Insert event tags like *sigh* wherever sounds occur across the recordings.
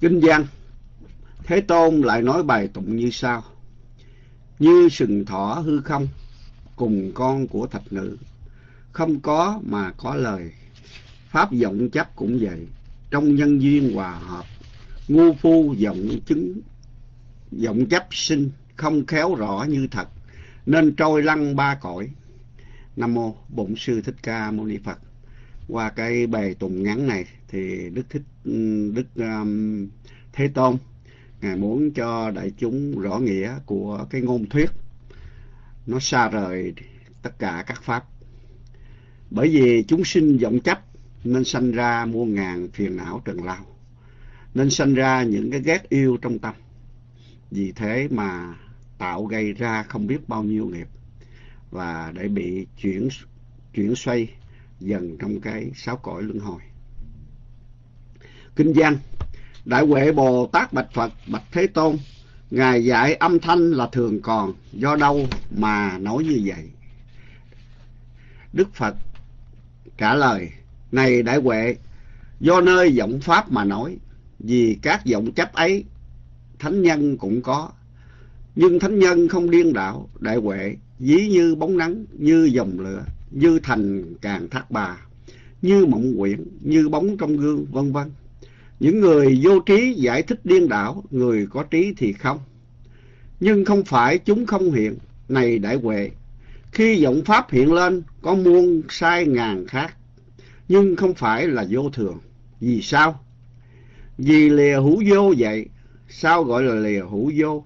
Kinh văn Thế Tôn lại nói bài tụng như sau. Như sừng thỏ hư không, Cùng con của thạch nữ. Không có mà có lời. Pháp vọng chấp cũng vậy. Trong nhân duyên hòa hợp, Ngu phu vọng chứng, Vọng chấp sinh, Không khéo rõ như thật, Nên trôi lăn ba cõi. Nam Mô Bổn Sư Thích Ca Mâu Ni Phật. Qua cái bài tụng ngắn này thì Đức Thích ừ, Đức um, Thế Tôn Ngài muốn cho đại chúng rõ nghĩa của cái ngôn thuyết. Nó xa rời tất cả các pháp. Bởi vì chúng sinh vọng chấp Nên sanh ra muôn ngàn phiền não trần lao Nên sanh ra những cái ghét yêu trong tâm. Vì thế mà tạo gây ra không biết bao nhiêu nghiệp và để bị chuyển chuyển xoay dần trong cái sáu cõi luân hồi. Kinh văn Đại Huệ Bồ Tát Bạch Phật Bạch Thế Tôn Ngài dạy âm thanh là thường còn Do đâu mà nói như vậy? Đức Phật trả lời Này Đại Huệ Do nơi vọng Pháp mà nói Vì các vọng chấp ấy Thánh nhân cũng có. Nhưng thánh nhân không điên đạo Đại Huệ ví như bóng nắng, như dòng lửa, như thành càng thác bà, như mộng quyển, như bóng trong gương, vân vân. Những người vô trí giải thích điên đảo, người có trí thì không. Nhưng không phải chúng không hiện, này đại huệ. Khi giọng pháp hiện lên, có muôn sai ngàn khác, nhưng không phải là vô thường. Vì sao? Vì lìa hữu vô vậy, sao gọi là lìa hữu vô?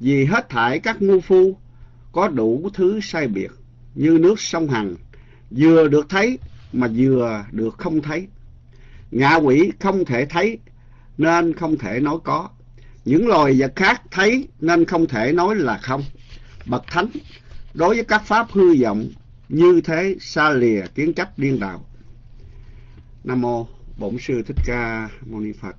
Vì hết thải các ngu phu có đủ thứ sai biệt như nước sông Hằng, vừa được thấy mà vừa được không thấy. Ngạ quỷ không thể thấy nên không thể nói có. Những loài vật khác thấy nên không thể nói là không. Bậc Thánh, đối với các pháp hư vọng như thế xa lìa kiến chấp điên đạo. Nam Mô Bổn Sư Thích Ca Mâu Ni Phật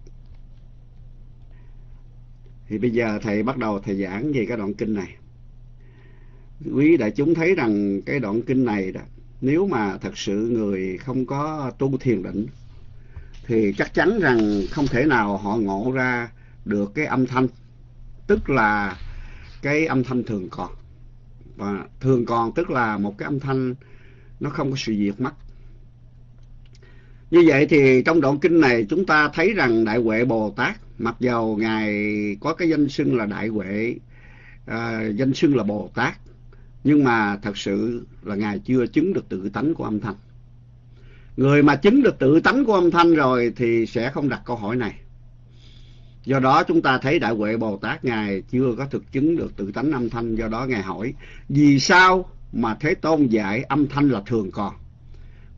Thì bây giờ Thầy bắt đầu Thầy giảng về cái đoạn kinh này quý đại chúng thấy rằng cái đoạn kinh này đó, nếu mà thật sự người không có tu thiền định thì chắc chắn rằng không thể nào họ ngộ ra được cái âm thanh tức là cái âm thanh thường còn và thường còn tức là một cái âm thanh nó không có sự diệt mất như vậy thì trong đoạn kinh này chúng ta thấy rằng đại huệ bồ tát mặc dầu ngài có cái danh xưng là đại huệ à, danh xưng là bồ tát nhưng mà thật sự là Ngài chưa chứng được tự tánh của âm thanh. Người mà chứng được tự tánh của âm thanh rồi thì sẽ không đặt câu hỏi này. Do đó chúng ta thấy Đại Huệ Bồ Tát Ngài chưa có thực chứng được tự tánh âm thanh. Do đó Ngài hỏi, vì sao mà Thế Tôn dạy âm thanh là thường còn?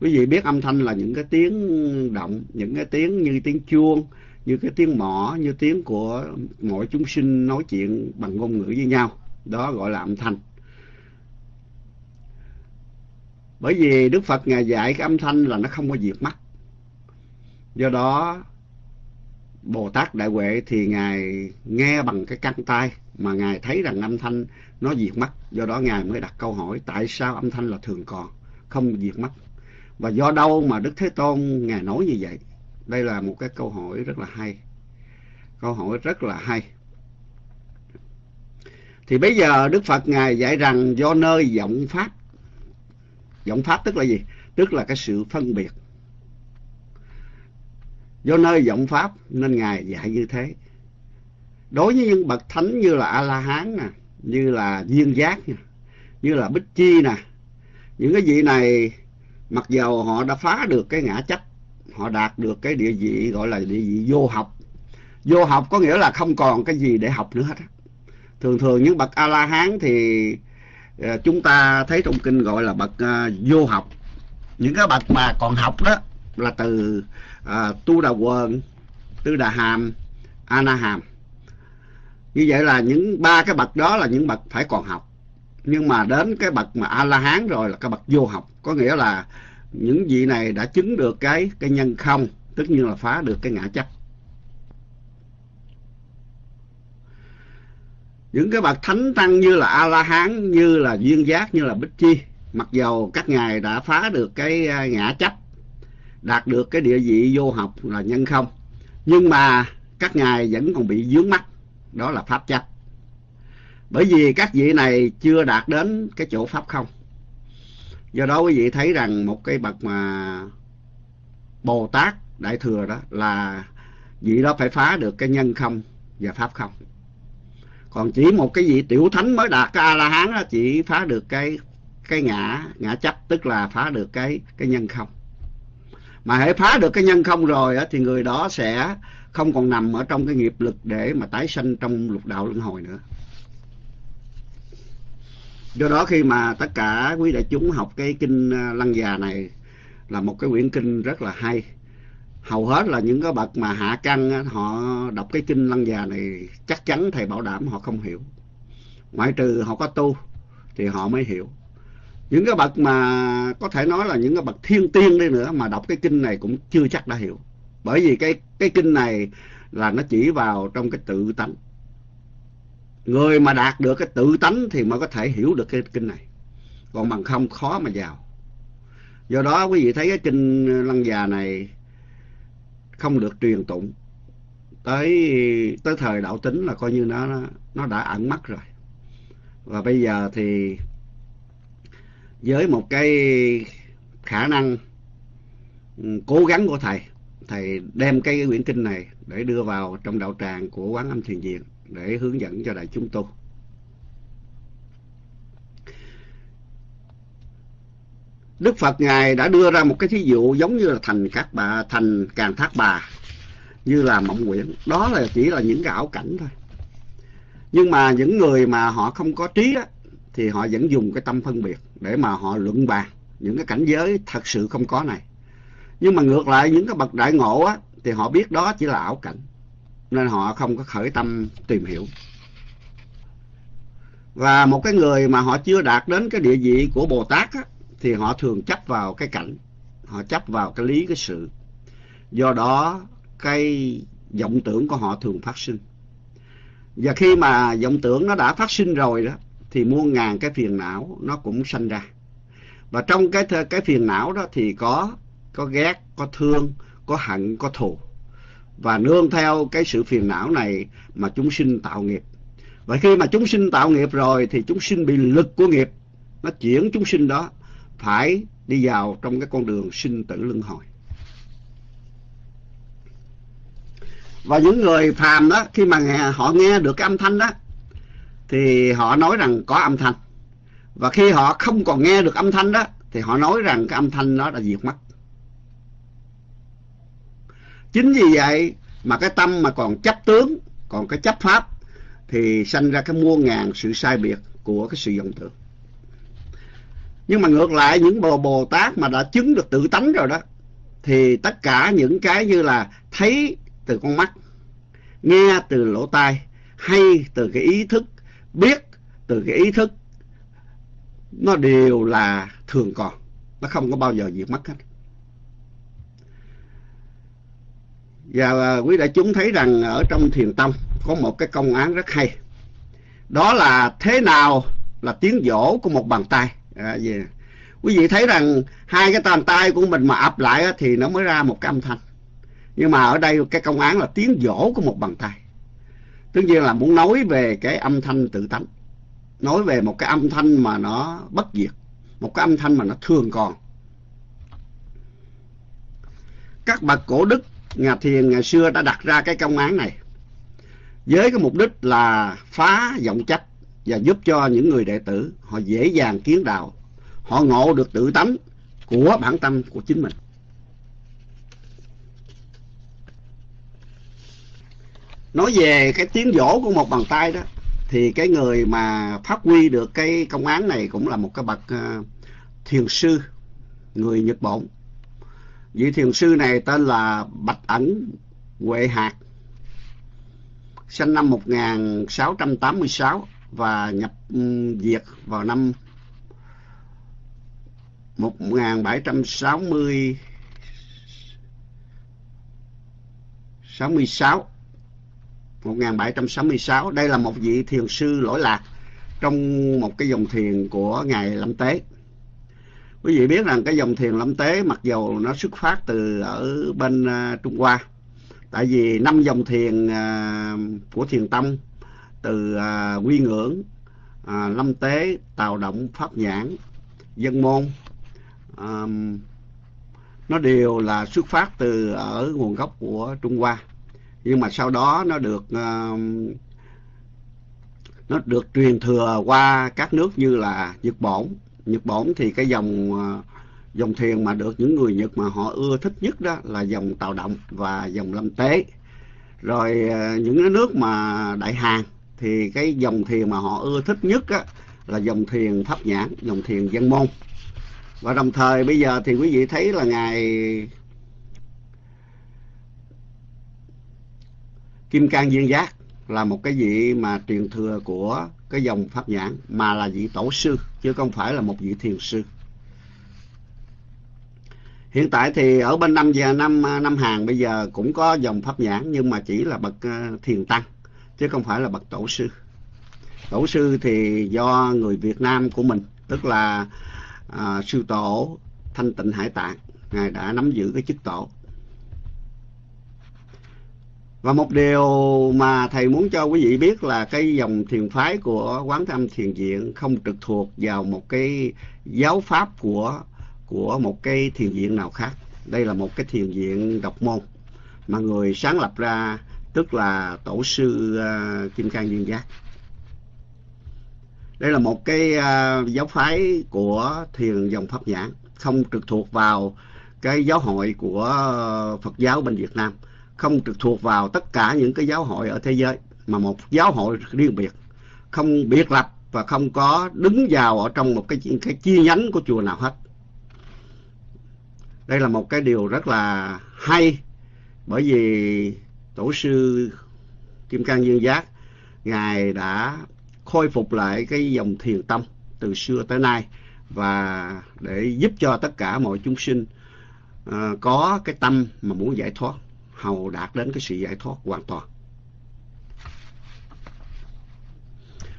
Quý vị biết âm thanh là những cái tiếng động, những cái tiếng như tiếng chuông, như cái tiếng mỏ, như tiếng của mọi chúng sinh nói chuyện bằng ngôn ngữ với nhau. Đó gọi là âm thanh. Bởi vì đức phật ngài dạy cái âm thanh là nó không có diệt mắt. Do đó, bồ tát đại huệ thì ngài nghe bằng cái căn tai mà ngài thấy rằng âm thanh nó diệt mắt. Do đó ngài mới đặt câu hỏi tại sao âm thanh là thường còn, không diệt mắt. Và do đâu mà đức thế tôn ngài nói như vậy? Đây là một cái câu hỏi rất là hay. Câu hỏi rất là hay. Thì bây giờ đức phật ngài dạy rằng do nơi vọng pháp Vọng pháp tức là gì? Tức là cái sự phân biệt. Do nơi vọng pháp nên Ngài dạy như thế. Đối với những bậc thánh như là A-la-hán nè, như là duyên giác nè, như là bích chi nè, những cái vị này mặc dầu họ đã phá được cái ngã chấp, họ đạt được cái địa vị gọi là địa vị vô học. Vô học có nghĩa là không còn cái gì để học nữa hết. Thường thường những bậc A-la-hán thì Ờ, chúng ta thấy trong kinh gọi là bậc ờ, vô học. Những cái bậc mà còn học đó là từ à, tu đà quần tư đà hàm a na hàm. Như vậy là những ba cái bậc đó là những bậc phải còn học. Nhưng mà đến cái bậc mà a la hán rồi là cái bậc vô học. Có nghĩa là những vị này đã chứng được cái cái nhân không tất nhiên là phá được cái ngã chấp. Những cái bậc thánh tăng như là a la hán như là duyên giác, như là bích chi, mặc dầu các ngài đã phá được cái ngã chấp, đạt được cái địa vị vô học là nhân không, nhưng mà các ngài vẫn còn bị dướng mắt đó là pháp chấp. Bởi vì các vị này chưa đạt đến cái chỗ pháp không. Do đó quý vị thấy rằng một cái bậc mà bồ tát đại thừa đó là vị đó phải phá được cái nhân không và pháp không còn chỉ một cái vị tiểu thánh mới đạt cái a la hán đó, chỉ phá được cái cái ngã ngã chấp, tức là phá được cái cái nhân không. Mà hãy phá được cái nhân không rồi á, thì người đó sẽ không còn nằm ở trong cái nghiệp lực để mà tái sanh trong lục đạo luân hồi nữa. Do đó khi mà tất cả quý đại chúng học cái kinh ờ, lăng già này là một cái quyển kinh rất là hay hầu hết là những cái bậc mà hạ căn họ đọc cái kinh lăng già này chắc chắn thầy bảo đảm họ không hiểu. Ngoại trừ họ có tu thì họ mới hiểu. Những cái bậc mà có thể nói là những cái bậc thiên tiên đi nữa mà đọc cái kinh này cũng chưa chắc đã hiểu. Bởi vì cái cái kinh này là nó chỉ vào trong cái tự tánh. Người mà đạt được cái tự tánh thì mới có thể hiểu được cái kinh này. Còn bằng không khó mà vào. Do đó quý vị thấy cái kinh lăng già này không được truyền tụng. Tới tới thời đạo tính là coi như nó nó đã ẩn mất rồi. Và bây giờ thì với một cái khả năng ừ, cố gắng của thầy thầy đem cái quyển kinh này để đưa vào trong đạo tràng của quán âm thiền viện để hướng dẫn cho đại chúng tu. Đức Phật ngài đã đưa ra một cái thí dụ giống như là thành các bà, thành càng thác bà, như là mộng quyển. Đó là chỉ là những cái ảo cảnh thôi. Nhưng mà những người mà họ không có trí đó thì họ vẫn dùng cái tâm phân biệt để mà họ luận bàn những cái cảnh giới thật sự không có này. Nhưng mà ngược lại, những cái bậc đại ngộ á, thì họ biết đó chỉ là ảo cảnh, nên họ không có khởi tâm tìm hiểu. Và một cái người mà họ chưa đạt đến cái địa vị của bồ tát á thì họ thường chấp vào cái cảnh, họ chấp vào cái lý, cái sự. Do đó, cái vọng tưởng của họ thường phát sinh. Và khi mà vọng tưởng nó đã phát sinh rồi đó, thì muôn ngàn cái phiền não nó cũng sanh ra. Và trong cái cái phiền não đó thì có có ghét, có thương, có hận, có thù. Và nương theo cái sự phiền não này mà chúng sinh tạo nghiệp. Và khi mà chúng sinh tạo nghiệp rồi thì chúng sinh bị lực của nghiệp nó chuyển chúng sinh đó phải đi vào trong cái con đường sinh tử luân hồi. Và những người phàm đó khi mà nghe, họ nghe được cái âm thanh đó thì họ nói rằng có âm thanh. Và khi họ không còn nghe được âm thanh đó thì họ nói rằng cái âm thanh đó đã diệt mất. Chính vì vậy mà cái tâm mà còn chấp tướng còn cái chấp pháp thì sanh ra cái muôn ngàn sự sai biệt của cái sự vọng tưởng nhưng mà ngược lại, những bồ bồ tát mà đã chứng được tự tánh rồi đó, thì tất cả những cái như là thấy từ con mắt, nghe từ lỗ tai, hay từ cái ý thức, biết từ cái ý thức, nó đều là thường còn. Nó không có bao giờ diệt mất hết. Và à, quý đại chúng thấy rằng ở trong thiền tông có một cái công án rất hay. Đó là thế nào là tiếng vỗ của một bàn tay? À, quý vị thấy rằng hai cái bàn tay của mình mà ập lại thì nó mới ra một cái âm thanh. Nhưng mà ở đây cái công án là tiếng vỗ của một bàn tay. Tất nhiên là muốn nói về cái âm thanh tự tánh. Nói về một cái âm thanh mà nó bất diệt một cái âm thanh mà nó thường còn các bậc cổ đức nhà thiền ngày xưa đã đặt ra cái công án này với cái mục đích là phá vọng chấp và giúp cho những người đệ tử họ dễ dàng kiến đạo họ ngộ được tự tánh của bản tâm của chính mình. Nói về cái tiếng vỗ của một bàn tay đó thì cái người mà phát huy được cái công án này cũng là một cái bậc uh, thiền sư người Nhật Bản. Vị thiền sư này tên là Bạch Ẩn Huệ Hạt sinh năm 1686 và nhập ừ, Việt vào năm 1760 66 1766 đây là một vị thiền sư lỗi lạc trong một cái dòng thiền của ngài Lâm Tế. Quý vị biết rằng cái dòng thiền Lâm Tế mặc dù nó xuất phát từ ở bên à, Trung Hoa, tại vì năm dòng thiền à, của thiền tông từ à, quy ngưỡng à, lâm tế tào động pháp nhãn dân môn. À, nó đều là xuất phát từ ở nguồn gốc của trung hoa. Nhưng mà sau đó nó được à, nó được truyền thừa qua các nước như là nhật bản. Nhật bản thì cái dòng à, dòng thiền mà được những người nhật mà họ ưa thích nhất đó là dòng tào động và dòng lâm tế. Rồi à, những cái nước mà đại hàn thì cái dòng thiền mà họ ưa thích nhất á, là dòng thiền pháp nhãn dòng thiền dân môn. Và đồng thời bây giờ thì quý vị thấy là ngài kim cang viên giác là một cái vị mà truyền thừa của cái dòng pháp nhãn mà là vị tổ sư chứ không phải là một vị thiền sư. Hiện tại thì ở bên năm và năm năm hàng bây giờ cũng có dòng pháp nhãn nhưng mà chỉ là bậc ờ, thiền tăng chứ không phải là bậc tổ sư. Tổ sư thì do người Việt Nam của mình tức là à, sư tổ thanh tịnh hải tạng ngài đã nắm giữ cái chức tổ. Và một điều mà thầy muốn cho quý vị biết là cái dòng thiền phái của quán thâm thiền viện không trực thuộc vào một cái giáo pháp của của một cái thiền viện nào khác. Đây là một cái thiền viện độc môn mà người sáng lập ra tức là tổ sư uh, kim cang viên giác. Đây là một cái uh, giáo phái của thiền dòng pháp nhãn không trực thuộc vào cái giáo hội của phật giáo bên việt nam không trực thuộc vào tất cả những cái giáo hội ở thế giới mà một giáo hội riêng biệt không biệt lập và không có đứng vào ở trong một cái, cái chi nhánh của chùa nào hết. Đây là một cái điều rất là hay bởi vì tổ sư kim cang dương giác ngài đã khôi phục lại cái dòng thiền tâm từ xưa tới nay và để giúp cho tất cả mọi chúng sinh uh, có cái tâm mà muốn giải thoát hầu đạt đến cái sự giải thoát hoàn toàn.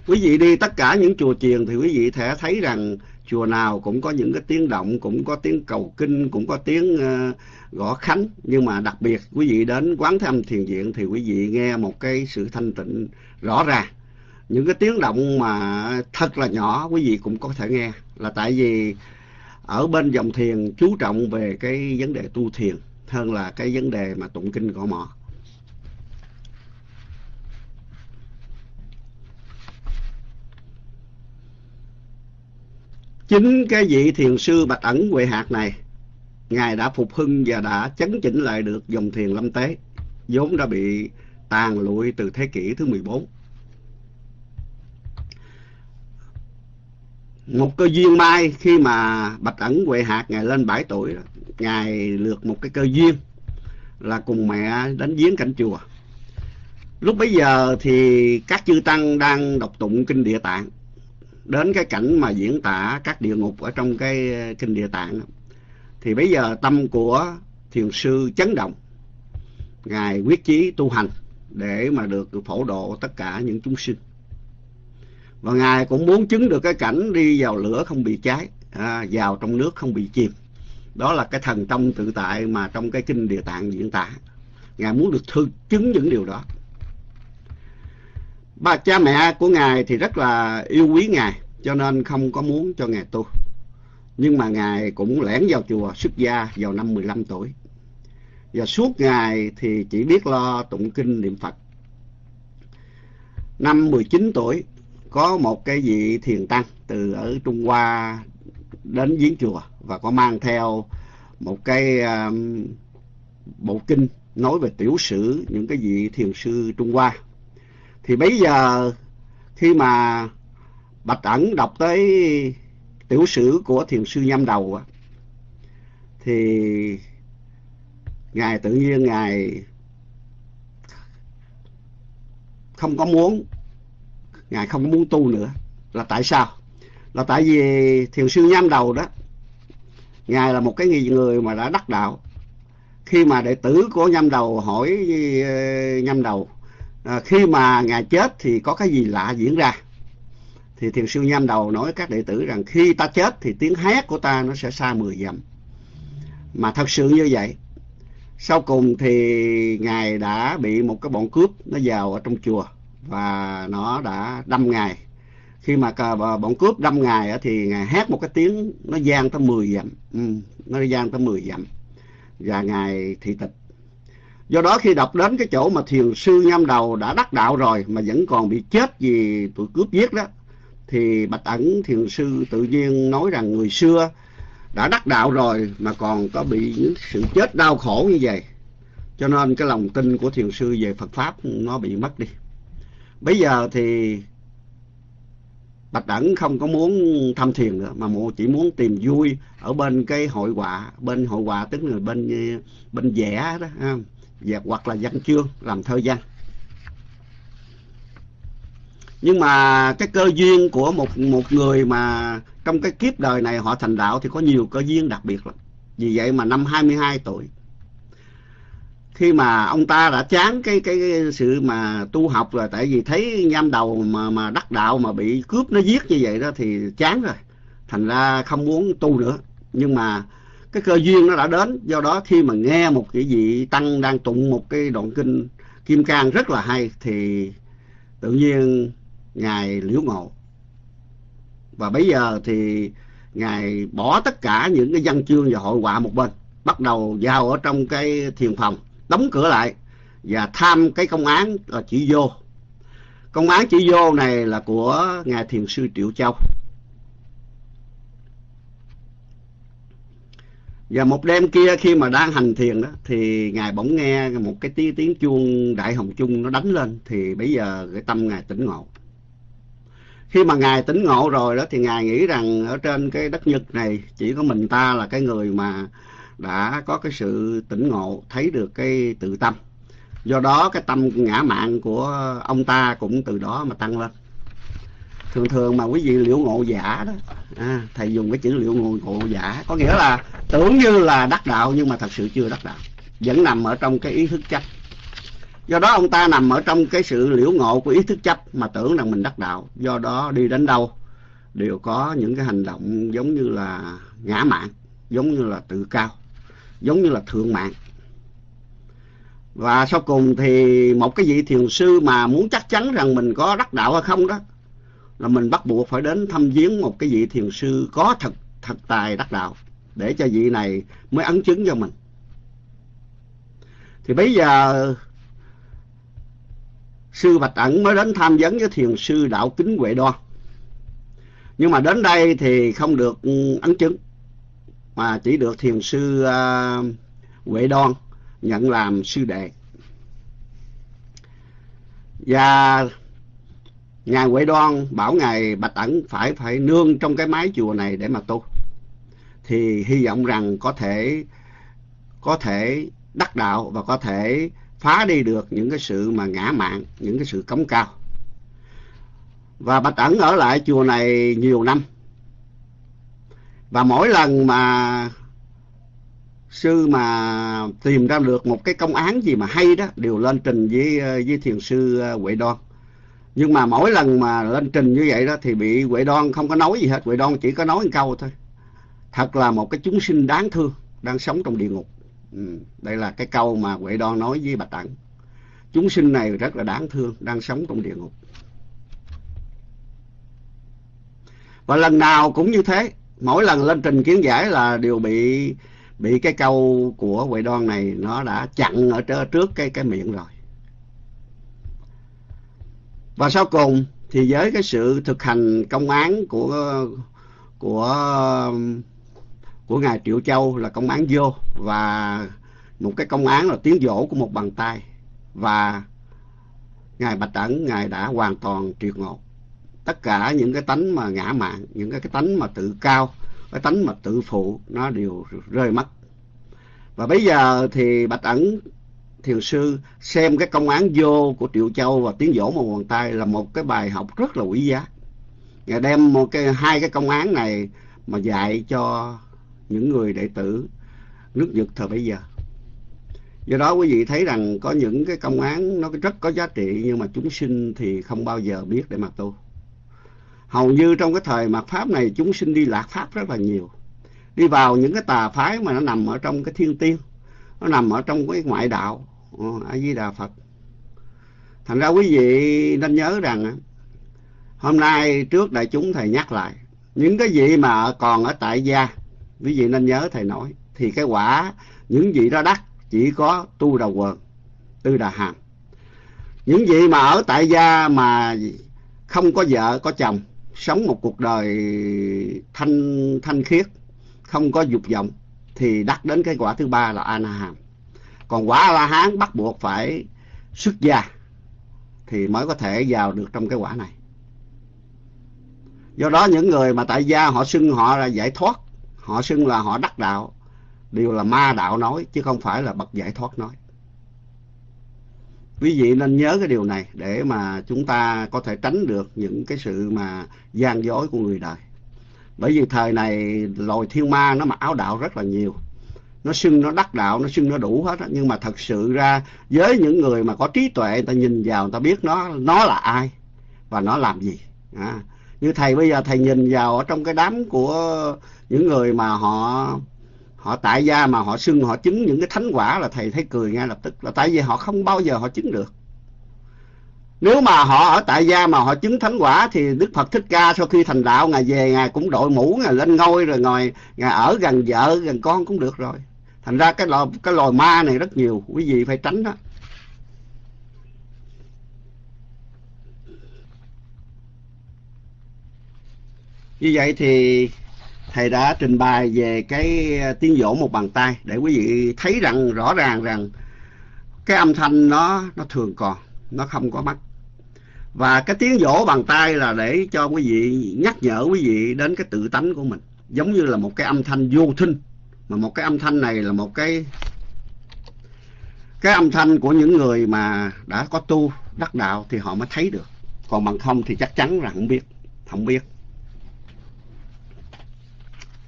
Quý vị đi tất cả những chùa chiền thì quý vị sẽ thấy rằng chùa nào cũng có những cái tiếng động cũng có tiếng cầu kinh cũng có tiếng uh, gõ khánh. Nhưng mà đặc biệt quý vị đến quán thăm thiền viện thì quý vị nghe một cái sự thanh tịnh rõ ràng. Những cái tiếng động mà thật là nhỏ quý vị cũng có thể nghe. Là tại vì ở bên dòng thiền chú trọng về cái vấn đề tu thiền hơn là cái vấn đề mà tụng kinh gõ mõ. Chính cái vị thiền sư bạch ẩn huệ hạt này, ngài đã phục hưng và đã chấn chỉnh lại được dòng thiền lâm tế, vốn đã bị tàn lụi từ thế kỷ thứ 14 một cơ duyên mai khi mà bạch ẩn huệ hạt ngài lên 7 tuổi ngài lượt một cái cơ duyên là cùng mẹ đến viếng cảnh chùa. Lúc bấy giờ thì các chư tăng đang đọc tụng kinh địa tạng đến cái cảnh mà diễn tả các địa ngục ở trong cái ờ, kinh địa tạng thì bây giờ tâm của thiền sư chấn động. Ngài quyết chí tu hành để mà được phổ độ tất cả những chúng sinh. Và ngài cũng muốn chứng được cái cảnh đi vào lửa không bị cháy à, vào trong nước không bị chìm. Đó là cái thần trong tự tại mà trong cái kinh địa tạng diễn tả. Ngài muốn được thư chứng những điều đó ba cha mẹ của ngài thì rất là yêu quý ngài cho nên không có muốn cho ngài tu. Nhưng mà ngài cũng lẻn vào chùa xuất gia vào năm 15 tuổi. Và suốt ngày thì chỉ biết lo tụng kinh niệm Phật. Năm 19 tuổi có một cái vị thiền tăng từ ở Trung Hoa đến viếng chùa và có mang theo một cái um, bộ kinh nói về tiểu sử những cái vị thiền sư Trung Hoa thì bây giờ khi mà Bạch Ẩn đọc tới tiểu sử của thiền sư Nhâm Đầu thì ngài tự nhiên ngài không có muốn, ngài không có muốn tu nữa. Là tại sao? Là tại vì thiền sư Nhâm Đầu đó, ngài là một cái người mà đã đắc đạo. Khi mà đệ tử của Nhâm Đầu hỏi ờ, Nhâm Đầu à, khi mà ngài chết thì có cái gì lạ diễn ra? Thì thiền sư nhâm đầu nói các đệ tử rằng khi ta chết thì tiếng hét của ta nó sẽ xa mười dặm. Mà thật sự như vậy sau cùng thì ngài đã bị một cái bọn cướp nó vào ở trong chùa và nó đã đâm ngài. Khi mà bọn cướp đâm ngài thì ngài hét một cái tiếng nó gian tới 10 dặm. Ừ, nó gian tới 10 dặm. Và ngài thị tịch do đó khi đọc đến cái chỗ mà thiền sư nhâm đầu đã đắc đạo rồi mà vẫn còn bị chết vì tụi cướp giết đó thì bạch ẩn thiền sư tự nhiên nói rằng người xưa đã đắc đạo rồi mà còn có bị những sự chết đau khổ như vậy cho nên cái lòng tin của thiền sư về Phật pháp nó bị mất đi bây giờ thì Bạch Ẩn không có muốn thăm thiền nữa mà chỉ muốn tìm vui ở bên cái hội họa, bên hội họa tức là bên bên vẽ đó, ha hoặc là văn chương làm thơ văn. Nhưng mà cái cơ duyên của một một người mà trong cái kiếp đời này họ thành đạo thì có nhiều cơ duyên đặc biệt lắm. Vì vậy mà năm 22 tuổi khi mà ông ta đã chán cái cái, cái sự mà tu học rồi tại vì thấy nham đầu mà mà đắc đạo mà bị cướp nó giết như vậy đó thì chán rồi thành ra không muốn tu nữa nhưng mà cái cơ duyên nó đã đến. Do đó khi mà nghe một cái vị tăng đang tụng một cái đoạn kinh kim cang rất là hay, thì tự nhiên ngài liễu ngộ. Và bây giờ thì ngài bỏ tất cả những cái văn chương và hội họa một bên, bắt đầu vào ở trong cái thiền phòng, đóng cửa lại và tham cái công án là chỉ vô. Công án chỉ vô này là của ngài thiền sư triệu châu. Và một đêm kia khi mà đang hành thiền đó, thì ngài bỗng nghe một cái tiếng tiếng chuông, đại hồng chung nó đánh lên, thì bây giờ cái tâm ngài tỉnh ngộ. Khi mà ngài tỉnh ngộ rồi đó, thì ngài nghĩ rằng ở trên cái đất nhật này, chỉ có mình ta là cái người mà đã có cái sự tỉnh ngộ, thấy được cái tự tâm. Do đó cái tâm ngã mạng của ông ta cũng từ đó mà tăng lên thường thường mà quý vị liễu ngộ giả đó à, thầy dùng cái chữ liễu ngộ, ngộ giả có nghĩa là tưởng như là đắc đạo nhưng mà thật sự chưa đắc đạo vẫn nằm ở trong cái ý thức chấp. Do đó ông ta nằm ở trong cái sự liễu ngộ của ý thức chấp mà tưởng rằng mình đắc đạo do đó đi đến đâu đều có những cái hành động giống như là ngã mạng giống như là tự cao giống như là thượng mạng. Và sau cùng thì một cái vị thiền sư mà muốn chắc chắn rằng mình có đắc đạo hay không đó là mình bắt buộc phải đến thăm viếng một cái vị thiền sư có thật thật tài đắc đạo để cho vị này mới ấn chứng cho mình thì bây giờ sư bạch ẩn mới đến tham vấn với thiền sư đạo kính huệ đoan nhưng mà đến đây thì không được ấn chứng mà chỉ được thiền sư uh, Huệ Đoan nhận làm sư đệ. Và ngài Huệ Đoan bảo ngài Bạch Ẩn phải phải nương trong cái mái chùa này để mà tu. Thì hy vọng rằng có thể có thể đắc đạo và có thể phá đi được những cái sự mà ngã mạn, những cái sự cống cao. Và Bạch Ẩn ở lại chùa này nhiều năm và mỗi lần mà sư mà tìm ra được một cái công án gì mà hay đó đều lên trình với với thiền sư ờ, Huệ Đoan nhưng mà mỗi lần mà lên trình như vậy đó thì bị Huệ Đoan không có nói gì hết. Huệ Đoan chỉ có nói một câu thôi. Thật là một cái chúng sinh đáng thương đang sống trong địa ngục. Ừ, đây là cái câu mà Huệ Đoan nói với Bạch Đẳng chúng sinh này rất là đáng thương đang sống trong địa ngục. Và lần nào cũng như thế. Mỗi lần lên trình kiến giải là đều bị bị cái câu của Huệ Đoan này nó đã chặn ở trước cái cái miệng rồi. Và sau cùng thì với cái sự thực hành công án của của của ngài Triệu Châu là công án vô và một cái công án là tiếng dỗ của một bàn tay. Và ngài Bạch Ẩn ngài đã hoàn toàn triệt ngộ tất cả những cái tánh mà ngã mạn những cái, cái tánh mà tự cao cái tánh mà tự phụ nó đều rơi mất. Và bây giờ thì bạch ẩn thiền sư xem cái công án vô của triệu châu và tiếng dỗ một bàn tay là một cái bài học rất là quý giá. Ngài đem một cái, hai cái công án này mà dạy cho những người đệ tử nước nhật thời bây giờ. Do đó quý vị thấy rằng có những cái công án nó rất có giá trị nhưng mà chúng sinh thì không bao giờ biết để mà tu. Hầu như trong cái thời mạt pháp này chúng sinh đi lạc pháp rất là nhiều. Đi vào những cái tà phái mà nó nằm ở trong cái thiên tiên, nó nằm ở trong cái ngoại đạo Ừ, a di đà phật. Thành ra quý vị nên nhớ rằng hôm nay trước đại chúng thầy nhắc lại, những cái vị mà còn ở tại gia, quý vị nên nhớ thầy nói, thì cái quả những vị đó đắc chỉ có tu đầu quần, tư đà hàm. Những vị mà ở tại gia mà không có vợ, có chồng, sống một cuộc đời thanh thanh khiết, không có dục vọng, thì đắc đến cái quả thứ ba là a na hàm còn quả a la hán bắt buộc phải xuất gia thì mới có thể vào được trong cái quả này. Do đó những người mà tại gia họ xưng họ là giải thoát, họ xưng là họ đắc đạo, đều là ma đạo nói, chứ không phải là bậc giải thoát nói. Quý vị nên nhớ cái điều này để mà chúng ta có thể tránh được những cái sự mà gian dối của người đời. Bởi vì thời này loài thiên ma nó mặc áo đạo rất là nhiều nó xưng nó đắc đạo nó xưng nó đủ hết á. Nhưng mà thật sự ra với những người mà có trí tuệ người ta nhìn vào người ta biết nó nó là ai và nó làm gì. À, như thầy bây giờ thầy nhìn vào ở trong cái đám của những người mà họ họ tại gia mà họ xưng họ chứng những cái thánh quả là thầy thấy cười ngay lập tức. Là tại vì họ không bao giờ họ chứng được. Nếu mà họ ở tại gia mà họ chứng thánh quả thì Đức Phật Thích Ca sau khi thành đạo ngài về ngài cũng đội mũ ngài lên ngôi rồi ngồi ngài ở gần vợ gần con cũng được rồi thành ra cái loài cái loài ma này rất nhiều, quý vị phải tránh đó. Như vậy thì thầy đã trình bày về cái ờ, tiếng vỗ một bàn tay để quý vị thấy rằng, rõ ràng rằng cái âm thanh nó nó thường còn, nó không có mất và cái tiếng vỗ bàn tay là để cho quý vị nhắc nhở quý vị đến cái tự tánh của mình, giống như là một cái âm thanh vô thinh mà một cái âm thanh này là một cái cái âm thanh của những người mà đã có tu đắc đạo thì họ mới thấy được còn bằng không thì chắc chắn là không biết không biết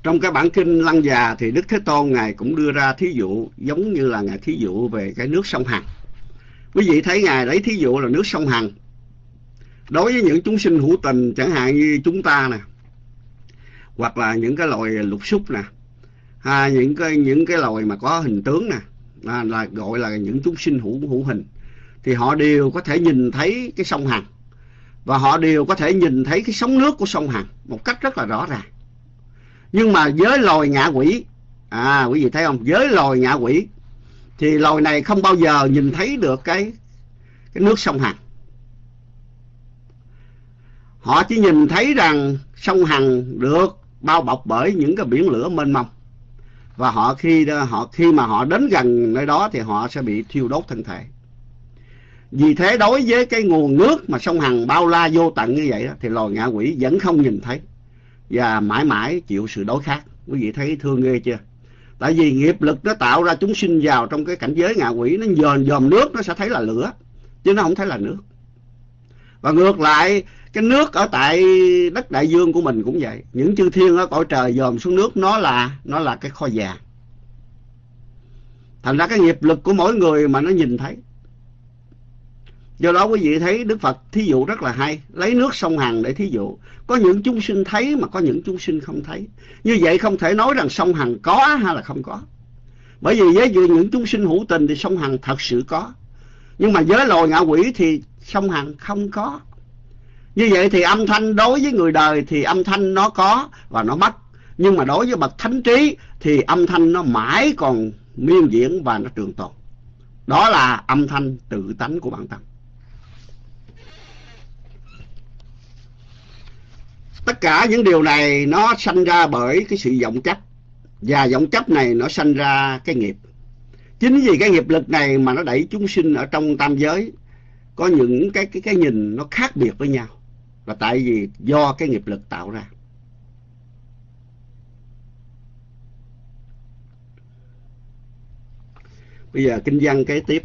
trong cái bản kinh Lăng Già thì Đức Thế Tôn Ngài cũng đưa ra thí dụ giống như là Ngài thí dụ về cái nước sông Hằng. Quý vị thấy Ngài lấy thí dụ là nước sông Hằng. Đối với những chúng sinh hữu tình chẳng hạn như chúng ta nè, hoặc là những cái loài lục súc nè, à, những cái những cái loài mà có hình tướng nè, là, là gọi là những chúng sinh hữu hữu hình, thì họ đều có thể nhìn thấy cái sông Hằng và họ đều có thể nhìn thấy cái sóng nước của sông Hằng một cách rất là rõ ràng. Nhưng mà với loài ngạ quỷ à quý vị thấy không? Với loài ngạ quỷ thì loài này không bao giờ nhìn thấy được cái cái nước sông hằng. Họ chỉ nhìn thấy rằng sông hằng được bao bọc bởi những cái biển lửa mênh mông và họ khi họ khi mà họ đến gần nơi đó thì họ sẽ bị thiêu đốt thân thể. Vì thế đối với cái nguồn nước mà sông hằng bao la vô tận như vậy đó, thì loài ngạ quỷ vẫn không nhìn thấy và mãi mãi chịu sự đối khác quý vị thấy thương ghê chưa? Tại vì nghiệp lực nó tạo ra chúng sinh vào trong cái cảnh giới ngạ quỷ nó dòm dòm nước nó sẽ thấy là lửa chứ nó không thấy là nước. Và ngược lại cái nước ở tại đất đại dương của mình cũng vậy. Những chư thiên ở cõi trời dòm xuống nước, nó là nó là cái kho vàng thành ra cái nghiệp lực của mỗi người mà nó nhìn thấy. Do đó quý vị thấy đức phật thí dụ rất là hay. Lấy nước sông hằng để thí dụ. Có những chúng sinh thấy mà có những chúng sinh không thấy. Như vậy không thể nói rằng sông hằng có hay là không có. Bởi vì với những chúng sinh hữu tình thì sông hằng thật sự có. Nhưng mà với loài ngạ quỷ thì sông hằng không có như vậy thì âm thanh đối với người đời thì âm thanh nó có và nó mất nhưng mà đối với bậc thánh trí thì âm thanh nó mãi còn miêu diễn và nó trường tồn. Đó là âm thanh tự tánh của bản thân. Tất cả những điều này nó sanh ra bởi cái sự vọng chấp. Và vọng chấp này nó sanh ra cái nghiệp. Chính vì cái nghiệp lực này mà nó đẩy chúng sinh ở trong tam giới. Có những cái cái cái nhìn nó khác biệt với nhau là tại vì do cái nghiệp lực tạo ra. Bây giờ kinh văn kế tiếp.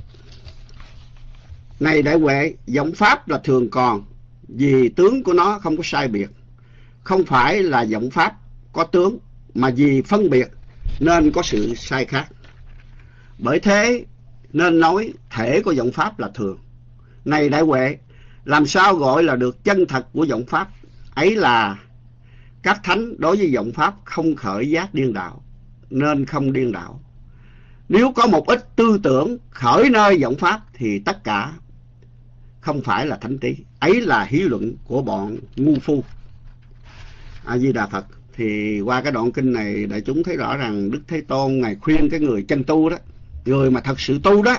Này đại huệ vọng pháp là thường còn, vì tướng của nó không có sai biệt. Không phải là giọng pháp có tướng, mà vì phân biệt nên có sự sai khác. Bởi thế nên nói thể của giọng pháp là thường. Này đại huệ làm sao gọi là được chân thật của giọng pháp? Ấy là các thánh đối với giọng pháp không khởi giác điên đạo nên không điên đạo nếu có một ít tư tưởng khởi nơi vọng pháp thì tất cả không phải là thánh trí. Ấy là hí luận của bọn ngu phu. A di đà phật. Thì qua cái đoạn kinh này đại chúng thấy rõ rằng đức thế tôn ngài khuyên cái người chân tu đó, người mà thật sự tu đó,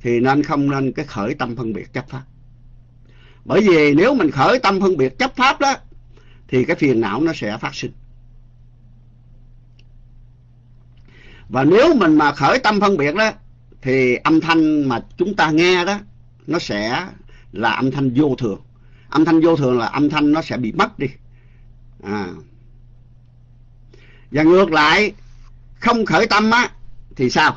thì nên không nên cái khởi tâm phân biệt chấp pháp bởi vì nếu mình khởi tâm phân biệt chấp pháp đó, thì cái phiền não nó sẽ phát sinh. Và nếu mình mà khởi tâm phân biệt đó, thì âm thanh mà chúng ta nghe đó, nó sẽ là âm thanh vô thường. Âm thanh vô thường là âm thanh nó sẽ bị mất đi. À. và ngược lại, không khởi tâm á, thì sao?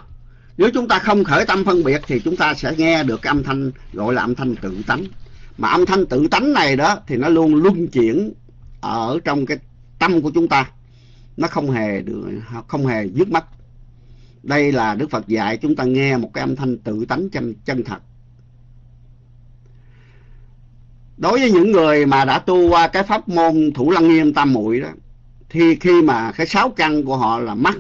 Nếu chúng ta không khởi tâm phân biệt thì chúng ta sẽ nghe được cái âm thanh, gọi là âm thanh tự tánh mà âm thanh tự tánh này đó thì nó luôn luân chuyển ở trong cái tâm của chúng ta. Nó không hề được không hề dứt mất đây là đức phật dạy chúng ta nghe một cái âm thanh tự tánh chân, chân thật. Đối với những người mà đã tu qua cái pháp môn thủ lăng nghiêm tam muội đó thì khi mà cái sáu căn của họ là mắt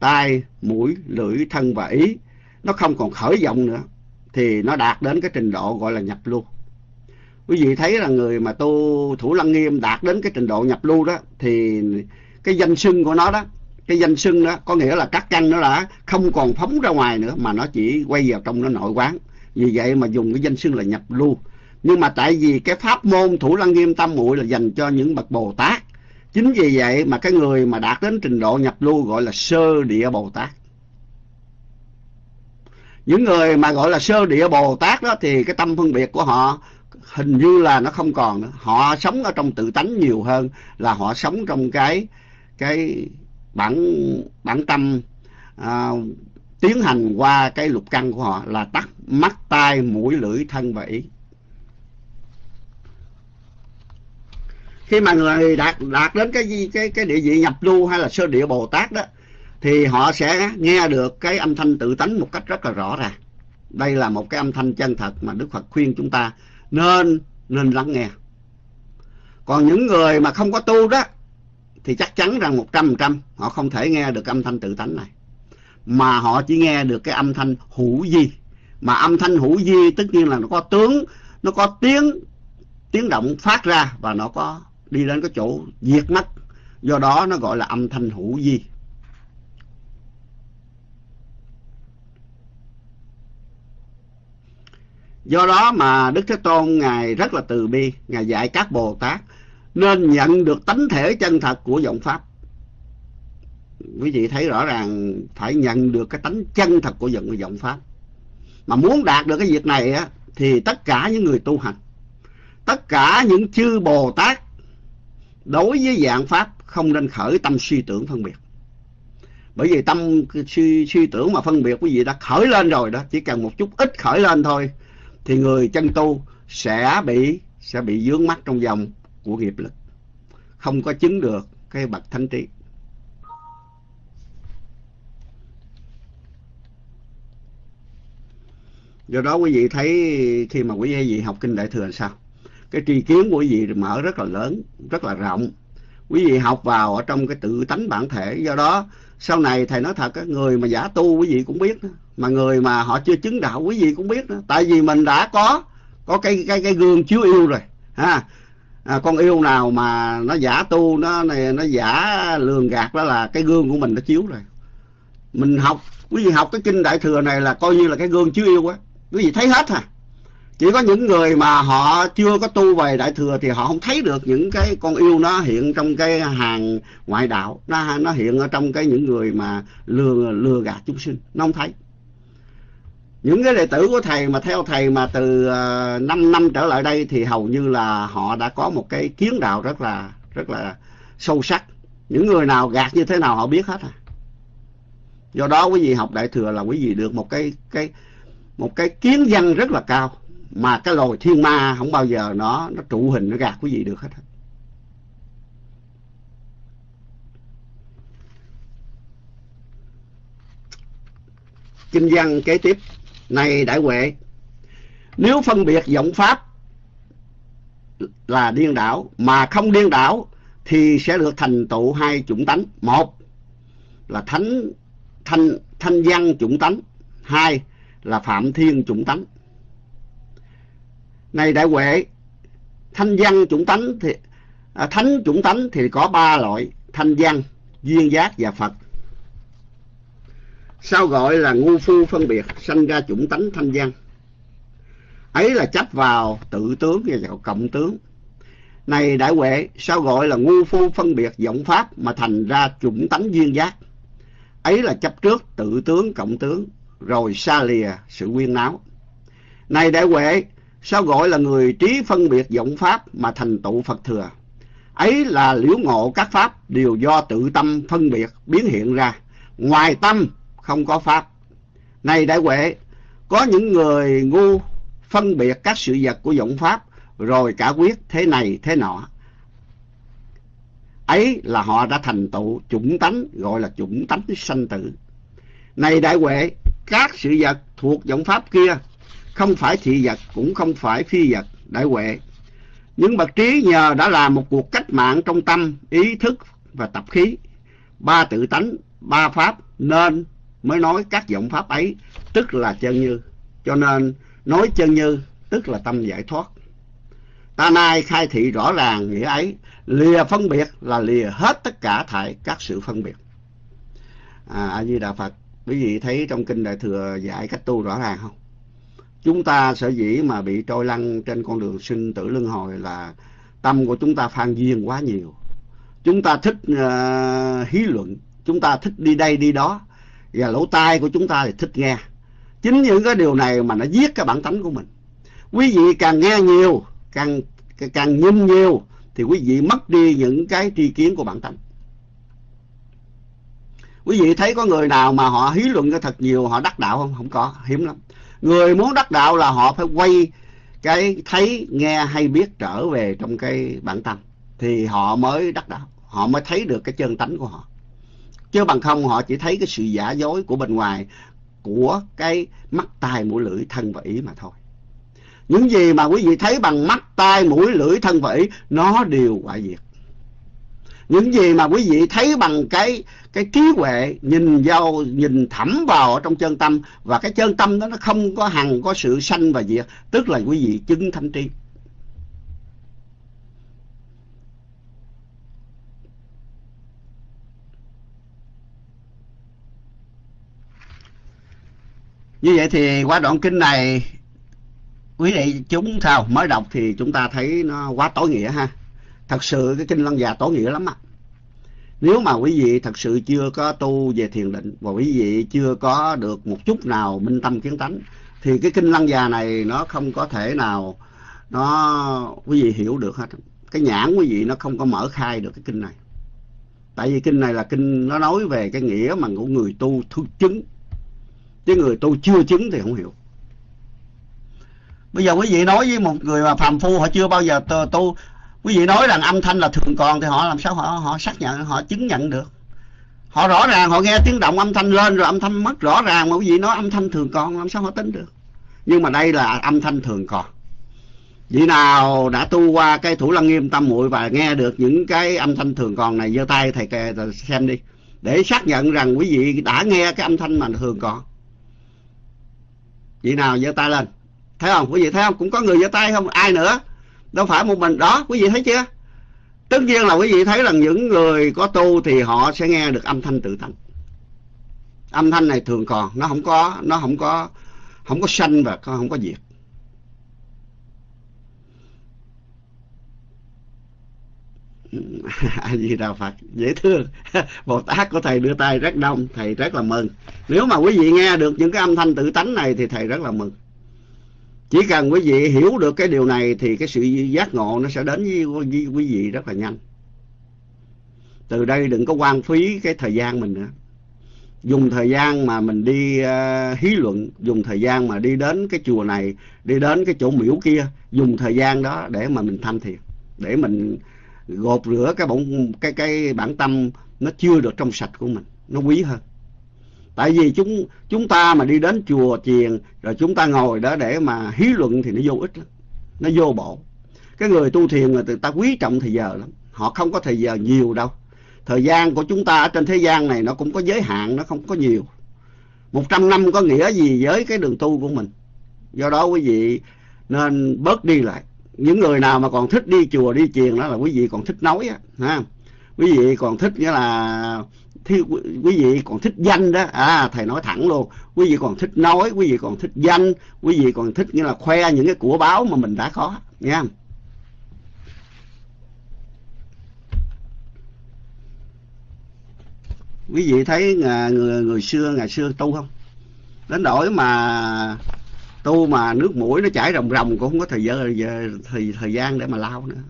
tai mũi lưỡi thân và ý nó không còn khởi vọng nữa thì nó đạt đến cái trình độ gọi là nhập lưu quý vị thấy là người mà tu thủ lăng nghiêm đạt đến cái trình độ nhập lưu đó, thì cái danh xưng của nó đó, cái danh xưng đó có nghĩa là các căn nó đã không còn phóng ra ngoài nữa, mà nó chỉ quay vào trong nó nội quán. Vì vậy mà dùng cái danh xưng là nhập lưu. Nhưng mà tại vì cái pháp môn thủ lăng nghiêm tâm muội là dành cho những bậc bồ tát, chính vì vậy mà cái người mà đạt đến trình độ nhập lưu gọi là sơ địa bồ tát. Những người mà gọi là sơ địa bồ tát đó thì cái tâm phân biệt của họ hình như là nó không còn nữa. Họ sống ở trong tự tánh nhiều hơn là họ sống trong cái cái bản bản tâm à, tiến hành qua cái lục căn của họ là tắt mắt tai mũi lưỡi thân và ý. Khi mà người đạt đạt đến cái cái cái địa vị nhập lưu hay là sơ địa bồ tát đó thì họ sẽ nghe được cái âm thanh tự tánh một cách rất là rõ ràng. Đây là một cái âm thanh chân thật mà đức phật khuyên chúng ta nên nên lắng nghe. Còn những người mà không có tu đó, thì chắc chắn rằng một trăm phần trăm họ không thể nghe được âm thanh tự tánh này. Mà họ chỉ nghe được cái âm thanh hữu di mà âm thanh hữu di tất nhiên là nó có tướng, nó có tiếng tiếng động phát ra và nó có đi đến cái chỗ diệt mất do đó nó gọi là âm thanh hữu di do đó mà đức thế tôn ngài rất là từ bi ngài dạy các bồ tát nên nhận được tánh thể chân thật của vọng pháp. Quý vị thấy rõ ràng phải nhận được cái tánh chân thật của vọng vọng pháp. Mà muốn đạt được cái việc này á thì tất cả những người tu hành tất cả những chư bồ tát đối với dạng pháp không nên khởi tâm suy tưởng phân biệt. Bởi vì tâm suy, suy tưởng mà phân biệt quý vị đã khởi lên rồi đó chỉ cần một chút ít khởi lên thôi thì người chân tu sẽ bị sẽ bị dướng mắt trong vòng của nghiệp lực. Không có chứng được cái bậc thánh trí. Do đó quý vị thấy khi mà quý vị học kinh đại thừa sao? Cái tri kiến của quý vị mở rất là lớn, rất là rộng. Quý vị học vào ở trong cái tự tánh bản thể. Do đó, sau này thầy nói thật các người mà giả tu quý vị cũng biết đó mà người mà họ chưa chứng đạo quý vị cũng biết đó. tại vì mình đã có có cái cái cái gương chiếu yêu rồi ha. À, con yêu nào mà nó giả tu nó này nó giả lường gạt đó là cái gương của mình nó chiếu rồi. Mình học quý vị học cái kinh đại thừa này là coi như là cái gương chiếu yêu á. Quý vị thấy hết à. Chỉ có những người mà họ chưa có tu về đại thừa thì họ không thấy được những cái con yêu nó hiện trong cái hàng ngoại đạo. Nó nó hiện ở trong cái những người mà lừa lừa gạt chúng sinh. Nó không thấy những cái đệ tử của thầy mà theo thầy mà từ ờ, uh, 5 năm trở lại đây thì hầu như là họ đã có một cái kiến đạo rất là rất là sâu sắc. Những người nào gạt như thế nào họ biết hết à. Do đó quý vị học đại thừa là quý vị được một cái cái một cái kiến văn rất là cao. Mà cái loài thiên ma không bao giờ nó nó trụ hình nó gạt quý vị được hết kinh văn kế tiếp này đại huệ nếu phân biệt vọng pháp là điên đảo mà không điên đảo thì sẽ được thành tựu hai chủng tánh. Một là thánh thanh thanh văn chủng tánh. Hai là phạm thiên chủng tánh. Này đại huệ thanh văn chủng tánh thì à, thánh chủng tánh thì có ba loại thanh văn duyên giác và phật sao gọi là ngu phu phân biệt, sanh ra chủng tánh thanh văn? Ấy là chấp vào tự tướng và cộng tướng. Này đại huệ, sao gọi là ngu phu phân biệt vọng pháp mà thành ra chủng tánh duyên giác? Ấy là chấp trước tự tướng, cộng tướng, rồi xa lìa sự quyên náo. Này đại huệ, sao gọi là người trí phân biệt vọng pháp mà thành tựu phật thừa? Ấy là liễu ngộ các pháp đều do tự tâm phân biệt biến hiện ra. Ngoài tâm không có pháp. Này đại huệ, có những người ngu phân biệt các sự vật của vọng pháp, rồi cả quyết thế này thế nọ. Ấy là họ đã thành tựu chủng tánh, gọi là chủng tánh sanh tử. Này đại huệ, các sự vật thuộc vọng pháp kia không phải thị vật, cũng không phải phi vật, đại huệ. Những bậc trí nhờ đã làm một cuộc cách mạng trong tâm, ý thức và tập khí. Ba tự tánh, ba pháp nên mới nói các vọng pháp ấy tức là chân như. Cho nên nói chân như tức là tâm giải thoát. Ta nay khai thị rõ ràng nghĩa ấy lìa phân biệt là lìa hết tất cả thải các sự phân biệt. À, a di đà phật quý vị thấy trong kinh đại thừa dạy cách tu rõ ràng không? Chúng ta sở dĩ mà bị trôi lăn trên con đường sinh tử luân hồi là tâm của chúng ta phan duyên quá nhiều. Chúng ta thích uh, hí luận chúng ta thích đi đây đi đó và lỗ tai của chúng ta thì thích nghe. Chính những cái điều này mà nó giết cái bản tánh của mình. Quý vị càng nghe nhiều, càng càng nhìn nhiều, thì quý vị mất đi những cái tri kiến của bản tánh. Quý vị thấy có người nào mà họ hí luận thật nhiều, họ đắc đạo không? Không có, hiếm lắm. Người muốn đắc đạo là họ phải quay cái thấy, nghe hay biết trở về trong cái bản tâm thì họ mới đắc đạo, họ mới thấy được cái chân tánh của họ chứ bằng không họ chỉ thấy cái sự giả dối của bên ngoài, của cái mắt tai mũi lưỡi thân và ý mà thôi. Những gì mà quý vị thấy bằng mắt tai mũi lưỡi thân và ý, nó đều ngoại diệt. Những gì mà quý vị thấy bằng cái cái trí huệ nhìn vào, nhìn thẳm vào trong chân tâm, và cái chân tâm đó nó không có hằng có sự sanh và diệt, tức là quý vị chứng thanh tri. Như vậy thì qua đoạn kinh này, quý vị chúng sao? Mới đọc thì chúng ta thấy nó quá tối nghĩa ha. Thật sự cái kinh lăng già tối nghĩa lắm á nếu mà quý vị thật sự chưa có tu về thiền định và quý vị chưa có được một chút nào minh tâm kiến tánh, thì cái kinh lăng già này nó không có thể nào nó quý vị hiểu được hết. Cái nhãn quý vị nó không có mở khai được cái kinh này. Tại vì kinh này là kinh nó nói về cái nghĩa mà của người tu thực chứng chứ người tu chưa chứng thì không hiểu. Bây giờ quý vị nói với một người mà phàm phu họ chưa bao giờ tu, tu. Quý vị nói rằng âm thanh là thường còn thì họ làm sao họ họ xác nhận họ chứng nhận được. Họ rõ ràng họ nghe tiếng động âm thanh lên rồi âm thanh mất rõ ràng mà quý vị nói âm thanh thường còn làm sao họ tính được? Nhưng mà đây là âm thanh thường còn. Vị nào đã tu qua cái thủ lăng nghiêm tâm muội và nghe được những cái âm thanh thường còn này giơ tay thầy kè xem đi. Để xác nhận rằng quý vị đã nghe cái âm thanh mà thường còn vị nào giơ tay lên. Thấy không? Quý vị thấy không? Cũng có người giơ tay không? Ai nữa? Đâu phải một mình. Đó, quý vị thấy chưa? Tất nhiên là quý vị thấy rằng những người có tu thì họ sẽ nghe được âm thanh tự tánh. Âm thanh này thường còn. Nó không có, nó không có không có sanh và không có diệt. *laughs* a di đà phật dễ thương. *laughs* Bồ tát của thầy đưa tay rất đông thầy rất là mừng. Nếu mà quý vị nghe được những cái âm thanh tự tánh này thì thầy rất là mừng. Chỉ cần quý vị hiểu được cái điều này thì cái sự giác ngộ nó sẽ đến với, quý vị rất là nhanh. Từ đây đừng có quan phí cái thời gian mình nữa. Dùng thời gian mà mình đi uh, hí luận dùng thời gian mà đi đến cái chùa này đi đến cái chỗ miễu kia dùng thời gian đó để mà mình tham thiền để mình gột rửa cái bổn, cái cái bản tâm nó chưa được trong sạch của mình, nó quý hơn. Tại vì chúng chúng ta mà đi đến chùa chiền, rồi chúng ta ngồi đó để mà hí luận thì nó vô ích lắm, nó vô bộ cái người tu thiền người ta quý trọng thời giờ lắm, họ không có thời giờ nhiều đâu. Thời gian của chúng ta ở trên thế gian này nó cũng có giới hạn, nó không có nhiều. Một trăm năm có nghĩa gì với cái đường tu của mình? Do đó quý vị nên bớt đi lại những người nào mà còn thích đi chùa đi chiền đó là quý vị còn thích nói á ha. Quý vị còn thích nghĩa là thì quý vị còn thích danh đó. À thầy nói thẳng luôn. Quý vị còn thích nói quý vị còn thích danh quý vị còn thích nghĩa là khoe những cái của báo mà mình đã có nha. Quý vị thấy người, người xưa ngày xưa tu không? Đến đổi mà tu mà nước mũi nó chảy ròng ròng cũng không có thời giờ thời thời gian để mà lao nữa.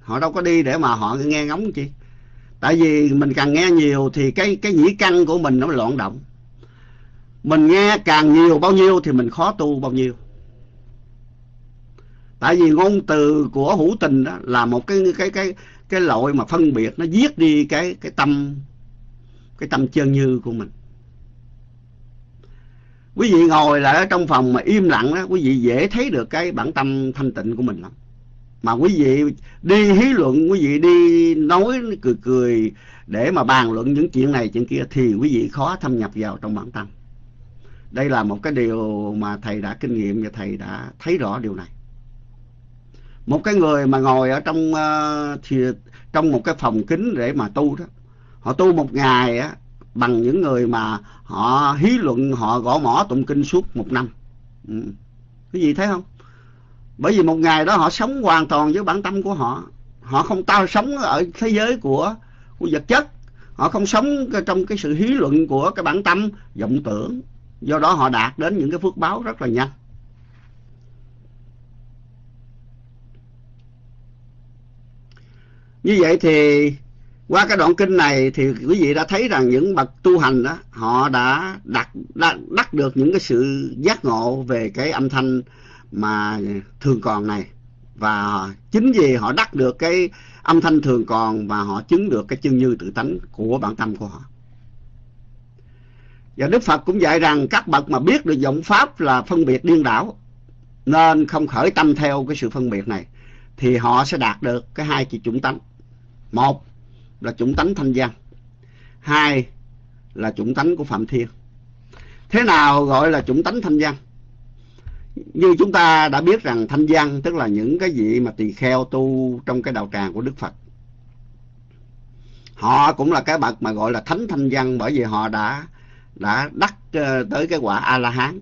Họ đâu có đi để mà họ nghe ngóng chi. Tại vì mình càng nghe nhiều thì cái cái nhĩ căn của mình nó loạn động. Mình nghe càng nhiều bao nhiêu thì mình khó tu bao nhiêu. Tại vì ngôn từ của hữu tình đó là một cái cái cái cái loại mà phân biệt, nó giết đi cái cái tâm cái tâm chân như của mình quý vị ngồi lại ở trong phòng mà im lặng đó quý vị dễ thấy được cái bản tâm thanh tịnh của mình lắm. Mà quý vị đi hí luận quý vị đi nói cười cười để mà bàn luận những chuyện này chuyện kia thì quý vị khó thâm nhập vào trong bản tâm. Đây là một cái điều mà thầy đã kinh nghiệm và thầy đã thấy rõ điều này. Một cái người mà ngồi ở trong uh, thì trong một cái phòng kính để mà tu đó họ tu một ngày á bằng những người mà họ hí luận họ gõ mỏ tụng kinh suốt một năm. Ừ. cái gì thấy không? Bởi vì một ngày đó họ sống hoàn toàn với bản tâm của họ. Họ không tao sống ở thế giới của, của vật chất. Họ không sống trong cái sự hí luận của cái bản tâm vọng tưởng. Do đó họ đạt đến những cái phước báo rất là nhanh. Như vậy thì qua cái đoạn kinh này thì quý vị đã thấy rằng những bậc tu hành đó, họ đã đạt đã đắc được những cái sự giác ngộ về cái âm thanh mà thường còn này. Và chính vì họ đắc được cái âm thanh thường còn và họ chứng được cái chân như tự tánh của bản tâm của họ. Và Đức Phật cũng dạy rằng các bậc mà biết được vọng pháp là phân biệt điên đảo, nên không khởi tâm theo cái sự phân biệt này, thì họ sẽ đạt được cái hai chỉ chủng tánh. Một là chủng tánh thanh văn hai là chủng tánh của phạm thiên. Thế nào gọi là chủng tánh thanh văn như chúng ta đã biết rằng thanh văn tức là những cái vị mà tỳ kheo tu trong cái đạo tràng của đức phật. Họ cũng là cái bậc mà gọi là thánh thanh văn bởi vì họ đã đã đắc ờ, tới cái quả a la hán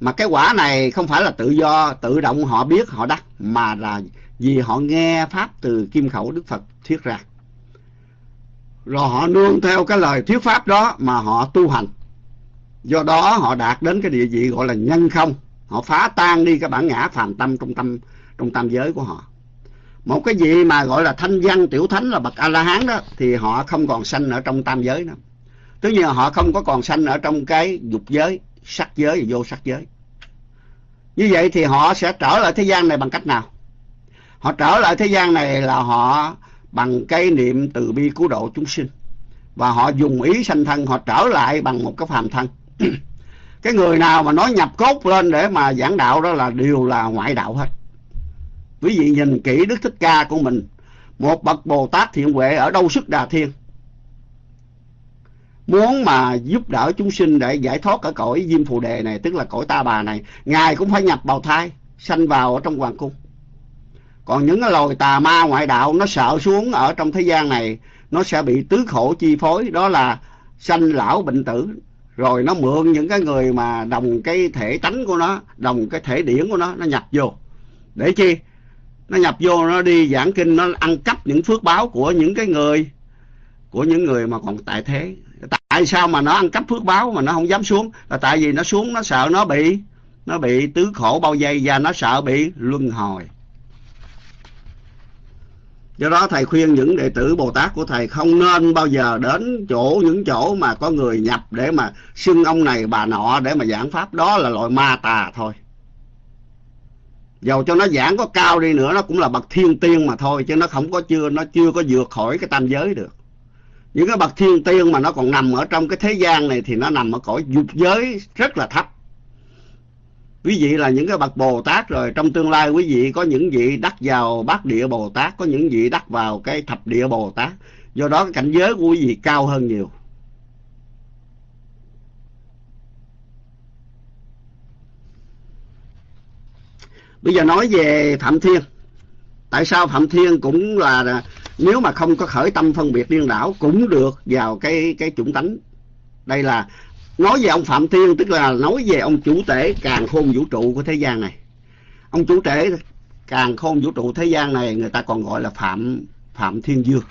mà cái quả này không phải là tự do, tự động họ biết họ đắc, mà là vì họ nghe pháp từ kim khẩu đức phật thuyết ra rồi họ nương theo cái lời thuyết pháp đó mà họ tu hành. Do đó họ đạt đến cái địa vị gọi là nhân không. Họ phá tan đi cái bản ngã phàm tâm trong tâm, trong tam giới của họ. Một cái gì mà gọi là thanh văn, tiểu thánh là bậc a la hán đó, thì họ không còn sanh ở trong tam giới nữa. Tất nhiên họ không có còn sanh ở trong cái dục giới, sắc giới và vô sắc giới. Như vậy thì họ sẽ trở lại thế gian này bằng cách nào? Họ trở lại thế gian này là họ bằng cái niệm từ bi cứu độ chúng sinh. Và họ dùng ý sanh thân, họ trở lại bằng một cái phàm thân. *clears throat* Cái người nào mà nói nhập cốt lên để mà giảng đạo đó là đều là ngoại đạo hết. Quý vị nhìn kỹ đức thích ca của mình, một bậc bồ tát thiện huệ ở đâu sức đà thiên. Muốn mà giúp đỡ chúng sinh để giải thoát ở cõi diêm phù đề này, tức là cõi ta bà này, ngài cũng phải nhập bào thai, sanh vào ở trong hoàng cung còn những cái loài tà ma ngoại đạo nó sợ xuống ở trong thế gian này, nó sẽ bị tứ khổ chi phối, đó là sanh lão bệnh tử. Rồi nó mượn những cái người mà đồng cái thể tánh của nó, đồng cái thể điển của nó nó nhập vô. Để chi? Nó nhập vô, nó đi giảng kinh, nó ăn cắp những phước báo của những cái người, của những người mà còn tại thế. Tại sao mà nó ăn cắp phước báo mà nó không dám xuống? Là tại vì nó xuống, nó sợ nó bị nó bị tứ khổ bao vây và nó sợ bị luân hồi do đó thầy khuyên những đệ tử bồ tát của thầy không nên bao giờ đến chỗ, những chỗ mà có người nhập để mà xưng ông này bà nọ để mà giảng pháp. Đó là loại ma tà thôi. Dầu cho nó giảng có cao đi nữa, nó cũng là bậc thiên tiên mà thôi, chứ nó không có chưa, nó chưa có vượt khỏi cái tam giới được. Những cái bậc thiên tiên mà nó còn nằm ở trong cái thế gian này thì nó nằm ở cõi dục giới rất là thấp quý vị là những cái bậc bồ tát rồi, trong tương lai quý vị có những vị đắc vào bát địa bồ tát, có những vị đắc vào cái thập địa bồ tát. Do đó cảnh giới của quý vị cao hơn nhiều. Bây giờ nói về phạm thiên. Tại sao phạm thiên cũng là, nếu mà không có khởi tâm phân biệt điên đảo, cũng được vào cái cái chủng tánh? Đây là nói về ông phạm thiên tức là nói về ông chủ tể càng khôn vũ trụ của thế gian này. Ông chủ tể càng khôn vũ trụ thế gian này người ta còn gọi là phạm phạm thiên dương.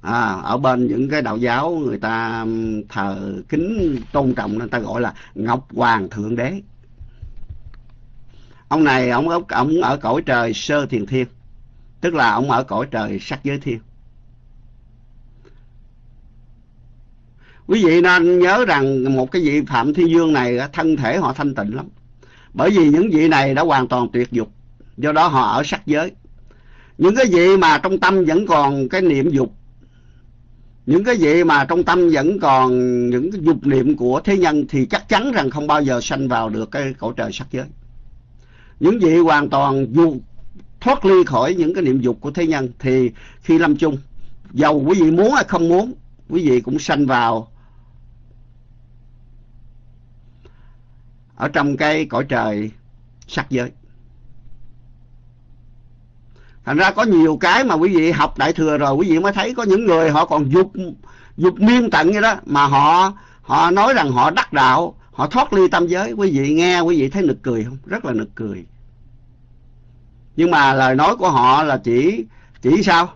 À, ở bên những cái đạo giáo người ta thờ kính tôn trọng người ta gọi là ngọc hoàng thượng đế. Ông này ông ông ở cõi trời sơ thiền thiên tức là ông ở cõi trời sắc giới thiên. Quý vị nên nhớ rằng một cái vị phạm thiên dương này thân thể họ thanh tịnh lắm. Bởi vì những vị này đã hoàn toàn tuyệt dục, do đó họ ở sắc giới. Những cái vị mà trong tâm vẫn còn cái niệm dục, những cái vị mà trong tâm vẫn còn những cái dục niệm của thế nhân thì chắc chắn rằng không bao giờ sanh vào được cái cõi trời sắc giới. Những vị hoàn toàn dù thoát ly khỏi những cái niệm dục của thế nhân thì khi lâm chung dầu quý vị muốn hay không muốn, quý vị cũng sanh vào ở trong cái cõi trời sắc giới. Thành ra có nhiều cái mà quý vị học đại thừa rồi, quý vị mới thấy có những người họ còn dục dục miên tận như đó, mà họ họ nói rằng họ đắc đạo, họ thoát ly tâm giới. Quý vị nghe, quý vị thấy nực cười không? Rất là nực cười. Nhưng mà lời nói của họ là chỉ chỉ sao?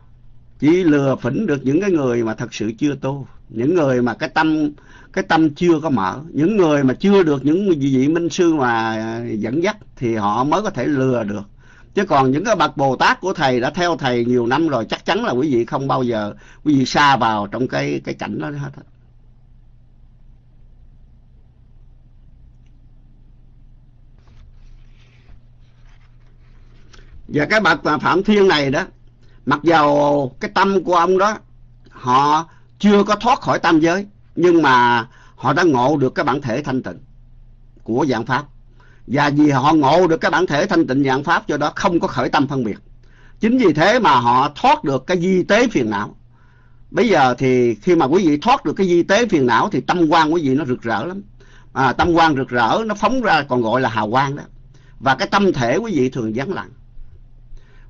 Chỉ lừa phỉnh được những cái người mà thật sự chưa tu. Những người mà cái tâm cái tâm chưa có mở. Những người mà chưa được những vị minh sư mà dẫn dắt thì họ mới có thể lừa được. Chứ còn những cái bậc bồ tát của thầy đã theo thầy nhiều năm rồi, chắc chắn là quý vị không bao giờ quý vị xa vào trong cái cái cảnh đó hết và cái bậc phạm thiên này đó, mặc dầu cái tâm của ông đó, họ chưa có thoát khỏi tam giới nhưng mà họ đã ngộ được cái bản thể thanh tịnh của dạng pháp. Và vì họ ngộ được cái bản thể thanh tịnh dạng pháp cho đó không có khởi tâm phân biệt. Chính vì thế mà họ thoát được cái di tế phiền não. Bây giờ thì khi mà quý vị thoát được cái di tế phiền não thì tâm quan quý vị nó rực rỡ lắm. À, tâm quan rực rỡ nó phóng ra còn gọi là hào quang đó. Và cái tâm thể quý vị thường vắng lặng.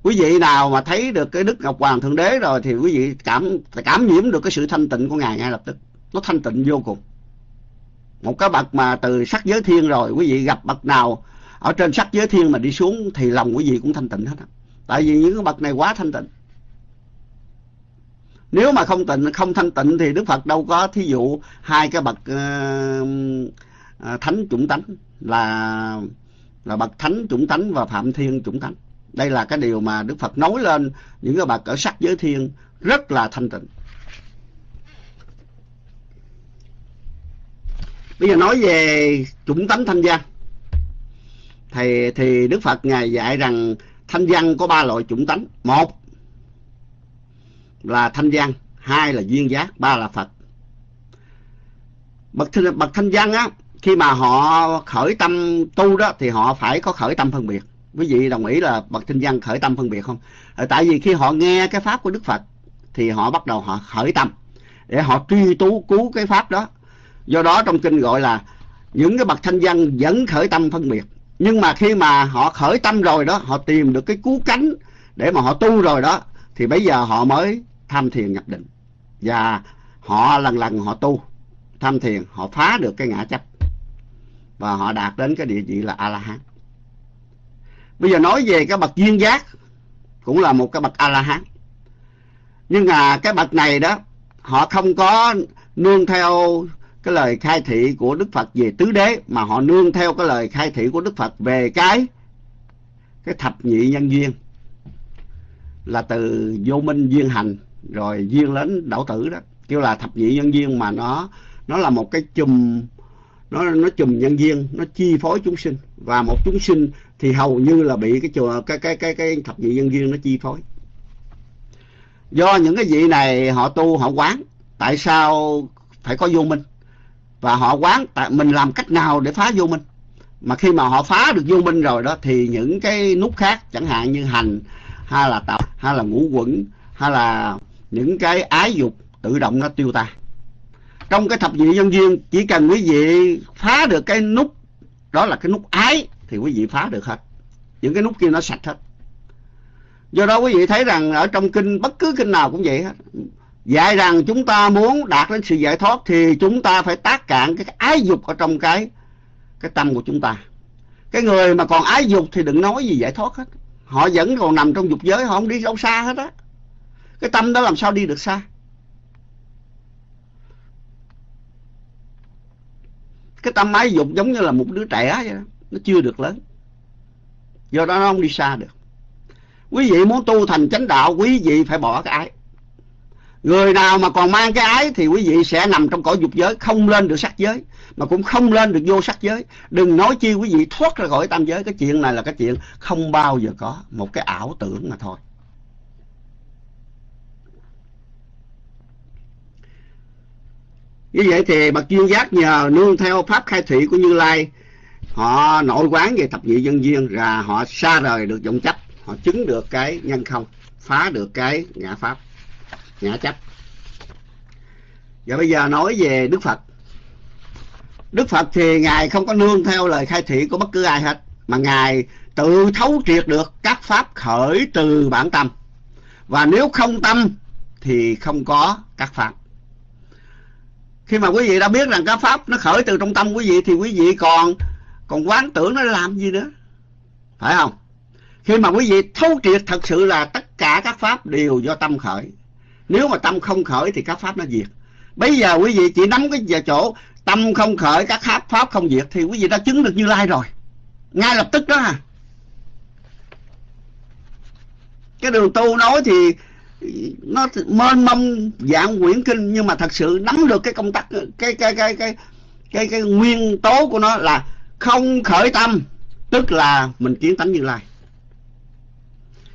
Quý vị nào mà thấy được cái đức ngọc hoàng thượng đế rồi thì quý vị cảm cảm nhiễm được cái sự thanh tịnh của ngài ngay lập tức nó thanh tịnh vô cùng. Một cái bậc mà từ sắc giới thiên rồi quý vị gặp bậc nào ở trên sắc giới thiên mà đi xuống thì lòng quý vị cũng thanh tịnh hết á. Tại vì những cái bậc này quá thanh tịnh. Nếu mà không tịnh không thanh tịnh thì đức phật đâu có thí dụ hai cái bậc uh, thánh chủng tánh là là bậc thánh chủng tánh và phạm thiên chủng tánh. Đây là cái điều mà đức phật nói lên những cái bậc ở sắc giới thiên rất là thanh tịnh. Bây giờ nói về chủng tánh thanh văn. Thì thì đức phật ngài dạy rằng thanh văn có ba loại chủng tánh. Một là thanh văn hai là duyên giác ba là phật. Bậc thanh, bậc thanh văn á khi mà họ khởi tâm tu đó thì họ phải có khởi tâm phân biệt. Quý vị đồng ý là bậc thanh văn khởi tâm phân biệt không? Ờ, tại vì khi họ nghe cái pháp của đức phật thì họ bắt đầu họ khởi tâm để họ truy tú cứu cái pháp đó do đó trong kinh gọi là những cái bậc thanh văn vẫn khởi tâm phân biệt. Nhưng mà khi mà họ khởi tâm rồi đó, họ tìm được cái cứu cánh để mà họ tu rồi đó, thì bây giờ họ mới tham thiền nhập định. Và họ lần lần họ tu, tham thiền, họ phá được cái ngã chấp. Và họ đạt đến cái địa vị là a la hán bây giờ nói về cái bậc duyên giác, cũng là một cái bậc a la hán nhưng mà cái bậc này đó, họ không có nương theo cái lời khai thị của Đức Phật về tứ đế, mà họ nương theo cái lời khai thị của Đức Phật về cái cái thập nhị nhân duyên. Là từ vô minh duyên hành, rồi duyên đến đảo tử đó. Kêu là thập nhị nhân duyên mà nó nó là một cái chùm, nó nó chùm nhân duyên, nó chi phối chúng sinh. Và một chúng sinh thì hầu như là bị cái chùa, cái cái cái cái thập nhị nhân duyên nó chi phối. Do những cái vị này họ tu, họ quán, tại sao phải có vô minh? Và họ quán tại mình làm cách nào để phá vô minh mà khi mà họ phá được vô minh rồi đó, thì những cái nút khác, chẳng hạn như hành hay là tạo hay là ngũ quẩn hay là những cái ái dục tự động nó tiêu tan. Trong cái thập nhị nhân duyên chỉ cần quý vị phá được cái nút, đó là cái nút ái, thì quý vị phá được hết. Những cái nút kia nó sạch hết. Do đó quý vị thấy rằng ở trong kinh, bất cứ kinh nào cũng vậy hết dạy rằng chúng ta muốn đạt đến sự giải thoát thì chúng ta phải tác cạn cái ái dục ở trong cái cái tâm của chúng ta. Cái người mà còn ái dục thì đừng nói gì giải thoát hết. Họ vẫn còn nằm trong dục giới, họ không đi đâu xa hết á. Cái tâm đó làm sao đi được xa? Cái tâm ái dục giống như là một đứa trẻ vậy đó, nó chưa được lớn. Do đó nó không đi xa được. Quý vị muốn tu thành chánh đạo, quý vị phải bỏ cái ái người nào mà còn mang cái ái thì quý vị sẽ nằm trong cõi dục giới, không lên được sắc giới, mà cũng không lên được vô sắc giới. Đừng nói chi quý vị thoát ra khỏi tam giới, cái chuyện này là cái chuyện không bao giờ có, một cái ảo tưởng mà thôi. Như vậy thì bậc chuyên giác nhờ nương theo pháp khai thị của như lai, họ nội quán về thập nhị dân duyên và họ xa rời được vọng chấp, họ chứng được cái nhân không, phá được cái ngã pháp ngã chấp. Và bây giờ nói về đức phật. Đức phật thì ngài không có nương theo lời khai thị của bất cứ ai hết, mà ngài tự thấu triệt được các pháp khởi từ bản tâm. Và nếu không tâm thì không có các pháp. Khi mà quý vị đã biết rằng các pháp nó khởi từ trong tâm quý vị thì quý vị còn còn quán tưởng nó làm gì nữa. Phải không? Khi mà quý vị thấu triệt thật sự là tất cả các pháp đều do tâm khởi nếu mà tâm không khởi thì các pháp nó diệt. Bây giờ quý vị chỉ nắm cái giờ chỗ tâm không khởi các pháp pháp không diệt thì quý vị đã chứng được như lai rồi. Ngay lập tức đó à. Cái đường tu nói thì nó mênh mông dạng quyển kinh nhưng mà thật sự nắm được cái công tắc cái cái cái cái cái cái, cái nguyên tố của nó là không khởi tâm tức là mình kiến tánh như lai.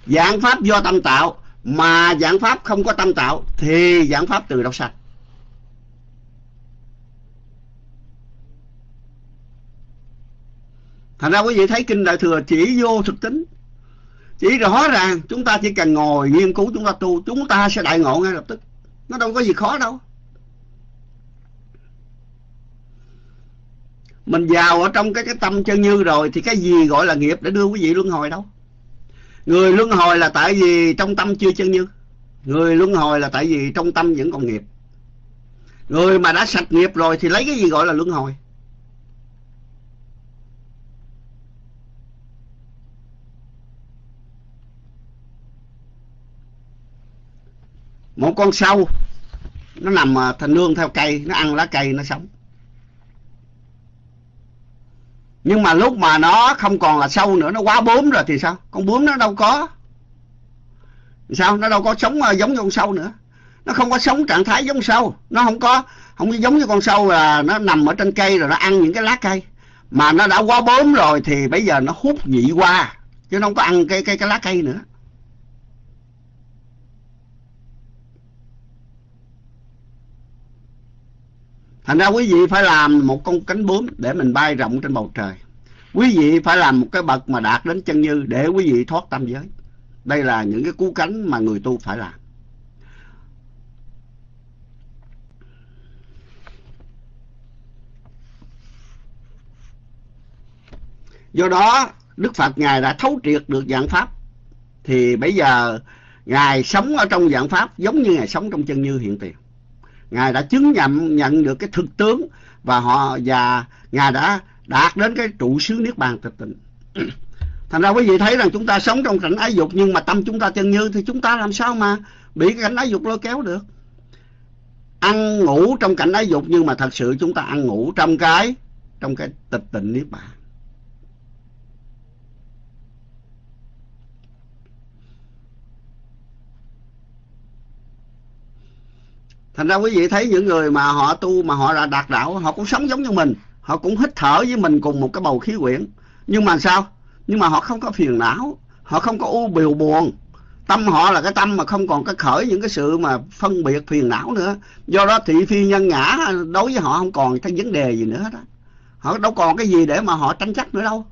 Dạng pháp do tâm tạo mà giảng pháp không có tâm tạo, thì giảng pháp từ đâu sạch? Thành ra quý vị thấy kinh đại thừa chỉ vô thực tính, chỉ rõ ràng chúng ta chỉ cần ngồi nghiên cứu chúng ta tu, chúng ta sẽ đại ngộ ngay lập tức. Nó đâu có gì khó đâu. Mình vào ở trong cái cái tâm chân như rồi thì cái gì gọi là nghiệp để đưa quý vị luân hồi đâu? Người luân hồi là tại vì trong tâm chưa chân như. Người luân hồi là tại vì trong tâm vẫn còn nghiệp. Người mà đã sạch nghiệp rồi thì lấy cái gì gọi là luân hồi? Một con sâu, nó nằm à, thành nương theo cây, nó ăn lá cây, nó sống nhưng mà lúc mà nó không còn là sâu nữa, nó quá bướm rồi thì sao? Con bướm nó đâu có. Sao? Nó đâu có sống à, giống như con sâu nữa. Nó không có sống trạng thái giống sâu. Nó không có không có giống như con sâu là nó nằm ở trên cây rồi nó ăn những cái lá cây. Mà nó đã quá bướm rồi thì bây giờ nó hút nhị qua chứ nó không có ăn cái cái cái lá cây nữa. Thành ra quý vị phải làm một con cánh bướm để mình bay rộng trên bầu trời. Quý vị phải làm một cái bậc mà đạt đến chân như để quý vị thoát tam giới. Đây là những cái cú cánh mà người tu phải làm. Do đó, đức phật ngài đã thấu triệt được dạng pháp. Thì bây giờ ngài sống ở trong dạng pháp giống như ngài sống trong chân như hiện tiền ngài đã chứng nhận nhận được cái thực tướng và họ, và ngài đã đạt đến cái trụ xứ niết bàn tịch tịnh. *clears throat* Thành ra quý vị thấy rằng chúng ta sống trong cảnh ái dục, nhưng mà tâm chúng ta chân như, thì chúng ta làm sao mà bị cái cảnh ái dục lôi kéo được? Ăn ngủ trong cảnh ái dục, nhưng mà thật sự chúng ta ăn ngủ trong cái trong cái tịch tịnh niết bàn. Thành ra quý vị thấy những người mà họ tu, mà họ đã đạt đạo, họ cũng sống giống như mình. Họ cũng hít thở với mình cùng một cái bầu khí quyển. Nhưng mà sao? Nhưng mà họ không có phiền não. Họ không có u biều buồn. Tâm họ là cái tâm mà không còn cái khởi những cái sự mà phân biệt phiền não nữa. Do đó thị phi nhân ngã, đối với họ không còn cái vấn đề gì nữa hết á họ đâu còn cái gì để mà họ tranh chấp nữa đâu.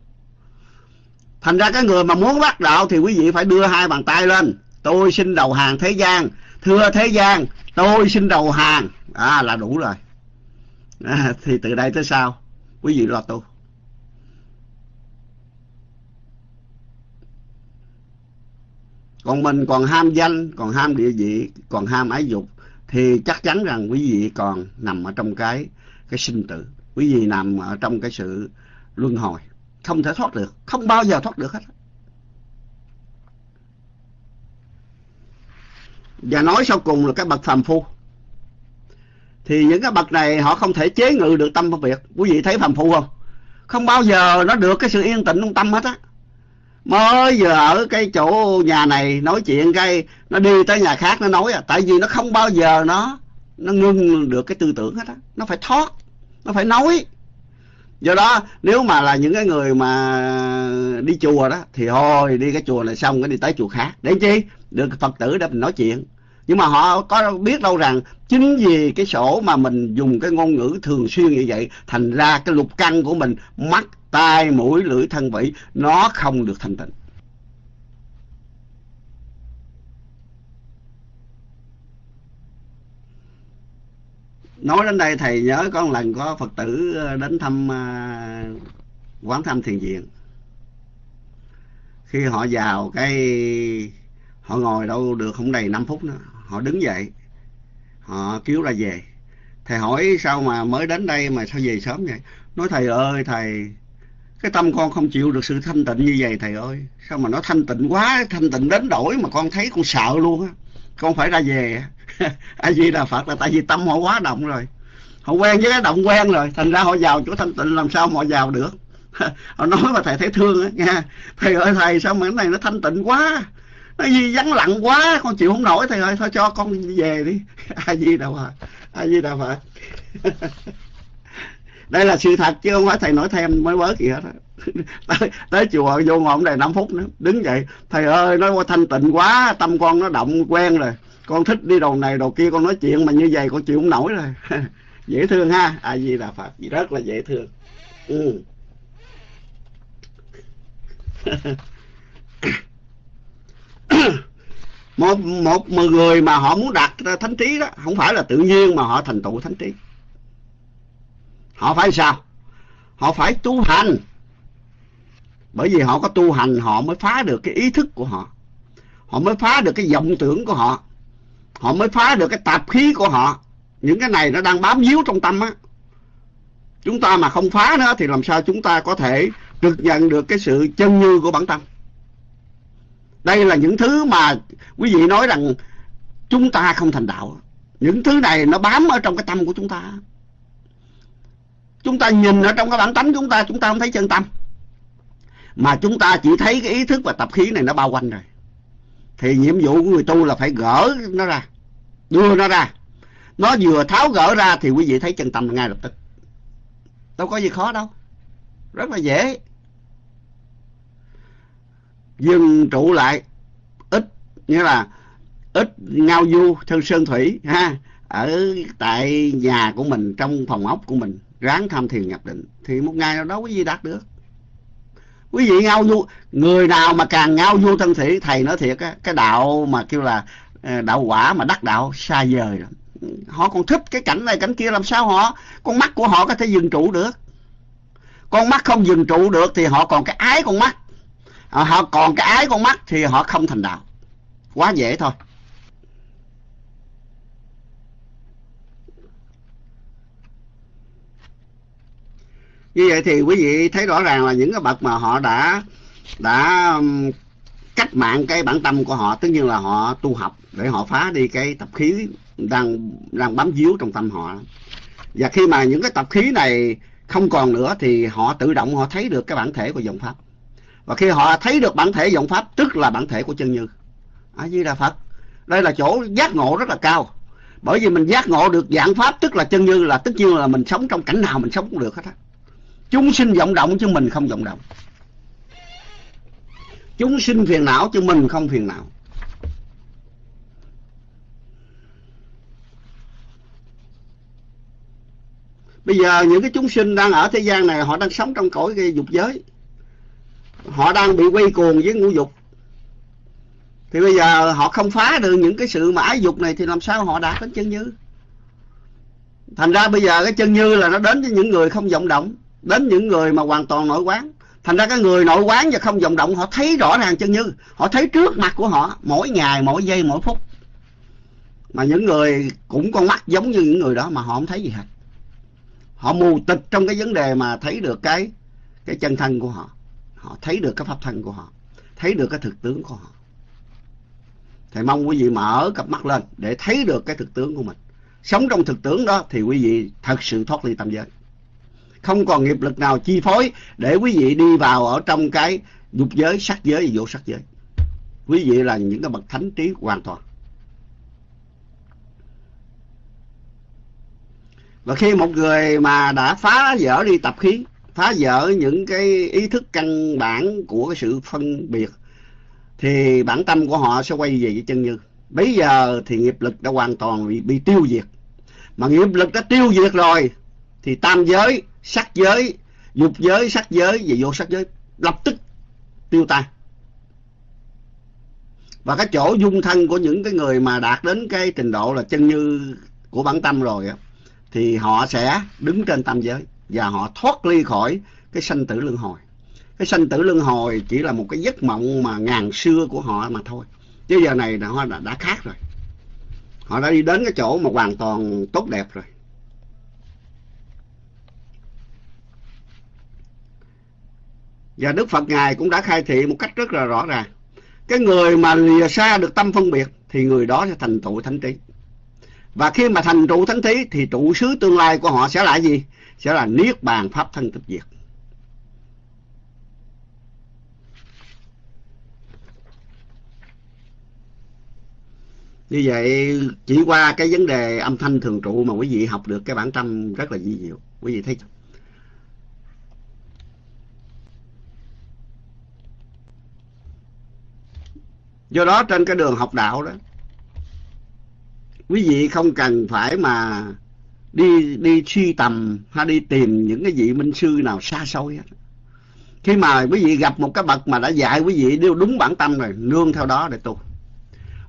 Thành ra cái người mà muốn bắt đạo thì quý vị phải đưa hai bàn tay lên. Tôi xin đầu hàng thế gian, thưa thế gian tôi xin đầu hàng. À là đủ rồi. À, thì từ đây tới sau quý vị lo tu. Còn mình còn ham danh còn ham địa vị còn ham ái dục thì chắc chắn rằng quý vị còn nằm ở trong cái cái sinh tử. Quý vị nằm ở trong cái sự luân hồi. Không thể thoát được không bao giờ thoát được hết. Và nói sau cùng là các bậc phàm phu. Thì những cái bậc này họ không thể chế ngự được tâm phân biệt. Quý vị thấy phàm phu không? Không bao giờ nó được cái sự yên tĩnh trong tâm hết á. Mới vừa ở cái chỗ nhà này nói chuyện cái, nó đi tới nhà khác nó nói à tại vì nó không bao giờ nó nó ngưng được cái tư tưởng hết á. Nó phải thoát, nó phải nói. Do đó, nếu mà là những cái người mà đi chùa đó, thì thôi, đi cái chùa này xong cái đi tới chùa khác. Để chi? Được phật tử để mình nói chuyện. Nhưng mà họ có biết đâu rằng chính vì cái sổ mà mình dùng cái ngôn ngữ thường xuyên như vậy, thành ra cái lục căn của mình, mắt, tai, mũi, lưỡi, thân, vị, nó không được thanh tịnh. Nói đến đây thầy nhớ có một lần có phật tử ờ, đến thăm ờ, quán thăm thiền viện. Khi họ vào cái họ ngồi đâu được không đầy 5 phút nữa. Họ đứng dậy. Họ cứu ra về. Thầy hỏi, sao mà mới đến đây mà sao về sớm vậy? Nói, thầy ơi, thầy, cái tâm con không chịu được sự thanh tịnh như vậy, thầy ơi. Sao mà nó thanh tịnh quá, thanh tịnh đến đổi mà con thấy con sợ luôn á. Con phải ra về. *laughs* A di đà phật là tại vì tâm họ quá động rồi. Họ quen với cái động quen rồi. Thành ra họ vào chỗ thanh tịnh, làm sao mà họ vào được? *laughs* Họ nói mà thầy thấy thương á nha thầy ơi, thầy, sao mà cái này nó thanh tịnh quá? Nó gì vắng lặng quá con chịu không nổi thầy ơi thôi cho con về đi. *laughs* A di đà phật a di đà phật. *laughs* Đây là sự thật chứ không phải thầy nói thêm mới bớt gì hết tới, tới chùa vô ngồi đây 5 phút nữa đứng dậy. Thầy ơi nói qua thanh tịnh quá tâm con nó động quen rồi. Con thích đi đầu này đầu kia con nói chuyện mà như vậy con chịu không nổi rồi. *laughs* Dễ thương ha ai gì đà phật. Rất là dễ thương. Ừ. *coughs* một một người mà họ muốn đạt thánh trí đó, không phải là tự nhiên mà họ thành tựu thánh trí. Họ phải sao? Họ phải tu hành. Bởi vì họ có tu hành, họ mới phá được cái ý thức của họ. Họ mới phá được cái vọng tưởng của họ. Họ mới phá được cái tạp khí của họ. Những cái này nó đang bám víu trong tâm á. Chúng ta mà không phá nó thì làm sao chúng ta có thể được nhận được cái sự chân như của bản tâm đây là những thứ mà quý vị nói rằng chúng ta không thành đạo. Những thứ này nó bám ở trong cái tâm của chúng ta. Chúng ta nhìn ở trong cái bản tánh chúng ta chúng ta không thấy chân tâm. Mà chúng ta chỉ thấy cái ý thức và tập khí này nó bao quanh rồi. Thì nhiệm vụ của người tu là phải gỡ nó ra, đưa nó ra. Nó vừa tháo gỡ ra thì quý vị thấy chân tâm ngay lập tức. Đâu có gì khó đâu. Rất là dễ dừng trụ lại, ít, nghĩa là ít ngao du thân sơn thủy, ha, ở tại nhà của mình, trong phòng ốc của mình, ráng tham thiền nhập định, thì một ngày nào đó quý vị đạt được. Quý vị ngao du, người nào mà càng ngao du thân thể thầy nói thiệt á, cái đạo mà kêu là ờ, đạo quả mà đắc đạo xa vời lắm. Họ còn thích cái cảnh này, cảnh kia, làm sao họ, con mắt của họ có thể dừng trụ được? Con mắt không dừng trụ được thì họ còn cái ái con mắt à, họ còn cái ái con mắt thì họ không thành đạo. Quá dễ thôi. Như vậy thì quý vị thấy rõ ràng là những cái bậc mà họ đã đã cách mạng cái bản tâm của họ tất nhiên là họ tu học để họ phá đi cái tập khí đang đang bám víu trong tâm họ. Và khi mà những cái tập khí này không còn nữa thì họ tự động họ thấy được cái bản thể của dòng pháp và khi họ thấy được bản thể vọng pháp, tức là bản thể của chân như a di đà phật, đây là chỗ giác ngộ rất là cao. Bởi vì mình giác ngộ được dạng pháp, tức là chân như là tất nhiên là mình sống trong cảnh nào mình sống cũng được hết á. Chúng sinh vọng động chứ mình không vọng động. Chúng sinh phiền não chứ mình không phiền não. Bây giờ những cái chúng sinh đang ở thế gian này, họ đang sống trong cõi cái dục giới họ đang bị quay cuồng với ngũ dục. Thì bây giờ họ không phá được những cái sự mà ái dục này thì làm sao họ đạt đến chân như? Thành ra bây giờ cái chân như là nó đến với những người không vọng động, đến những người mà hoàn toàn nội quán. Thành ra cái người nội quán và không vọng động, họ thấy rõ ràng chân như. Họ thấy trước mặt của họ, mỗi ngày, mỗi giây, mỗi phút. Mà những người cũng con mắt giống như những người đó mà họ không thấy gì hết. Họ mù tịch trong cái vấn đề mà thấy được cái cái chân thân của họ họ thấy được cái pháp thân của họ, thấy được cái thực tướng của họ. Thầy mong quý vị mở cặp mắt lên để thấy được cái thực tướng của mình. Sống trong thực tướng đó thì quý vị thật sự thoát ly tam giới. Không còn nghiệp lực nào chi phối để quý vị đi vào ở trong cái dục giới, sắc giới và vô sắc giới. Quý vị là những cái bậc thánh trí hoàn toàn. Và khi một người mà đã phá vỡ đi tập khí phá vỡ những cái ý thức căn bản của cái sự phân biệt thì bản tâm của họ sẽ quay về với chân như. Bây giờ thì nghiệp lực đã hoàn toàn bị, bị tiêu diệt. Mà nghiệp lực đã tiêu diệt rồi thì tam giới sắc giới dục giới sắc giới và vô sắc giới lập tức tiêu tan. Và cái chỗ dung thân của những cái người mà đạt đến cái trình độ là chân như của bản tâm rồi thì họ sẽ đứng trên tam giới và họ thoát ly khỏi cái sanh tử luân hồi. Cái sanh tử luân hồi chỉ là một cái giấc mộng mà ngàn xưa của họ mà thôi. Chứ giờ này là họ đã, đã khác rồi. Họ đã đi đến cái chỗ mà hoàn toàn tốt đẹp rồi. Và Đức Phật Ngài cũng đã khai thị một cách rất là rõ ràng. Cái người mà lìa xa được tâm phân biệt thì người đó sẽ thành tựu thánh trí. Và khi mà thành trụ thánh trí thì trụ xứ tương lai của họ sẽ là gì? Sẽ là niết bàn pháp thân tịch diệt. Như vậy, chỉ qua cái vấn đề âm thanh thường trụ mà quý vị học được cái bản tâm rất là di diệu. Quý vị thấy chưa? Do đó trên cái đường học đạo đó, quý vị không cần phải mà đi đi suy tầm hay đi tìm những cái vị minh sư nào xa xôi hết. Khi mà quý vị gặp một cái bậc mà đã dạy quý vị đều đúng bản tâm rồi, nương theo đó để tu.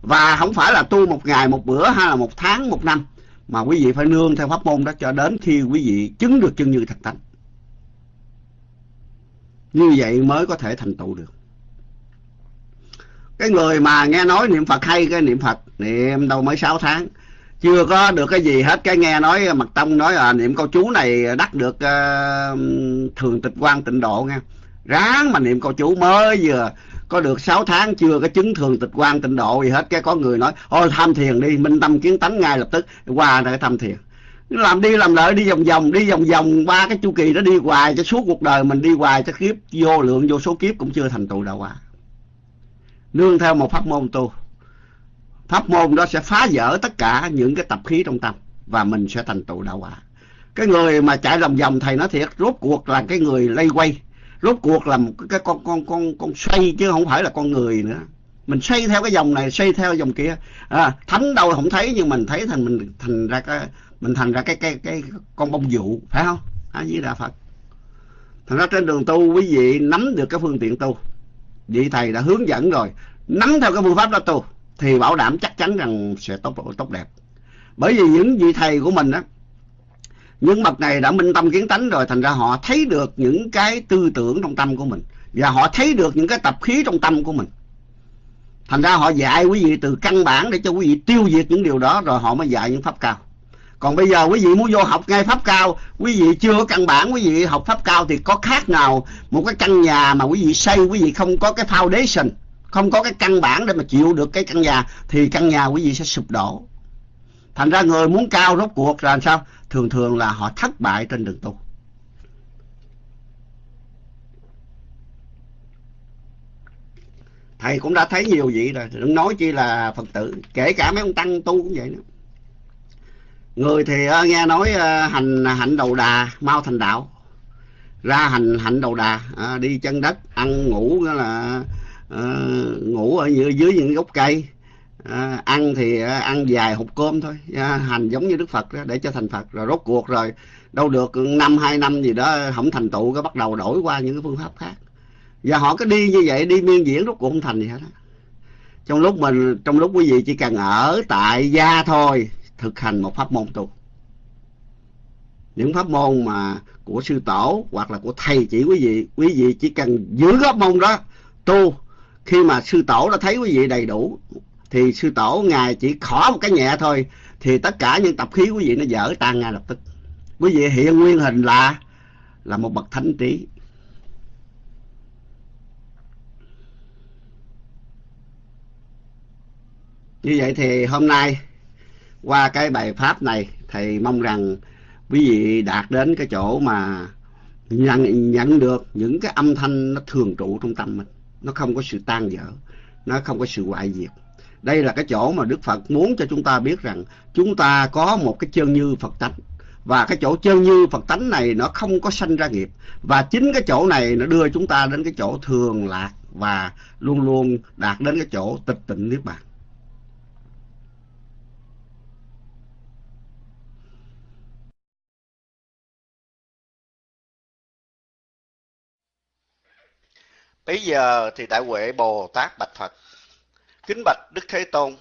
Và không phải là tu một ngày, một bữa hay là một tháng, một năm, mà quý vị phải nương theo pháp môn đó cho đến khi quý vị chứng được chân như thật tánh. Như vậy mới có thể thành tựu được. Cái người mà nghe nói niệm phật hay, cái niệm phật, niệm đâu mới sáu tháng chưa có được cái gì hết. Cái nghe nói mặt tông nói là niệm câu chú này đắc được uh, thường tịch quan tịnh độ nghe. Ráng mà niệm câu chú mới vừa. Có được 6 tháng chưa có chứng thường tịch quan tịnh độ gì hết. Cái có người nói ôi tham thiền đi minh tâm kiến tánh ngay lập tức. Qua để tham thiền. Làm đi làm lợi đi vòng vòng đi vòng vòng. Ba cái chu kỳ đó đi hoài cho suốt cuộc đời mình đi hoài cho kiếp vô lượng vô số kiếp cũng chưa thành tựu đạo quả. Nương theo một pháp môn tu pháp môn đó sẽ phá vỡ tất cả những cái tập khí trong tâm và mình sẽ thành tựu đạo quả. Cái người mà chạy lòng vòng thầy nói thiệt rốt cuộc là cái người lây quay. Rốt cuộc là một cái con con con con xoay chứ không phải là con người nữa. Mình xoay theo cái dòng này xoay theo dòng kia. À, thánh đâu không thấy nhưng mình thấy thành mình thành ra cái mình thành ra cái cái cái con bông dụ phải không? A di đà phật. Thành ra trên đường tu quý vị nắm được cái phương tiện tu. Vị thầy đã hướng dẫn rồi nắm theo cái phương pháp đó tu thì bảo đảm chắc chắn rằng sẽ tốt tốt đẹp. Bởi vì những vị thầy của mình á, những bậc này đã minh tâm kiến tánh rồi, thành ra họ thấy được những cái tư tưởng trong tâm của mình. Và họ thấy được những cái tập khí trong tâm của mình. Thành ra họ dạy quý vị từ căn bản để cho quý vị tiêu diệt những điều đó, rồi họ mới dạy những pháp cao. Còn bây giờ quý vị muốn vô học ngay pháp cao, quý vị chưa có căn bản, quý vị học pháp cao thì có khác nào một cái căn nhà mà quý vị xây, quý vị không có cái foundation không có cái căn bản để mà chịu được cái căn nhà thì căn nhà quý vị sẽ sụp đổ. Thành ra người muốn cao rốt cuộc là sao? Thường thường là họ thất bại trên đường tu. Thầy cũng đã thấy nhiều vị rồi đừng nói chi là phật tử kể cả mấy ông tăng tu cũng vậy nữa người thì uh, nghe nói uh, hành hạnh đầu đà mau thành đạo. Ra hành hạnh đầu đà uh, đi chân đất ăn ngủ là Ờ, ngủ ở dưới, dưới những gốc cây. À, ăn thì à, ăn dài hộp cơm thôi. À, hành giống như đức phật đó, để cho thành phật. Rồi rốt cuộc rồi đâu được năm hai năm gì đó không thành tựu cái bắt đầu đổi qua những cái phương pháp khác. Và họ cứ đi như vậy đi miên diễn rốt cuộc không thành gì hết đó. trong lúc mình trong lúc quý vị chỉ cần ở tại gia thôi thực hành một pháp môn tu. Những pháp môn mà của sư tổ hoặc là của thầy chỉ quý vị quý vị chỉ cần giữ pháp môn đó tu khi mà sư tổ đã thấy quý vị đầy đủ, thì sư tổ ngài chỉ khỏ một cái nhẹ thôi, thì tất cả những tập khí quý vị nó dở tan ngay lập tức. Quý vị hiện nguyên hình là là một bậc thánh trí. Như vậy thì hôm nay, qua cái bài pháp này, thầy mong rằng quý vị đạt đến cái chỗ mà nhận nhận được những cái âm thanh nó thường trụ trong tâm mình nó không có sự tan dở nó không có sự hoại diệt. Đây là cái chỗ mà đức phật muốn cho chúng ta biết rằng chúng ta có một cái chân như phật tánh. Và cái chỗ chân như phật tánh này nó không có sanh ra nghiệp. Và chính cái chỗ này nó đưa chúng ta đến cái chỗ thường lạc và luôn luôn đạt đến cái chỗ tịch tịnh niết bàn. Bây giờ thì Đại Huệ Bồ Tát Bạch Phật. Kính bạch Đức Thế Tôn,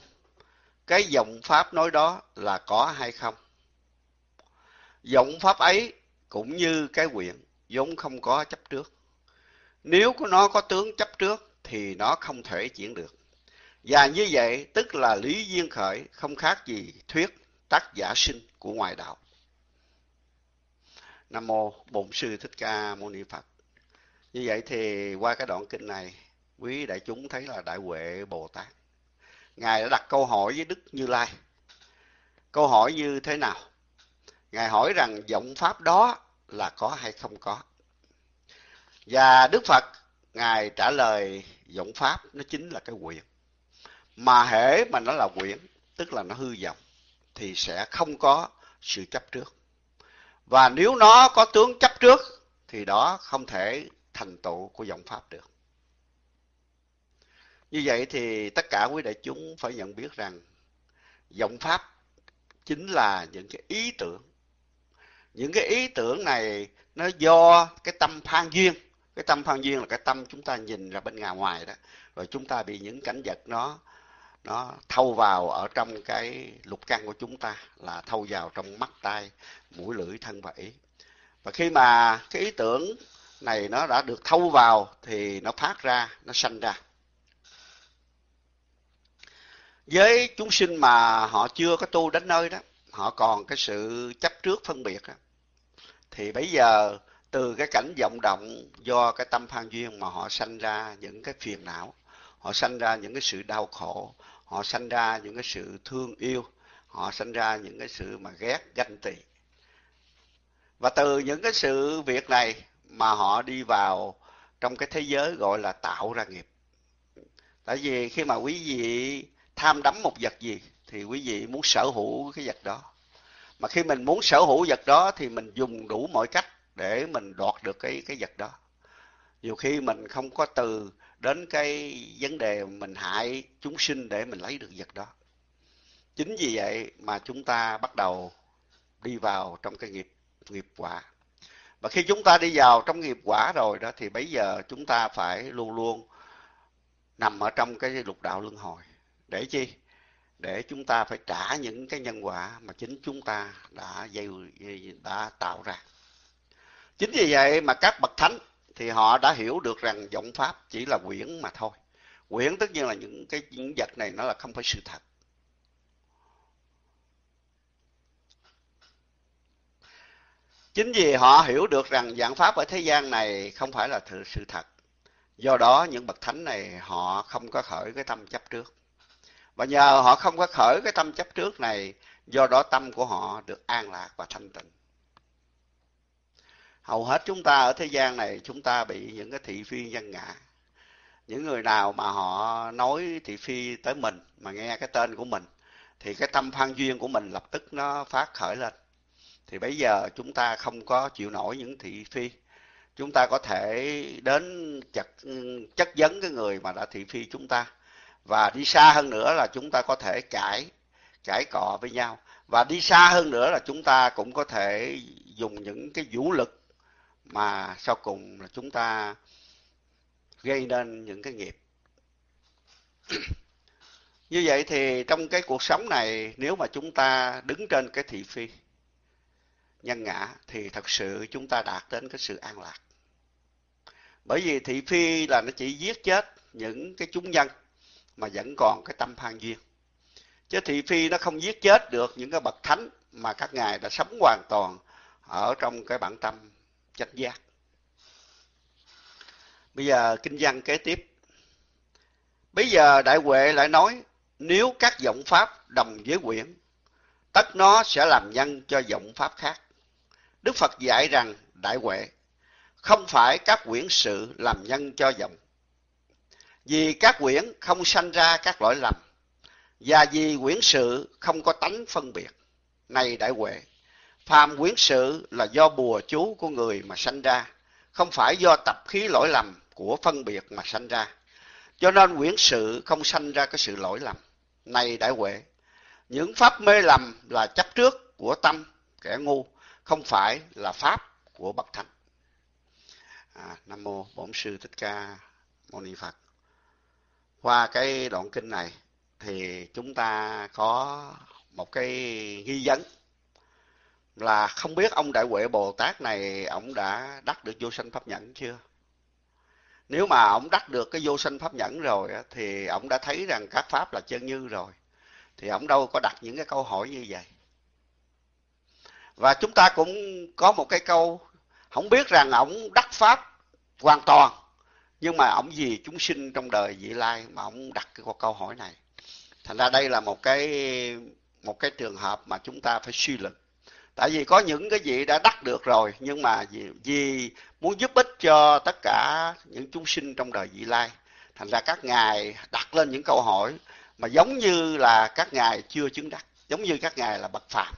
cái giọng Pháp nói đó là có hay không? Giọng Pháp ấy cũng như cái quyển, vốn không có chấp trước. Nếu nó có tướng chấp trước thì nó không thể chuyển được. Và như vậy tức là lý duyên khởi không khác gì thuyết tác giả sinh của ngoại đạo. Nam mô Bổn sư Thích Ca Mâu Ni Phật. Như vậy thì qua cái đoạn kinh này, quý đại chúng thấy là Đại Huệ Bồ Tát. Ngài đã đặt câu hỏi với Đức Như Lai. Câu hỏi như thế nào? Ngài hỏi rằng vọng pháp đó là có hay không có? Và Đức Phật, Ngài trả lời vọng pháp nó chính là cái quyền. Mà hễ mà nó là quyển tức là nó hư vọng, thì sẽ không có sự chấp trước. Và nếu nó có tướng chấp trước, thì đó không thể thành tựu của dòng pháp được. Như vậy thì tất cả quý đại chúng phải nhận biết rằng dòng pháp chính là những cái ý tưởng. Những cái ý tưởng này nó do cái tâm phan duyên. Cái tâm phan duyên là cái tâm chúng ta nhìn ra bên ngoài ngoài đó. Rồi chúng ta bị những cảnh vật nó nó thâu vào ở trong cái lục căn của chúng ta là thâu vào trong mắt, tai, mũi, lưỡi, thân và ý và khi mà cái ý tưởng này nó đã được thâu vào thì nó phát ra, nó sanh ra. Với chúng sinh mà họ chưa có tu đến nơi đó, họ còn cái sự chấp trước phân biệt đó, thì bây giờ từ cái cảnh vọng động do cái tâm phan duyên mà họ sanh ra những cái phiền não, họ sanh ra những cái sự đau khổ, họ sanh ra những cái sự thương yêu, họ sanh ra những cái sự mà ghét ganh tị. Và từ những cái sự việc này mà họ đi vào trong cái thế giới gọi là tạo ra nghiệp. Tại vì khi mà quý vị tham đắm một vật gì thì quý vị muốn sở hữu cái vật đó. Mà khi mình muốn sở hữu vật đó thì mình dùng đủ mọi cách để mình đoạt được cái cái vật đó. Nhiều khi mình không có từ đến cái vấn đề mình hại chúng sinh để mình lấy được vật đó. Chính vì vậy mà chúng ta bắt đầu đi vào trong cái nghiệp nghiệp quả. Và khi chúng ta đi vào trong nghiệp quả rồi đó, thì bây giờ chúng ta phải luôn luôn nằm ở trong cái lục đạo luân hồi. Để chi? Để chúng ta phải trả những cái nhân quả mà chính chúng ta đã dây đã tạo ra. Chính vì vậy mà các bậc thánh thì họ đã hiểu được rằng vọng pháp chỉ là quyển mà thôi. Quyển tất nhiên là những cái, những vật này nó là không phải sự thật. Chính vì họ hiểu được rằng dạng pháp ở thế gian này không phải là sự thật. Do đó những bậc thánh này họ không có khởi cái tâm chấp trước. Và nhờ họ không có khởi cái tâm chấp trước này, do đó tâm của họ được an lạc và thanh tịnh. Hầu hết chúng ta ở thế gian này chúng ta bị những cái thị phi dân ngã. Những người nào mà họ nói thị phi tới mình mà nghe cái tên của mình thì cái tâm phan duyên của mình lập tức nó phát khởi lên thì bây giờ chúng ta không có chịu nổi những thị phi. Chúng ta có thể đến chặt, chất vấn cái người mà đã thị phi chúng ta. Và đi xa hơn nữa là chúng ta có thể cãi cãi cọ với nhau. Và đi xa hơn nữa là chúng ta cũng có thể dùng những cái vũ lực mà sau cùng là chúng ta gây nên những cái nghiệp. Như vậy thì trong cái cuộc sống này, nếu mà chúng ta đứng trên cái thị phi nhân ngã thì thật sự chúng ta đạt đến cái sự an lạc. Bởi vì thị phi là nó chỉ giết chết những cái chúng nhân mà vẫn còn cái tâm phan duyên. Chứ thị phi nó không giết chết được những cái bậc thánh mà các ngài đã sống hoàn toàn ở trong cái bản tâm chánh giác. Bây giờ kinh văn kế tiếp. Bây giờ đại huệ lại nói, nếu các giọng pháp đồng với quyển, tất nó sẽ làm nhân cho giọng pháp khác đức phật dạy rằng, đại huệ, không phải các quyển sự làm nhân cho dòng. vì các quyển không sanh ra các lỗi lầm, và vì quyển sự không có tánh phân biệt. Này đại huệ, phàm quyển sự là do bùa chú của người mà sanh ra, không phải do tập khí lỗi lầm của phân biệt mà sanh ra. Cho nên quyển sự không sanh ra cái sự lỗi lầm. Này đại huệ, những pháp mê lầm là chấp trước của tâm kẻ ngu không phải là pháp của bậc thánh. À, nam mô bổn sư thích ca mâu ni phật. Qua cái đoạn kinh này thì chúng ta có một cái nghi vấn là không biết ông đại huệ bồ tát này ông đã đắc được vô sanh pháp nhẫn chưa? Nếu mà ông đắc được cái vô sanh pháp nhẫn rồi thì ông đã thấy rằng các pháp là chân như rồi. Thì ông đâu có đặt những cái câu hỏi như vậy và chúng ta cũng có một cái câu không biết rằng ông đắc pháp hoàn toàn nhưng mà ông gì chúng sinh trong đời vị lai mà ông đặt cái câu hỏi này. Thành ra đây là một cái một cái trường hợp mà chúng ta phải suy luận. Tại vì có những cái vị đã đắc được rồi nhưng mà vì, vì muốn giúp ích cho tất cả những chúng sinh trong đời vị lai thành ra các ngài đặt lên những câu hỏi mà giống như là các ngài chưa chứng đắc giống như các ngài là bậc phàm.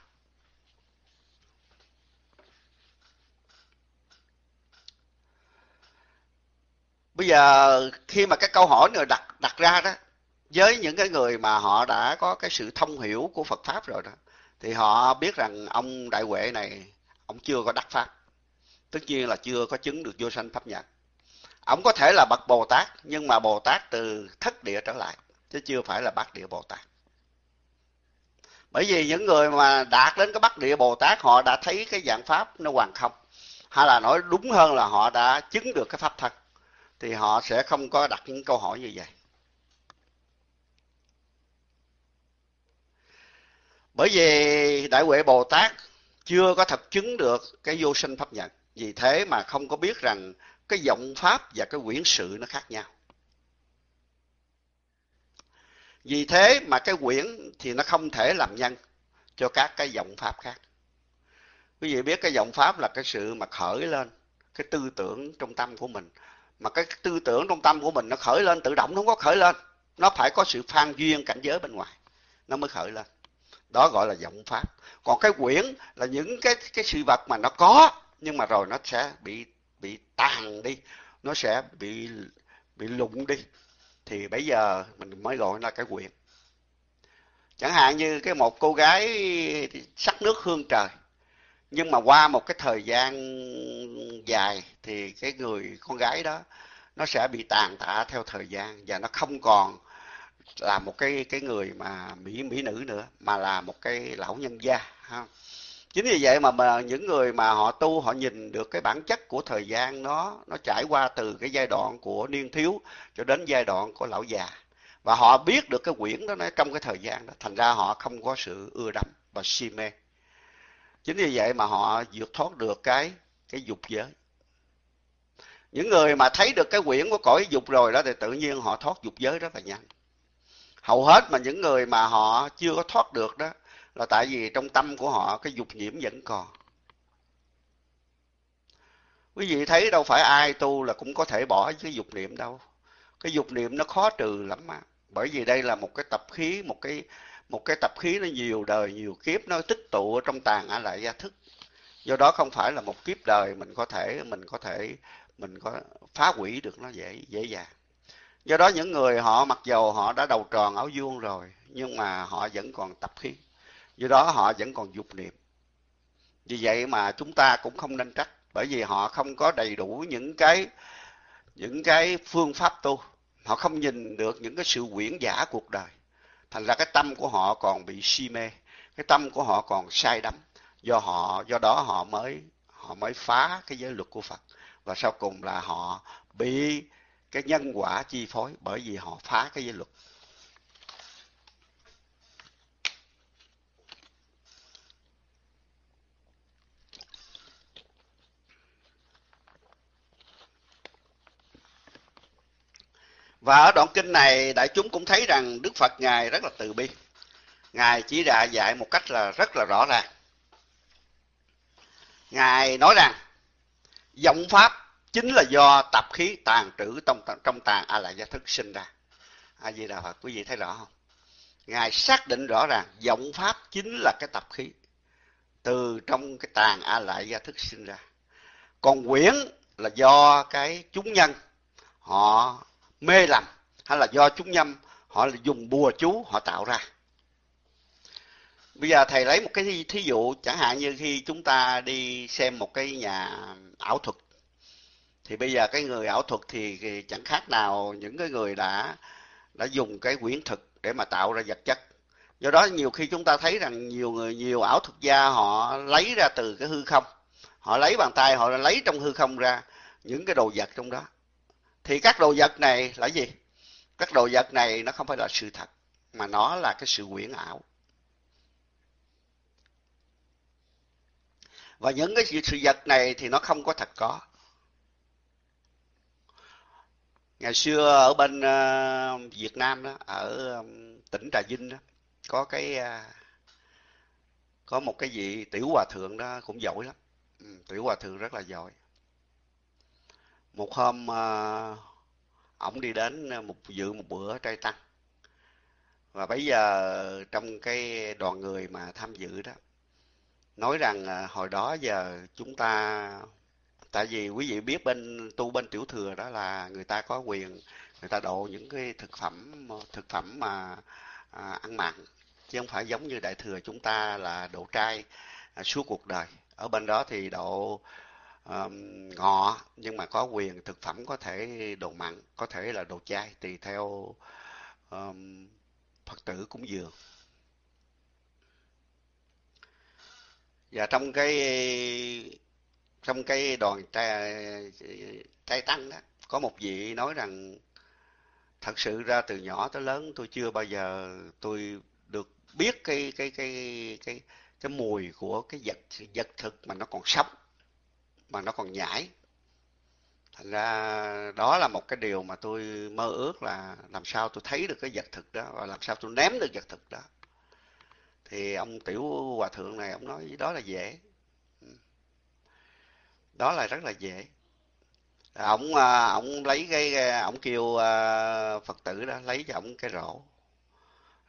Bây giờ khi mà cái câu hỏi này đặt đặt ra đó, với những cái người mà họ đã có cái sự thông hiểu của Phật pháp rồi đó, thì họ biết rằng ông đại huệ này, ông chưa có đắc pháp. Tất nhiên là chưa có chứng được vô sanh pháp nhật ông có thể là bậc bồ tát, nhưng mà bồ tát từ thất địa trở lại, chứ chưa phải là bát địa bồ tát. Bởi vì những người mà đạt đến cái bát địa bồ tát, họ đã thấy cái dạng pháp nó hoàn không, hay là nói đúng hơn là họ đã chứng được cái pháp thật thì họ sẽ không có đặt những câu hỏi như vậy. Bởi vì đại huệ bồ tát chưa có thật chứng được cái vô sinh pháp nhật. Vì thế mà không có biết rằng cái vọng pháp và cái quyển sự nó khác nhau. Vì thế mà cái quyển thì nó không thể làm nhân cho các cái vọng pháp khác. Quý vị biết cái vọng pháp là cái sự mà khởi lên, cái tư tưởng trong tâm của mình mà cái tư tưởng trong tâm của mình nó khởi lên, tự động nó không có khởi lên. Nó phải có sự phan duyên cảnh giới bên ngoài, nó mới khởi lên. Đó gọi là vọng pháp. Còn cái quyển là những cái cái sự vật mà nó có, nhưng mà rồi nó sẽ bị bị tàn đi, nó sẽ bị bị lụng đi. Thì bây giờ mình mới gọi là cái quyển. Chẳng hạn như cái một cô gái sắc nước hương trời nhưng mà qua một cái thời gian dài thì cái người con gái đó nó sẽ bị tàn tạ theo thời gian và nó không còn là một cái cái người mà mỹ mỹ nữ nữa mà là một cái lão nhân gia ha. Chính vì vậy mà, mà những người mà họ tu họ nhìn được cái bản chất của thời gian nó nó trải qua từ cái giai đoạn của niên thiếu cho đến giai đoạn của lão già. Và họ biết được cái quyển đó nó trong cái thời gian đó thành ra họ không có sự ưa đắm và si mê chính vì vậy mà họ vượt thoát được cái cái dục giới. Những người mà thấy được cái quyển của cõi dục rồi đó thì tự nhiên họ thoát dục giới rất là nhanh. Hầu hết mà những người mà họ chưa có thoát được đó là tại vì trong tâm của họ cái dục nhiễm vẫn còn. Quý vị thấy đâu phải ai tu là cũng có thể bỏ cái dục niệm đâu. Cái dục niệm nó khó trừ lắm mà bởi vì đây là một cái tập khí, một cái một cái tập khí nó nhiều đời, nhiều kiếp, nó tích tụ ở trong tàn ả lại gia thức. Do đó không phải là một kiếp đời mình có thể, mình có thể, mình có phá hủy được nó dễ dễ dàng. Do đó những người họ mặc dầu họ đã đầu tròn áo vuông rồi, nhưng mà họ vẫn còn tập khí. Do đó họ vẫn còn dục niệm. Vì vậy mà chúng ta cũng không nên trách, bởi vì họ không có đầy đủ những cái những cái phương pháp tu. Họ không nhìn được những cái sự quyển giả cuộc đời thành ra cái tâm của họ còn bị si mê, cái tâm của họ còn sai đắm. Do họ, do đó họ mới họ mới phá cái giới luật của Phật. Và sau cùng là họ bị cái nhân quả chi phối bởi vì họ phá cái giới luật. Và ở đoạn kinh này đại chúng cũng thấy rằng Đức Phật Ngài rất là từ bi. Ngài chỉ đã dạy một cách là rất là rõ ràng. Ngài nói rằng vọng pháp chính là do tập khí tàn trữ trong, trong tàn a la gia thức sinh ra. A Di Đà Phật quý vị thấy rõ không? Ngài xác định rõ ràng vọng pháp chính là cái tập khí từ trong cái tàn a la gia thức sinh ra. Còn quyển là do cái chúng nhân họ mê lầm hay là do chúng nhâm, họ dùng bùa chú họ tạo ra. Bây giờ thầy lấy một cái thí dụ, chẳng hạn như khi chúng ta đi xem một cái nhà ảo thuật, thì bây giờ cái người ảo thuật thì chẳng khác nào những cái người đã đã dùng cái quyển thực để mà tạo ra vật chất. Do đó nhiều khi chúng ta thấy rằng nhiều người, nhiều ảo thuật gia họ lấy ra từ cái hư không, họ lấy bàn tay, họ lấy trong hư không ra những cái đồ vật trong đó thì các đồ vật này là gì? Các đồ vật này nó không phải là sự thật, mà nó là cái sự quyển ảo. Và những cái sự vật này thì nó không có thật có. Ngày xưa ở bên ờ, Việt Nam đó, ở ờ, tỉnh Trà Vinh đó, có cái ờ, có một cái vị tiểu hòa thượng đó cũng giỏi lắm. Ừ, tiểu hòa thượng rất là giỏi một hôm à, ổng đi đến một dự một bữa trai tăng. Và bây giờ trong cái đoàn người mà tham dự đó nói rằng à, hồi đó giờ chúng ta tại vì quý vị biết bên tu bên tiểu thừa đó là người ta có quyền người ta độ những cái thực phẩm thực phẩm mà à, ăn mặn chứ không phải giống như đại thừa chúng ta là độ trai à, suốt cuộc đời. Ở bên đó thì độ um, ngọ nhưng mà có quyền thực phẩm có thể đồ mặn có thể là đồ chay tùy theo um, phật tử cúng dường. Và trong cái trong cái đoàn trai, trai tăng đó có một vị nói rằng thật sự ra từ nhỏ tới lớn tôi chưa bao giờ tôi được biết cái cái cái cái cái mùi của cái vật vật thực mà nó còn sống mà nó còn nhảy. Thành ra đó là một cái điều mà tôi mơ ước là làm sao tôi thấy được cái vật thực đó và làm sao tôi ném được vật thực đó. Thì ông tiểu hòa thượng này, ông nói đó là dễ. Ừ. Đó là rất là dễ. Ông à, ông lấy cái à, ông kêu à, phật tử đó, lấy cho ông cái rổ.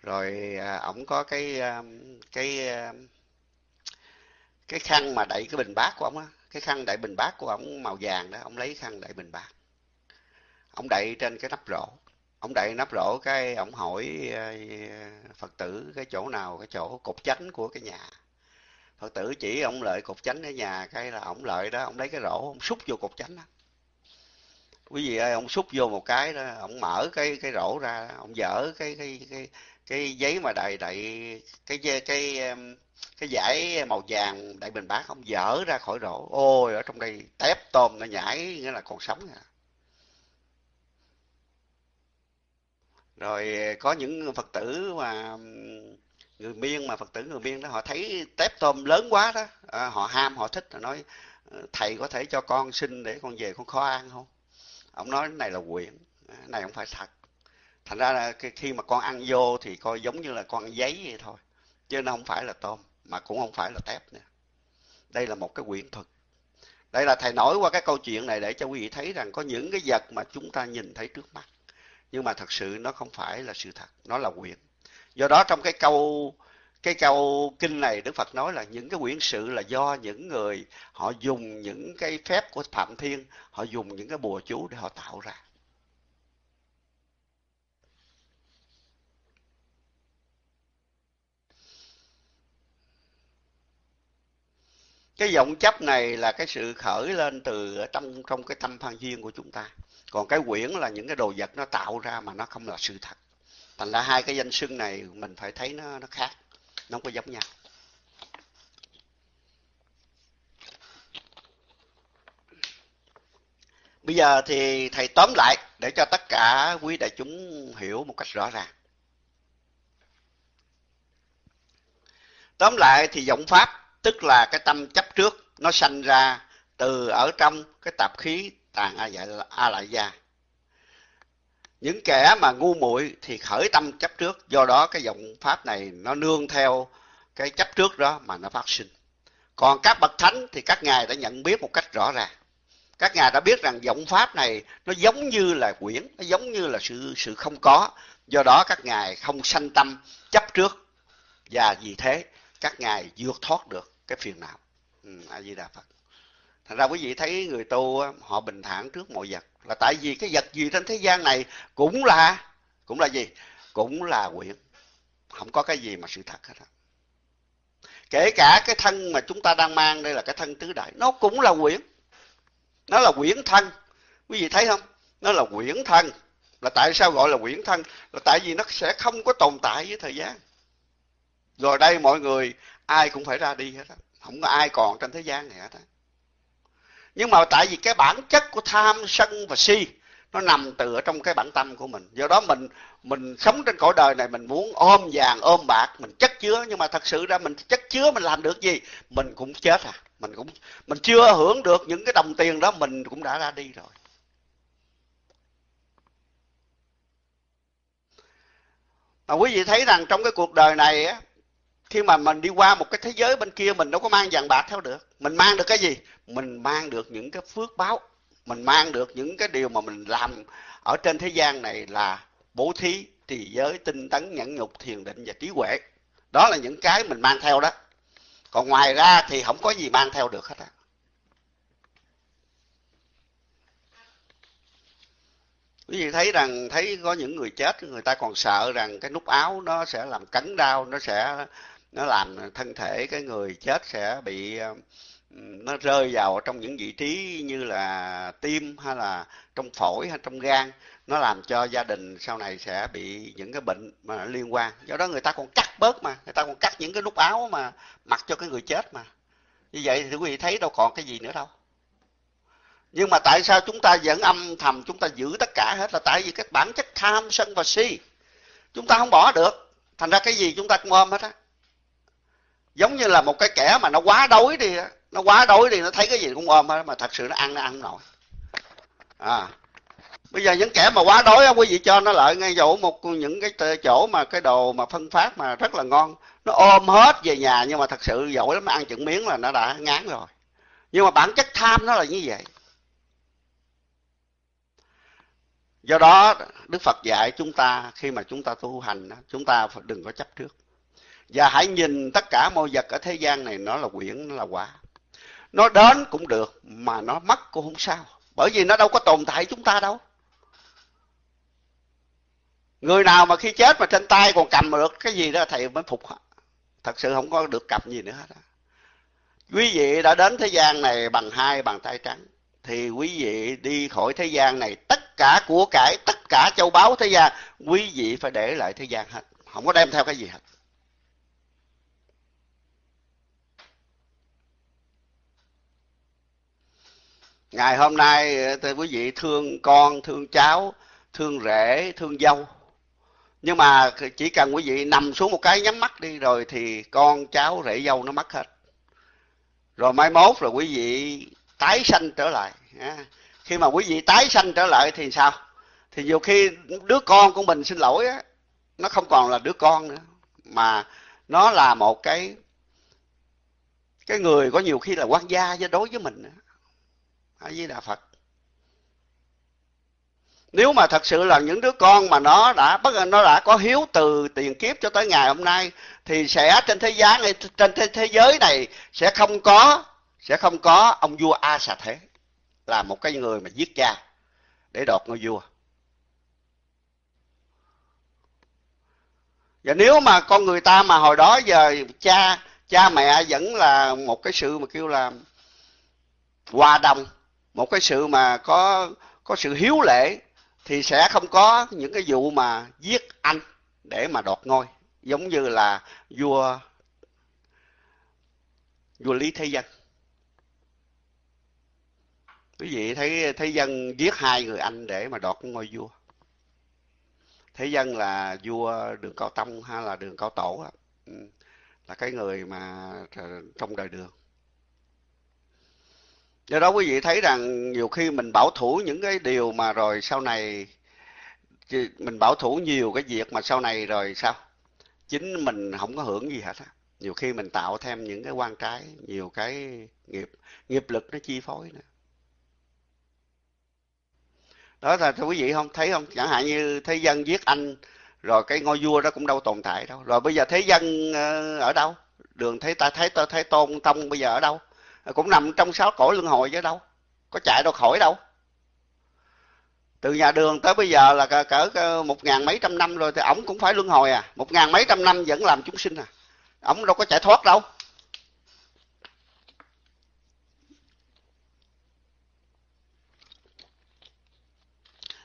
Rồi ông có cái cái cái khăn mà đậy cái bình bát của ông á cái khăn đại bình bát của ông màu vàng đó, ông lấy khăn đại bình bát. Ông đậy trên cái nắp rổ. Ông đậy nắp rổ cái ông hỏi ờ, phật tử cái chỗ nào, cái chỗ cột chánh của cái nhà. Phật tử chỉ ông lợi cột chánh ở nhà, cái là ông lợi đó, ông lấy cái rổ, ông xúc vô cột chánh đó. Quý vị ơi, ông xúc vô một cái đó, ông mở cái cái rổ ra, ông dở cái cái cái cái giấy mà đại đại cái cái cái cái giải màu vàng đại bình bát không? Dở ra khỏi rổ. Ôi ở trong đây tép tôm nó nhảy nghĩa là còn sống à. Rồi có những phật tử mà người miên mà phật tử người miên đó họ thấy tép tôm lớn quá đó à, họ ham họ thích họ nói ờ, thầy có thể cho con xin để con về con khó ăn không? Ông nói này là quyển à, này không phải thật thành ra là khi mà con ăn vô thì coi giống như là con ăn giấy vậy thôi, chứ nó không phải là tôm, mà cũng không phải là tép nữa. Đây là một cái quyển thuật. Đây là thầy nói qua cái câu chuyện này để cho quý vị thấy rằng có những cái vật mà chúng ta nhìn thấy trước mắt, nhưng mà thật sự nó không phải là sự thật, nó là quyển do đó trong cái câu cái câu kinh này Đức Phật nói là những cái quyển sự là do những người họ dùng những cái phép của Phạm Thiên, họ dùng những cái bùa chú để họ tạo ra. cái vọng chấp này là cái sự khởi lên từ trong trong cái tâm phan duyên của chúng ta. Còn cái quyển là những cái đồ vật nó tạo ra mà nó không là sự thật. Thành ra hai cái danh xưng này mình phải thấy nó nó khác, nó không có giống nhau. Bây giờ thì thầy tóm lại để cho tất cả quý đại chúng hiểu một cách rõ ràng. Tóm lại thì vọng pháp tức là cái tâm chấp trước, nó sanh ra từ ở trong cái tạp khí tàn a dạ a lại gia. Những kẻ mà ngu muội thì khởi tâm chấp trước, do đó cái vọng pháp này nó nương theo cái chấp trước đó mà nó phát sinh. Còn các bậc thánh thì các ngài đã nhận biết một cách rõ ràng. Các ngài đã biết rằng vọng pháp này nó giống như là quyển, nó giống như là sự sự không có. Do đó các ngài không sanh tâm chấp trước. Và vì thế, các ngài vượt thoát được cái phiền não. Ừ, a di đà phật. Thành ra quý vị thấy người tu họ bình thản trước mọi vật. Là tại vì cái vật gì trên thế gian này cũng là cũng là gì? Cũng là quyển không có cái gì mà sự thật hết á. Kể cả cái thân mà chúng ta đang mang đây là cái thân tứ đại nó cũng là quyển nó là quyển thân. Quý vị thấy không? Nó là quyển thân. Là tại sao gọi là quyển thân? Là tại vì nó sẽ không có tồn tại với thời gian. Rồi đây mọi người ai cũng phải ra đi hết á. Không có ai còn trên thế gian này hết á. Nhưng mà tại vì cái bản chất của tham sân và si, nó nằm từ ở trong cái bản tâm của mình. Do đó mình mình sống trên cõi đời này, mình muốn ôm vàng, ôm bạc, mình chất chứa. Nhưng mà thật sự ra mình chất chứa mình làm được gì? Mình cũng chết à. Mình cũng, mình chưa hưởng được những cái đồng tiền đó, mình cũng đã ra đi rồi. Mà quý vị thấy rằng trong cái cuộc đời này á khi mà mình đi qua một cái thế giới bên kia, mình đâu có mang vàng bạc theo được. Mình mang được cái gì? Mình mang được những cái phước báo. Mình mang được những cái điều mà mình làm ở trên thế gian này là bố thí, trì giới, tinh tấn, nhẫn nhục, thiền định và trí huệ. Đó là những cái mình mang theo đó. Còn ngoài ra thì không có gì mang theo được hết á. Quý vị thấy rằng, thấy có những người chết, người ta còn sợ rằng cái nút áo nó sẽ làm cắn đau nó sẽ nó làm thân thể cái người chết sẽ bị ờ, nó rơi vào trong những vị trí như là tim hay là trong phổi hay trong gan. Nó làm cho gia đình sau này sẽ bị những cái bệnh mà liên quan. Do đó người ta còn cắt bớt mà, người ta còn cắt những cái nút áo mà mặc cho cái người chết mà. Như vậy thì quý vị thấy đâu còn cái gì nữa đâu. Nhưng mà tại sao chúng ta vẫn âm thầm, chúng ta giữ tất cả hết là tại vì cái bản chất tham sân và si. Chúng ta không bỏ được. Thành ra cái gì chúng ta cũng ôm hết á giống như là một cái kẻ mà nó quá đói đi nó quá đói đi, nó thấy cái gì cũng ôm hết, mà thật sự nó ăn nó ăn nổi. À. Bây giờ những kẻ mà quá đói quý vị cho nó lại ngay chỗ một những cái chỗ mà cái đồ mà phân phát mà rất là ngon. Nó ôm hết về nhà, nhưng mà thật sự giỏi lắm, ăn chừng miếng là nó đã ngán rồi. Nhưng mà bản chất tham nó là như vậy. Do đó, đức phật dạy chúng ta, khi mà chúng ta tu hành chúng ta đừng có chấp trước và hãy nhìn tất cả mọi vật ở thế gian này, nó là quyển, nó là quả. Nó đến cũng được, mà nó mất cũng không sao. Bởi vì nó đâu có tồn tại chúng ta đâu. Người nào mà khi chết mà trên tay còn cầm được cái gì đó, thầy mới phục thật sự không có được cầm gì nữa hết quý vị đã đến thế gian này bằng hai bàn tay trắng. Thì quý vị đi khỏi thế gian này, tất cả của cải, tất cả châu báu thế gian, quý vị phải để lại thế gian hết. Không có đem theo cái gì hết. Ngày hôm nay, thưa quý vị, thương con, thương cháu, thương rể, thương dâu. Nhưng mà chỉ cần quý vị nằm xuống một cái nhắm mắt đi rồi thì con cháu, rể dâu nó mất hết. Rồi mai mốt rồi quý vị tái sanh trở lại. À, khi mà quý vị tái sanh trở lại thì sao? Thì nhiều khi đứa con của mình xin lỗi á, nó không còn là đứa con nữa, mà nó là một cái cái người có nhiều khi là quan gia với đối với mình nữa a di đà phật. Nếu mà thật sự là những đứa con mà nó đã bất nó đã có hiếu từ tiền kiếp cho tới ngày hôm nay thì sẽ trên thế gian này trên thế, thế giới này sẽ không có sẽ không có ông vua a xà thế là một cái người mà giết cha để đoạt ngôi vua. Và nếu mà con người ta mà hồi đó giờ cha cha mẹ vẫn là một cái sự mà kêu là hòa đồng một cái sự mà có có sự hiếu lễ thì sẽ không có những cái vụ mà giết anh để mà đoạt ngôi, giống như là vua vua lý thế dân. Quý vị thấy thế dân giết hai người anh để mà đoạt ngôi vua. Thế dân là vua đường cao tông hay là đường cao tổ ừ, là cái người mà ờ, trong đời đường do đó quý vị thấy rằng nhiều khi mình bảo thủ những cái điều mà rồi sau này mình bảo thủ nhiều cái việc mà sau này rồi sao? Chính mình không có hưởng gì hết á. Nhiều khi mình tạo thêm những cái quan trái, nhiều cái nghiệp nghiệp lực nó chi phối nữa. Đó là thưa quý vị không? Thấy không? Chẳng hạn như thế dân giết anh, rồi cái ngôi vua đó cũng đâu tồn tại đâu. Rồi bây giờ thế dân ờ, ở đâu? Đường thấy ta thấy ta thấy tôn tông bây giờ ở đâu? Cũng nằm trong sáu cõi luân hồi chứ đâu. Có chạy đâu khỏi đâu. Từ nhà đường tới bây giờ là cỡ, cỡ một ngàn mấy trăm năm rồi thì ổng cũng phải luân hồi à. Một ngàn mấy trăm năm vẫn làm chúng sinh à. Ổng đâu có chạy thoát đâu.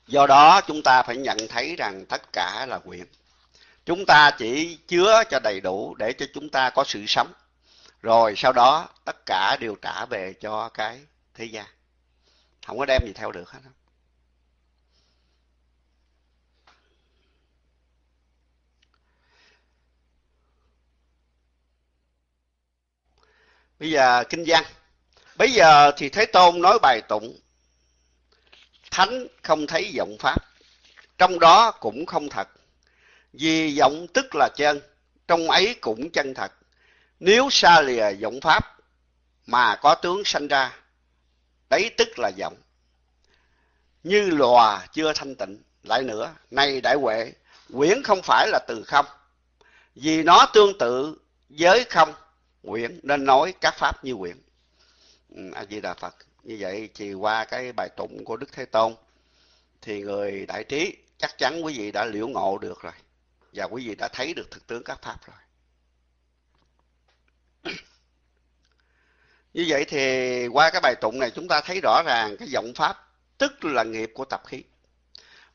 Do đó chúng ta phải nhận thấy rằng tất cả là quyển chúng ta chỉ chứa cho đầy đủ để cho chúng ta có sự sống rồi sau đó, tất cả đều trả về cho cái thế gian. Không có đem gì theo được hết bây giờ kinh văn. Bây giờ thì thế tôn nói bài tụng. Thánh không thấy vọng pháp. Trong đó cũng không thật. Vì vọng tức là chân, trong ấy cũng chân thật nếu xa lìa vọng pháp mà có tướng sanh ra, đấy tức là vọng như lòa chưa thanh tịnh, lại nữa, nay đại huệ, quyển không phải là từ không. Vì nó tương tự với không, quyển nên nói các pháp như quyển. Ừ, A di đà phật, như vậy thì qua cái bài tụng của đức thế tôn, thì người đại trí chắc chắn quý vị đã liễu ngộ được rồi, và quý vị đã thấy được thực tướng các pháp rồi. Như vậy thì qua cái bài tụng này chúng ta thấy rõ ràng cái vọng pháp, tức là nghiệp của tập khí.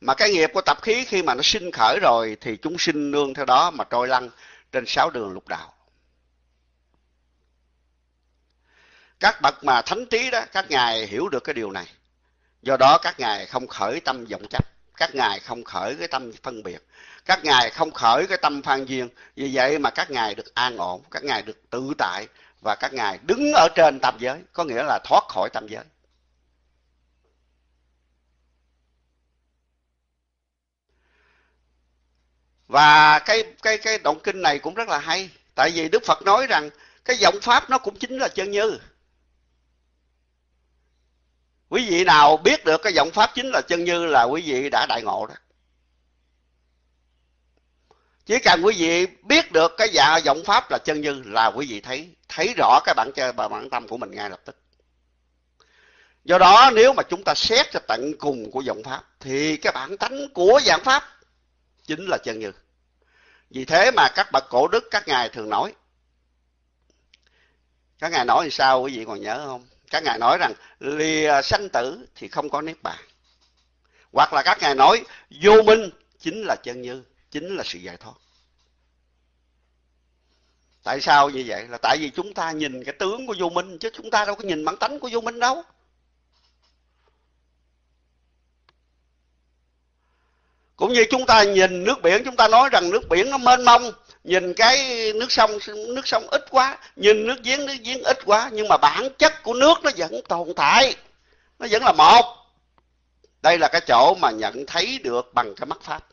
Mà cái nghiệp của tập khí khi mà nó sinh khởi rồi thì chúng sinh nương theo đó mà trôi lăn trên sáu đường lục đạo. Các bậc mà thánh trí đó, các ngài hiểu được cái điều này. Do đó các ngài không khởi tâm vọng chấp, các ngài không khởi cái tâm phân biệt, các ngài không khởi cái tâm phan duyên. Vì vậy mà các ngài được an ổn, các ngài được tự tại và các ngài đứng ở trên tam giới, có nghĩa là thoát khỏi tam giới. Và cái cái cái động kinh này cũng rất là hay. Tại vì đức phật nói rằng cái vọng pháp nó cũng chính là chân như. Quý vị nào biết được cái vọng pháp chính là chân như là quý vị đã đại ngộ đó. Chỉ cần quý vị biết được cái dạ vọng pháp là chân như là quý vị thấy thấy rõ cái bản chơi và bản tâm của mình ngay lập tức. Do đó, nếu mà chúng ta xét cho tận cùng của vọng pháp, thì cái bản tánh của dạng pháp chính là chân như. Vì thế mà các bậc cổ đức, các ngài thường nói, các ngài nói thì sao quý vị còn nhớ không? Các ngài nói rằng, lìa sanh tử thì không có niết bàn. Hoặc là các ngài nói, vô minh chính là chân như, chính là sự giải thoát tại sao như vậy? Là tại vì chúng ta nhìn cái tướng của vô minh, chứ chúng ta đâu có nhìn bản tánh của vô minh đâu. Cũng như chúng ta nhìn nước biển, chúng ta nói rằng nước biển nó mênh mông, nhìn cái nước sông nước sông ít quá, nhìn nước giếng nước giếng ít quá, nhưng mà bản chất của nước nó vẫn tồn tại, nó vẫn là một. Đây là cái chỗ mà nhận thấy được bằng cái mắt pháp.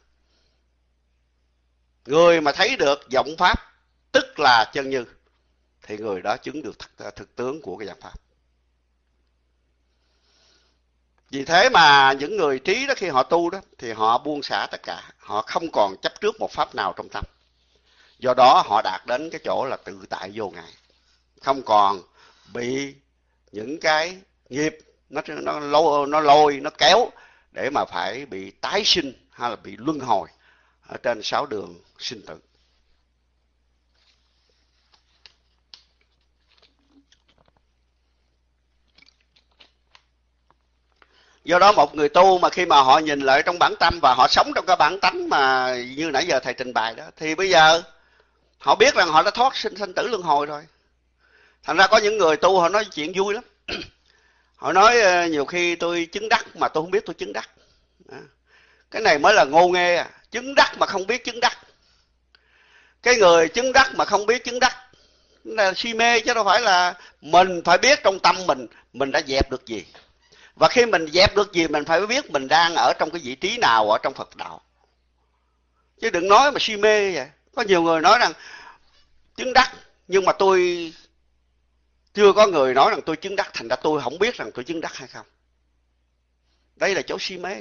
Người mà thấy được vọng pháp tức là chân như. Thì người đó chứng được thực, thực tướng của cái dạng pháp. Vì thế mà những người trí đó khi họ tu đó thì họ buông xả tất cả. Họ không còn chấp trước một pháp nào trong tâm. Do đó họ đạt đến cái chỗ là tự tại vô ngại. Không còn bị những cái nghiệp nó nó lôi nó lôi nó kéo để mà phải bị tái sinh hay là bị luân hồi ở trên sáu đường sinh tử. Do đó một người tu mà khi mà họ nhìn lại trong bản tâm và họ sống trong cái bản tánh mà như nãy giờ thầy trình bày đó, thì bây giờ họ biết rằng họ đã thoát sinh sinh tử luân hồi rồi. Thành ra có những người tu họ nói chuyện vui lắm. *clears throat* Họ nói ờ, nhiều khi tôi chứng đắc mà tôi không biết tôi chứng đắc. Cái này mới là ngô nghê à. Chứng đắc mà không biết chứng đắc. Cái người chứng đắc mà không biết chứng đắc là si mê chứ đâu phải là mình phải biết trong tâm mình mình đã dẹp được gì và khi mình dẹp được gì, mình phải biết mình đang ở trong cái vị trí nào ở trong phật đạo. Chứ đừng nói mà si mê vậy. Có nhiều người nói rằng, chứng đắc, nhưng mà tôi chưa có người nói rằng tôi chứng đắc, thành ra tôi không biết rằng tôi chứng đắc hay không. Đây là chỗ si mê.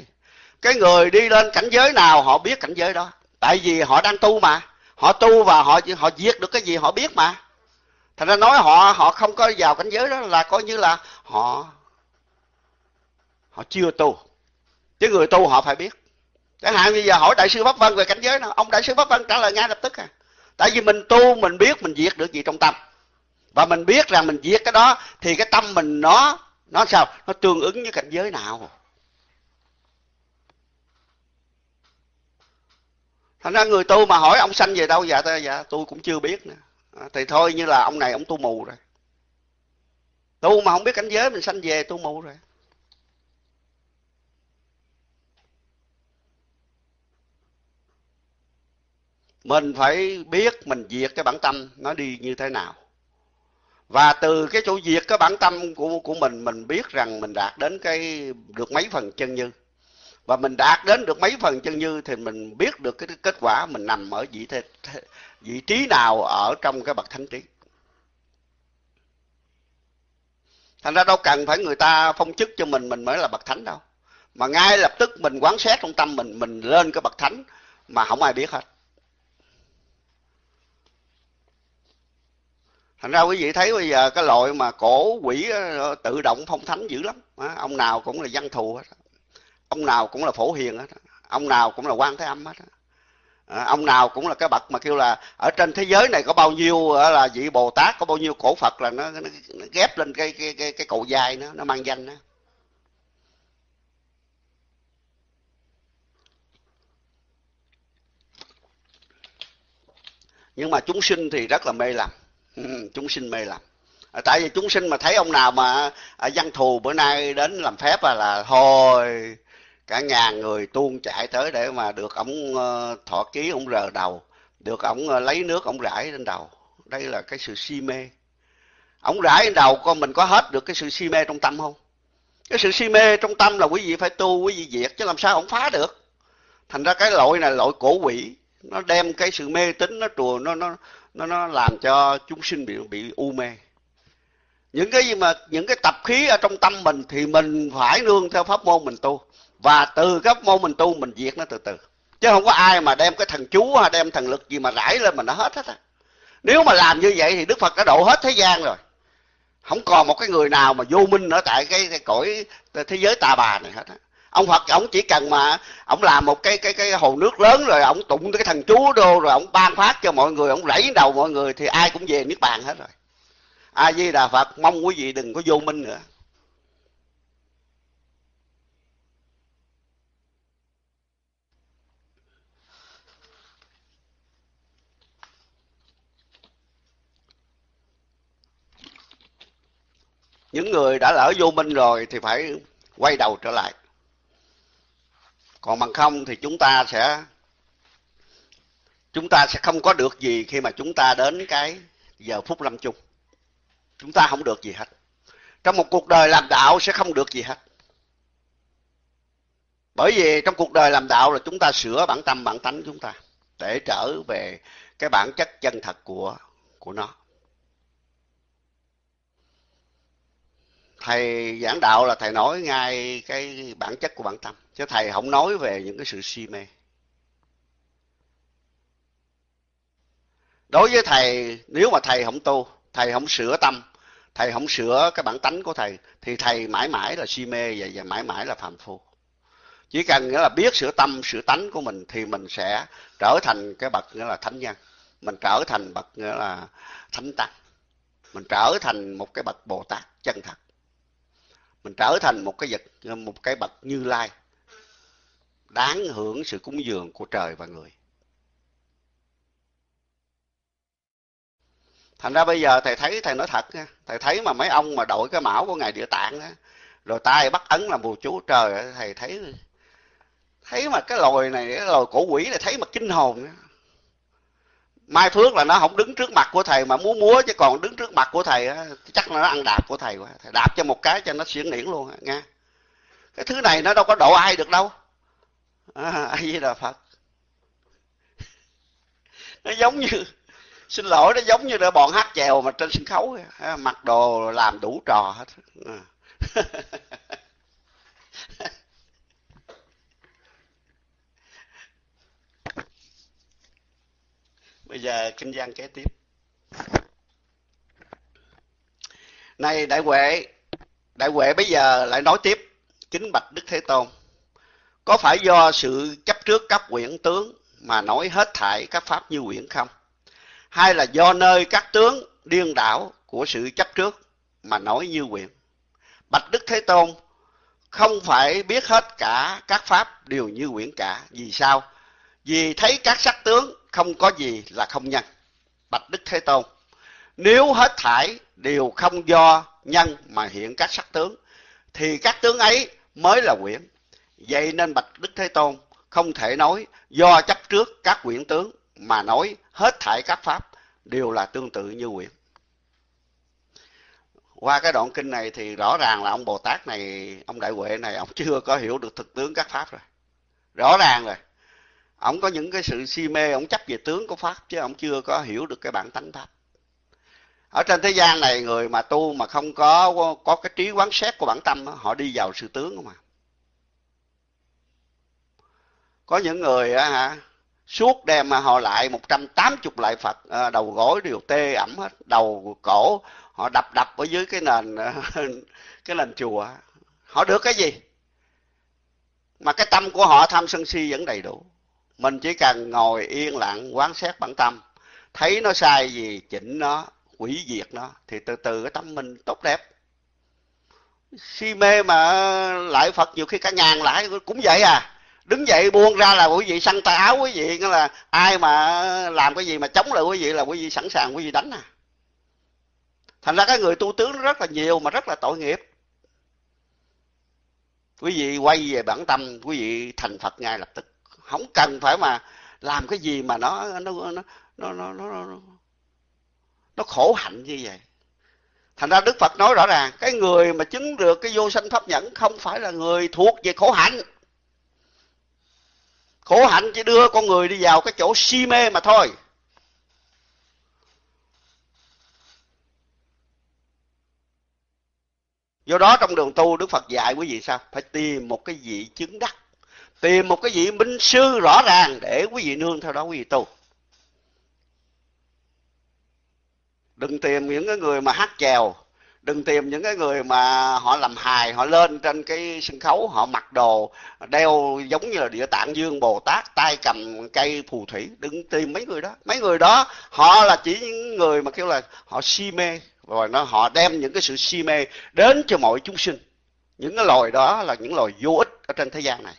Cái người đi lên cảnh giới nào, họ biết cảnh giới đó. Tại vì họ đang tu mà. Họ tu và họ họ diệt được cái gì họ biết mà. Thành ra nói họ họ không có vào cảnh giới đó là coi như là họ họ chưa tu. Chứ người tu họ phải biết. Chẳng hạn bây giờ hỏi đại sư pháp văn về cảnh giới nào. Ông đại sư pháp văn trả lời ngay lập tức à. Tại vì mình tu mình biết mình diệt được gì trong tâm. Và mình biết rằng mình diệt cái đó thì cái tâm mình nó nó sao? Nó tương ứng với cảnh giới nào? Thành ra người tu mà hỏi ông sanh về đâu dạ dạ tôi cũng chưa biết nữa. À, thì thôi như là ông này ông tu mù rồi. Tu mà không biết cảnh giới mình sanh về tu mù rồi. Mình phải biết mình diệt cái bản tâm nó đi như thế nào. Và từ cái chỗ diệt cái bản tâm của của mình mình biết rằng mình đạt đến cái được mấy phần chân như. Và mình đạt đến được mấy phần chân như thì mình biết được cái kết quả mình nằm ở vị thế, vị trí nào ở trong cái bậc thánh trí. Thành ra đâu cần phải người ta phong chức cho mình mình mới là bậc thánh đâu. Mà ngay lập tức mình quán xét trong tâm mình mình lên cái bậc thánh mà không ai biết hết. Thành ra quý vị thấy bây giờ cái loại mà cổ quỷ tự động phong thánh dữ lắm. Ông nào cũng là văn thù hết ông nào cũng là phổ hiền hết ông nào cũng là quan thế âm hết à, ông nào cũng là cái bậc mà kêu là ở trên thế giới này có bao nhiêu là vị bồ tát có bao nhiêu cổ phật là nó, nó, nó ghép lên cái cái cái cái cầu dài nó nó mang danh đó nhưng mà chúng sinh thì rất là mê lầm ừ, chúng sinh mê lầm. À, tại vì chúng sinh mà thấy ông nào mà à, văn thù bữa nay đến làm phép là, là thôi cả ngàn người tuôn chạy tới để mà được ổng uh, ờ, thọ ký ổng rờ đầu được ổng uh, ờ, lấy nước ổng rải lên đầu. Đây là cái sự si mê. Ổng rải lên đầu con mình có hết được cái sự si mê trong tâm không? Cái sự si mê trong tâm là quý vị phải tu quý vị diệt chứ làm sao ổng phá được? Thành ra cái lỗi này lỗi cổ quỷ. Nó đem cái sự mê tín nó trùa nó nó nó nó làm cho chúng sinh bị bị u mê. Những cái gì mà những cái tập khí ở trong tâm mình thì mình phải nương theo pháp môn mình tu. Và từ các môn mình tu mình diệt nó từ từ. Chứ không có ai mà đem cái thần chú hay đem thần lực gì mà rải lên mà nó hết hết á. Nếu mà làm như vậy thì đức phật đã độ hết thế gian rồi. Không còn một cái người nào mà vô minh ở tại cái, cái cõi thế giới tà bà này hết á ông phật ông chỉ cần mà ông làm một cái cái cái hồ nước lớn rồi ông tụng cái thần chúa đô rồi ông ban phát cho mọi người, ông rẫy đầu mọi người thì ai cũng về niết bàn hết rồi. A di đà phật, mong quý vị đừng có vô minh nữa. Những người đã lỡ vô minh rồi thì phải quay đầu trở lại còn bằng không thì chúng ta sẽ, chúng ta sẽ không có được gì khi mà chúng ta đến cái giờ phút lâm chung. Chúng ta không được gì hết. Trong một cuộc đời làm đạo sẽ không được gì hết. Bởi vì trong cuộc đời làm đạo là chúng ta sửa bản tâm, bản tánh chúng ta để trở về cái bản chất chân thật của của nó. Thầy giảng đạo là thầy nói ngay cái bản chất của bản tâm chứ thầy không nói về những cái sự si mê. Đối với thầy nếu mà thầy không tu thầy không sửa tâm thầy không sửa cái bản tánh của thầy thì thầy mãi mãi là si mê và, và mãi mãi là phàm phu. Chỉ cần nghĩa là biết sửa tâm sửa tánh của mình thì mình sẽ trở thành cái bậc nghĩa là thánh nhân. Mình trở thành bậc nghĩa là thánh tăng. Mình trở thành một cái bậc bồ tát chân thật. Mình trở thành một cái vật một cái bậc như lai đáng hưởng sự cúng dường của trời và người. Thành ra bây giờ thầy thấy, thầy nói thật nha, thầy thấy mà mấy ông mà đội cái mão của ngài địa tạng á, rồi tay bắt ấn là bùa chú trời thầy thấy thấy mà cái lồi này, cái lồi cổ quỷ này thấy mà kinh hồn mai phước là nó không đứng trước mặt của thầy mà muốn múa chứ còn đứng trước mặt của thầy chắc là nó ăn đạp của thầy quá. Thầy đạp cho một cái cho nó xiển điển luôn nghe. Cái thứ này nó đâu có độ ai được đâu à, ai với đà phật. Nó giống như xin lỗi nó giống như là bọn hát chèo mà trên sân khấu. À, mặc đồ làm đủ trò hết. À. *laughs* Bây giờ kinh văn kế tiếp. Này đại huệ đại huệ bây giờ lại nói tiếp kính bạch đức thế tôn có phải do sự chấp trước các quyển tướng mà nói hết thảy các pháp như quyển không? Hay là do nơi các tướng điên đảo của sự chấp trước mà nói như quyển? Bạch đức thế tôn không phải biết hết cả các pháp đều như quyển cả. Vì sao? Vì thấy các sắc tướng không có gì là không nhân. Bạch đức thế tôn, nếu hết thảy đều không do nhân mà hiện các sắc tướng, thì các tướng ấy mới là quyển vậy nên bạch đức thế tôn không thể nói do chấp trước các quyển tướng, mà nói hết thảy các pháp đều là tương tự như quyển qua cái đoạn kinh này thì rõ ràng là ông bồ tát này, ông đại huệ này, ông chưa có hiểu được thực tướng các pháp rồi. Rõ ràng rồi. Ông có những cái sự si mê, ông chấp về tướng của pháp, chứ ông chưa có hiểu được cái bản tánh pháp. Ở trên thế gian này, người mà tu mà không có có cái trí quán xét của bản tâm họ đi vào sự tướng mà có những người á hả suốt đêm mà họ lại 180 lại Phật à, đầu gối đều tê ẩm hết đầu cổ họ đập đập ở dưới cái nền ờ, *laughs* cái nền chùa. Họ được cái gì? Mà cái tâm của họ tham sân si vẫn đầy đủ. Mình chỉ cần ngồi yên lặng quán xét bản tâm thấy nó sai gì chỉnh nó hủy diệt nó thì từ từ cái tâm mình tốt đẹp. Si mê mà ờ, lại phật nhiều khi cả ngàn lại cũng vậy à đứng dậy buông ra là quý vị săn tay áo quý vị nghĩa là ai mà làm cái gì mà chống lại quý vị là quý vị sẵn sàng quý vị đánh à. Thành ra cái người tu tướng nó rất là nhiều mà rất là tội nghiệp. Quý vị quay về bản tâm quý vị thành phật ngay lập tức. Không cần phải mà làm cái gì mà nó nó nó nó nó nó, nó khổ hạnh như vậy. Thành ra đức phật nói rõ ràng cái người mà chứng được cái vô sanh pháp nhẫn không phải là người thuộc về khổ hạnh khổ hạnh chỉ đưa con người đi vào cái chỗ si mê mà thôi. Do đó trong đường tu, đức phật dạy quý vị sao? Phải tìm một cái vị chứng đắc. Tìm một cái vị minh sư rõ ràng để quý vị nương theo đó quý vị tu. Đừng tìm những cái người mà hát chèo đừng tìm những cái người mà họ làm hài, họ lên trên cái sân khấu, họ mặc đồ đeo giống như là địa tạng dương, bồ tát, tay cầm cây phù thủy. Đừng tìm mấy người đó. Mấy người đó, họ là chỉ những người mà kêu là họ si mê. Rồi nó, họ đem những cái sự si mê đến cho mọi chúng sinh. Những cái loài đó là những loài vô ích ở trên thế gian này.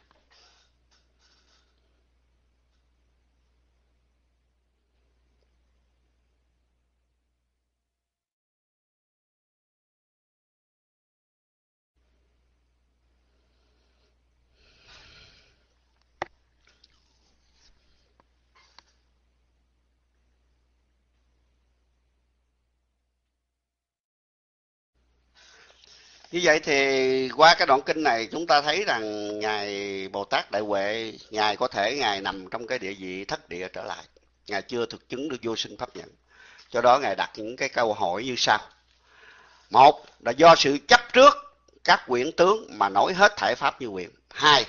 Như vậy thì qua cái đoạn kinh này chúng ta thấy rằng ngài bồ tát đại huệ, ngài có thể ngài nằm trong cái địa vị thất địa trở lại. Ngài chưa thực chứng được vô sinh pháp nhận. Cho đó ngài đặt những cái câu hỏi như sau. Một là do sự chấp trước các quyển tướng mà nói hết thể pháp như quyển hai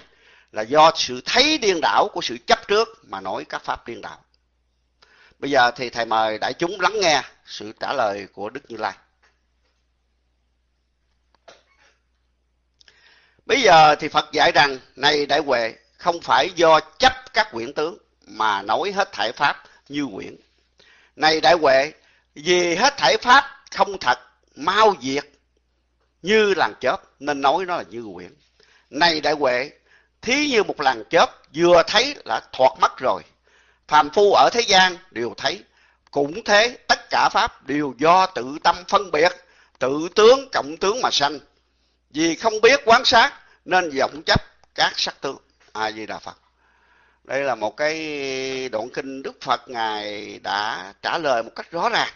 là do sự thấy điên đảo của sự chấp trước mà nói các pháp điên đảo. Bây giờ thì thầy mời đại chúng lắng nghe sự trả lời của đức như lai. Bây giờ thì Phật dạy rằng, này đại huệ, không phải do chấp các quyển tướng mà nói hết thảy pháp như quyển. Này đại huệ, vì hết thảy pháp không thật, mau diệt như làn chớp nên nói nó là như quyển. Này đại huệ, thí như một làn chớp vừa thấy là thoạt mắt rồi. Phàm phu ở thế gian đều thấy. Cũng thế, tất cả pháp đều do tự tâm phân biệt, tự tướng cộng tướng mà sanh vì không biết quán sát, nên vọng chấp các sắc tướng. A di đà phật. Đây là một cái đoạn kinh đức phật ngài đã trả lời một cách rõ ràng.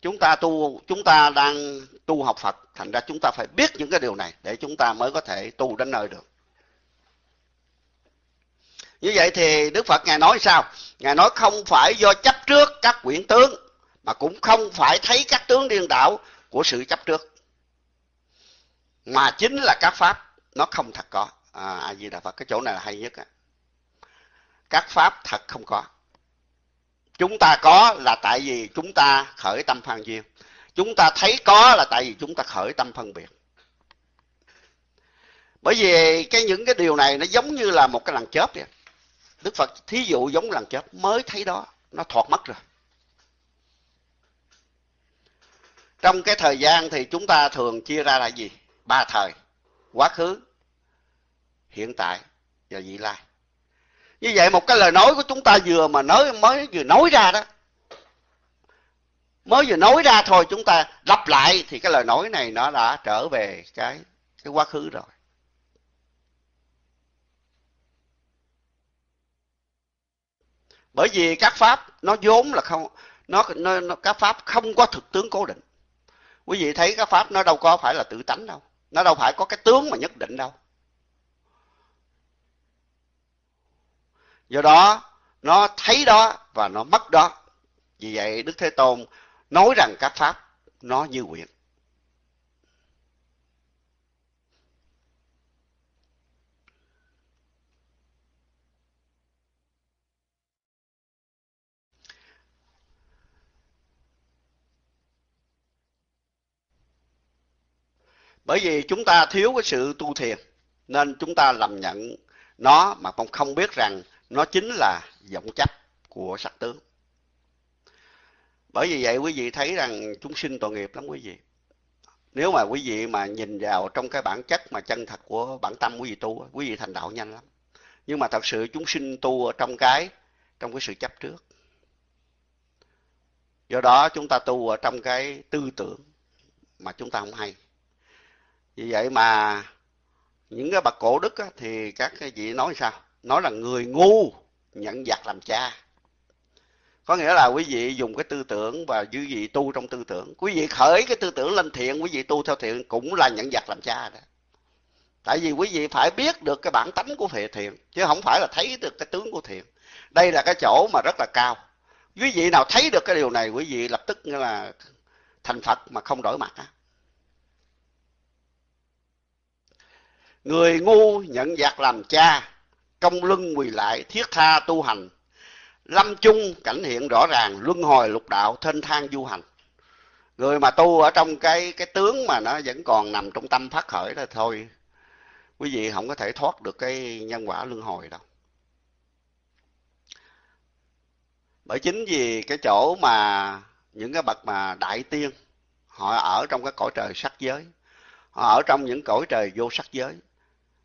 Chúng ta tu, chúng ta đang tu học phật, thành ra chúng ta phải biết những cái điều này để chúng ta mới có thể tu đến nơi được. Như vậy thì đức phật ngài nói sao? Ngài nói không phải do chấp trước các quyển tướng, mà cũng không phải thấy các tướng điên đảo của sự chấp trước mà chính là các pháp nó không thật có. À, a di đà phật cái chỗ này là hay nhất á. Các pháp thật không có. Chúng ta có là tại vì chúng ta khởi tâm phan duyên. Chúng ta thấy có là tại vì chúng ta khởi tâm phân biệt. Bởi vì cái những cái điều này nó giống như là một cái lần chớp vậy. Đức phật thí dụ giống lần chớp mới thấy đó nó thoát mất rồi. Trong cái thời gian thì chúng ta thường chia ra là gì? Ba thời quá khứ hiện tại và vị lai. Như vậy một cái lời nói của chúng ta vừa mà nói mới vừa nói ra đó mới vừa nói ra thôi chúng ta lặp lại thì cái lời nói này nó đã trở về cái cái quá khứ rồi. Bởi vì các pháp nó vốn là không nó, nó, nó các pháp không có thực tướng cố định. Quý vị thấy các pháp nó đâu có phải là tự tánh đâu nó đâu phải có cái tướng mà nhất định đâu. Do đó, nó thấy đó và nó mất đó. Vì vậy đức thế tôn nói rằng các pháp nó như nguyện bởi vì chúng ta thiếu cái sự tu thiền, nên chúng ta lầm nhận nó mà không không biết rằng nó chính là vọng chấp của sắc tướng. Bởi vì vậy quý vị thấy rằng chúng sinh tội nghiệp lắm quý vị. Nếu mà quý vị mà nhìn vào trong cái bản chất mà chân thật của bản tâm quý vị tu quý vị thành đạo nhanh lắm. Nhưng mà thật sự chúng sinh tu ở trong cái trong cái sự chấp trước. Do đó chúng ta tu ở trong cái tư tưởng mà chúng ta không hay vì vậy mà những cái bậc cổ đức á, thì các cái vị nói sao? Nói là người ngu nhận giặc làm cha. Có nghĩa là quý vị dùng cái tư tưởng và quý vị tu trong tư tưởng. Quý vị khởi cái tư tưởng lên thiện quý vị tu theo thiện cũng là nhận giặc làm cha đó. Tại vì quý vị phải biết được cái bản tánh của thiện chứ không phải là thấy được cái tướng của thiện. Đây là cái chỗ mà rất là cao. Quý vị nào thấy được cái điều này quý vị lập tức là thành phật mà không đổi mặt á. Người ngu nhận giặc làm cha công lưng quỳ lại thiết tha tu hành. Lâm chung cảnh hiện rõ ràng, luân hồi lục đạo thênh thang du hành. Người mà tu ở trong cái cái tướng mà nó vẫn còn nằm trong tâm phát khởi là thôi. Quý vị không có thể thoát được cái nhân quả luân hồi đâu. Bởi chính vì cái chỗ mà những cái bậc mà đại tiên, họ ở trong cái cõi trời sắc giới, họ ở trong những cõi trời vô sắc giới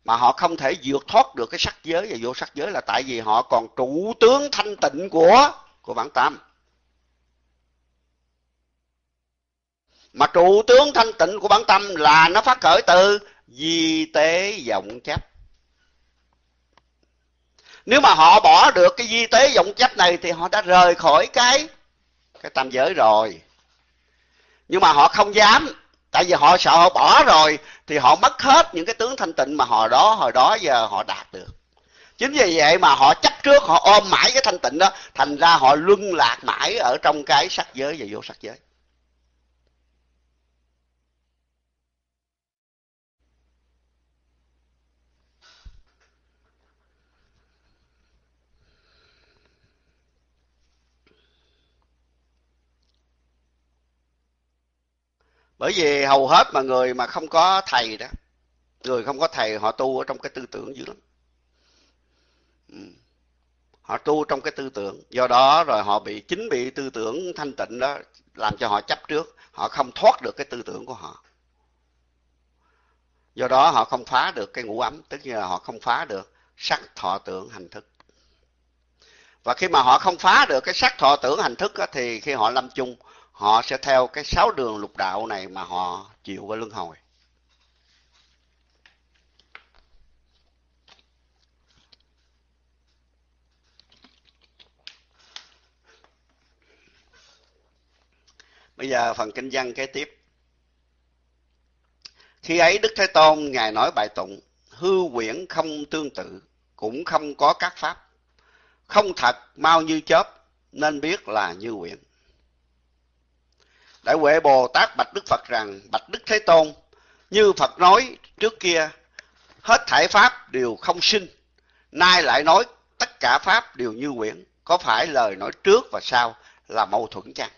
mà họ không thể vượt thoát được cái sắc giới. Và vô sắc giới là tại vì họ còn trụ tướng thanh tịnh của của bản tâm mà trụ tướng thanh tịnh của bản tâm là nó phát khởi từ di tế vọng chấp nếu mà họ bỏ được cái di tế vọng chấp này thì họ đã rời khỏi cái cái tam giới rồi. Nhưng mà họ không dám tại vì họ sợ họ bỏ rồi, thì họ mất hết những cái tướng thanh tịnh mà hồi đó hồi đó giờ họ đạt được. Chính vì vậy mà họ chấp trước, họ ôm mãi cái thanh tịnh đó, thành ra họ luân lạc mãi ở trong cái sắc giới và vô sắc giới. Bởi vì hầu hết mà người mà không có thầy đó người không có thầy họ tu ở trong cái tư tưởng dữ lắm. Ừ. Họ tu trong cái tư tưởng. Do đó rồi họ bị chính bị tư tưởng thanh tịnh đó làm cho họ chấp trước. Họ không thoát được cái tư tưởng của họ. Do đó họ không phá được cái ngũ ấm tức là họ không phá được sắc thọ tưởng hành thức. Và khi mà họ không phá được cái sắc thọ tưởng hành thức đó, thì khi họ lâm chung họ sẽ theo cái sáu đường lục đạo này mà họ chịu cái luân hồi. Bây giờ phần kinh văn kế tiếp. Khi ấy đức thế tôn, ngài nói bài tụng, hư quyển không tương tự, cũng không có các pháp. Không thật, mau như chớp, nên biết là như quyển đại huệ bồ tát bạch đức phật rằng bạch đức thế tôn như phật nói trước kia hết thảy pháp đều không sinh. Nay lại nói tất cả pháp đều như quyển. Có phải lời nói trước và sau là mâu thuẫn chăng?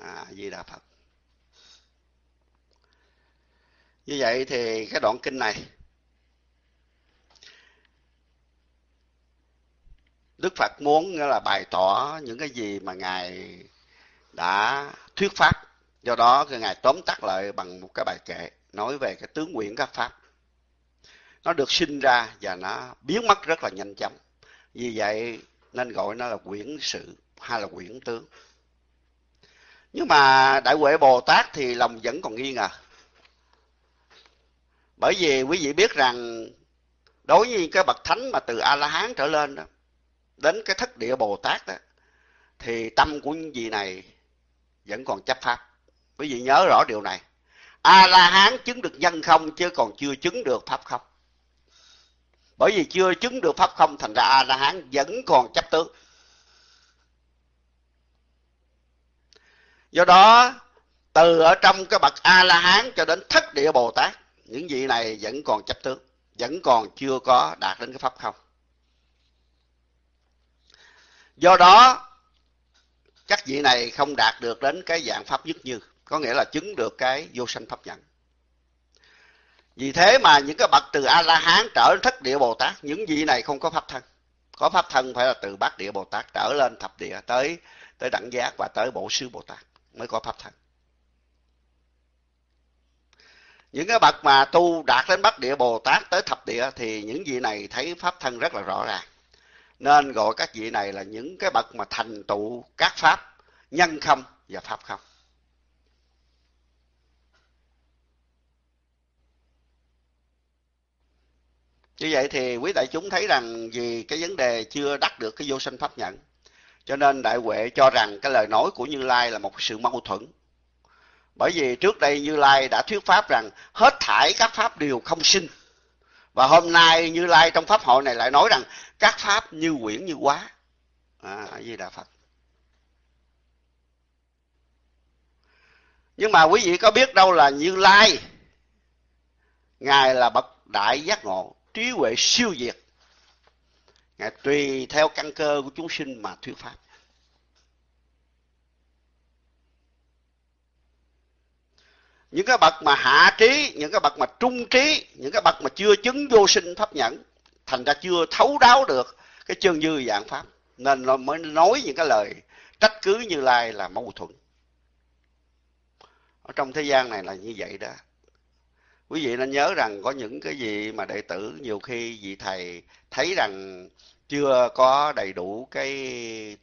À, di đà phật. Như vậy thì cái đoạn kinh này đức phật muốn là bày tỏ những cái gì mà ngài đã thuyết pháp. Do đó ngài tóm tắt lại bằng một cái bài kệ nói về cái tướng nguyện các pháp. Nó được sinh ra và nó biến mất rất là nhanh chóng. Vì vậy, nên gọi nó là quyển sự hay là quyển tướng. Nhưng mà đại huệ bồ tát thì lòng vẫn còn nghi ngờ. Bởi vì quý vị biết rằng, đối với cái bậc thánh mà từ a la hán trở lên đó, đến cái thất địa bồ tát đó, thì tâm của những vị này vẫn còn chấp pháp. Quý vị nhớ rõ điều này. A la hán chứng được nhân không, chứ còn chưa chứng được pháp không? Bởi vì chưa chứng được pháp không, thành ra a la hán vẫn còn chấp tướng do đó, từ ở trong cái bậc a la hán cho đến thất địa bồ tát những vị này vẫn còn chấp tướng vẫn còn chưa có đạt đến cái pháp không. Do đó các vị này không đạt được đến cái dạng pháp nhất như, có nghĩa là chứng được cái vô sanh pháp nhận vì thế mà những cái bậc từ a la hán trở đến thất địa bồ tát, những vị này không có pháp thân. Có pháp thân phải là từ bát địa bồ tát trở lên thập địa, tới tới đẳng giác và tới bổ sư bồ tát mới có pháp thân. Những cái bậc mà tu đạt đến bát địa bồ tát tới thập địa thì những vị này thấy pháp thân rất là rõ ràng nên gọi các vị này là những cái bậc mà thành tựu các pháp, nhân không và pháp không. Như vậy thì quý đại chúng thấy rằng vì cái vấn đề chưa đắc được cái vô sanh pháp nhận, cho nên đại huệ cho rằng cái lời nói của như lai là một sự mâu thuẫn. Bởi vì trước đây như lai đã thuyết pháp rằng hết thải các pháp đều không sinh và hôm nay như lai trong pháp hội này lại nói rằng các pháp như quyển như quá. À, di đà phật. Nhưng mà quý vị có biết đâu là như lai ngài là bậc đại giác ngộ trí huệ siêu việt. Ngài tùy theo căn cơ của chúng sinh mà thuyết pháp. Những cái bậc mà hạ trí, những cái bậc mà trung trí, những cái bậc mà chưa chứng vô sinh pháp nhẫn, thành ra chưa thấu đáo được cái chân dư dạng pháp. Nên nó mới nói những cái lời trách cứ như lai là mâu thuẫn. Ở trong thế gian này là như vậy đó. Quý vị nên nhớ rằng có những cái gì mà đệ tử nhiều khi vị thầy thấy rằng chưa có đầy đủ cái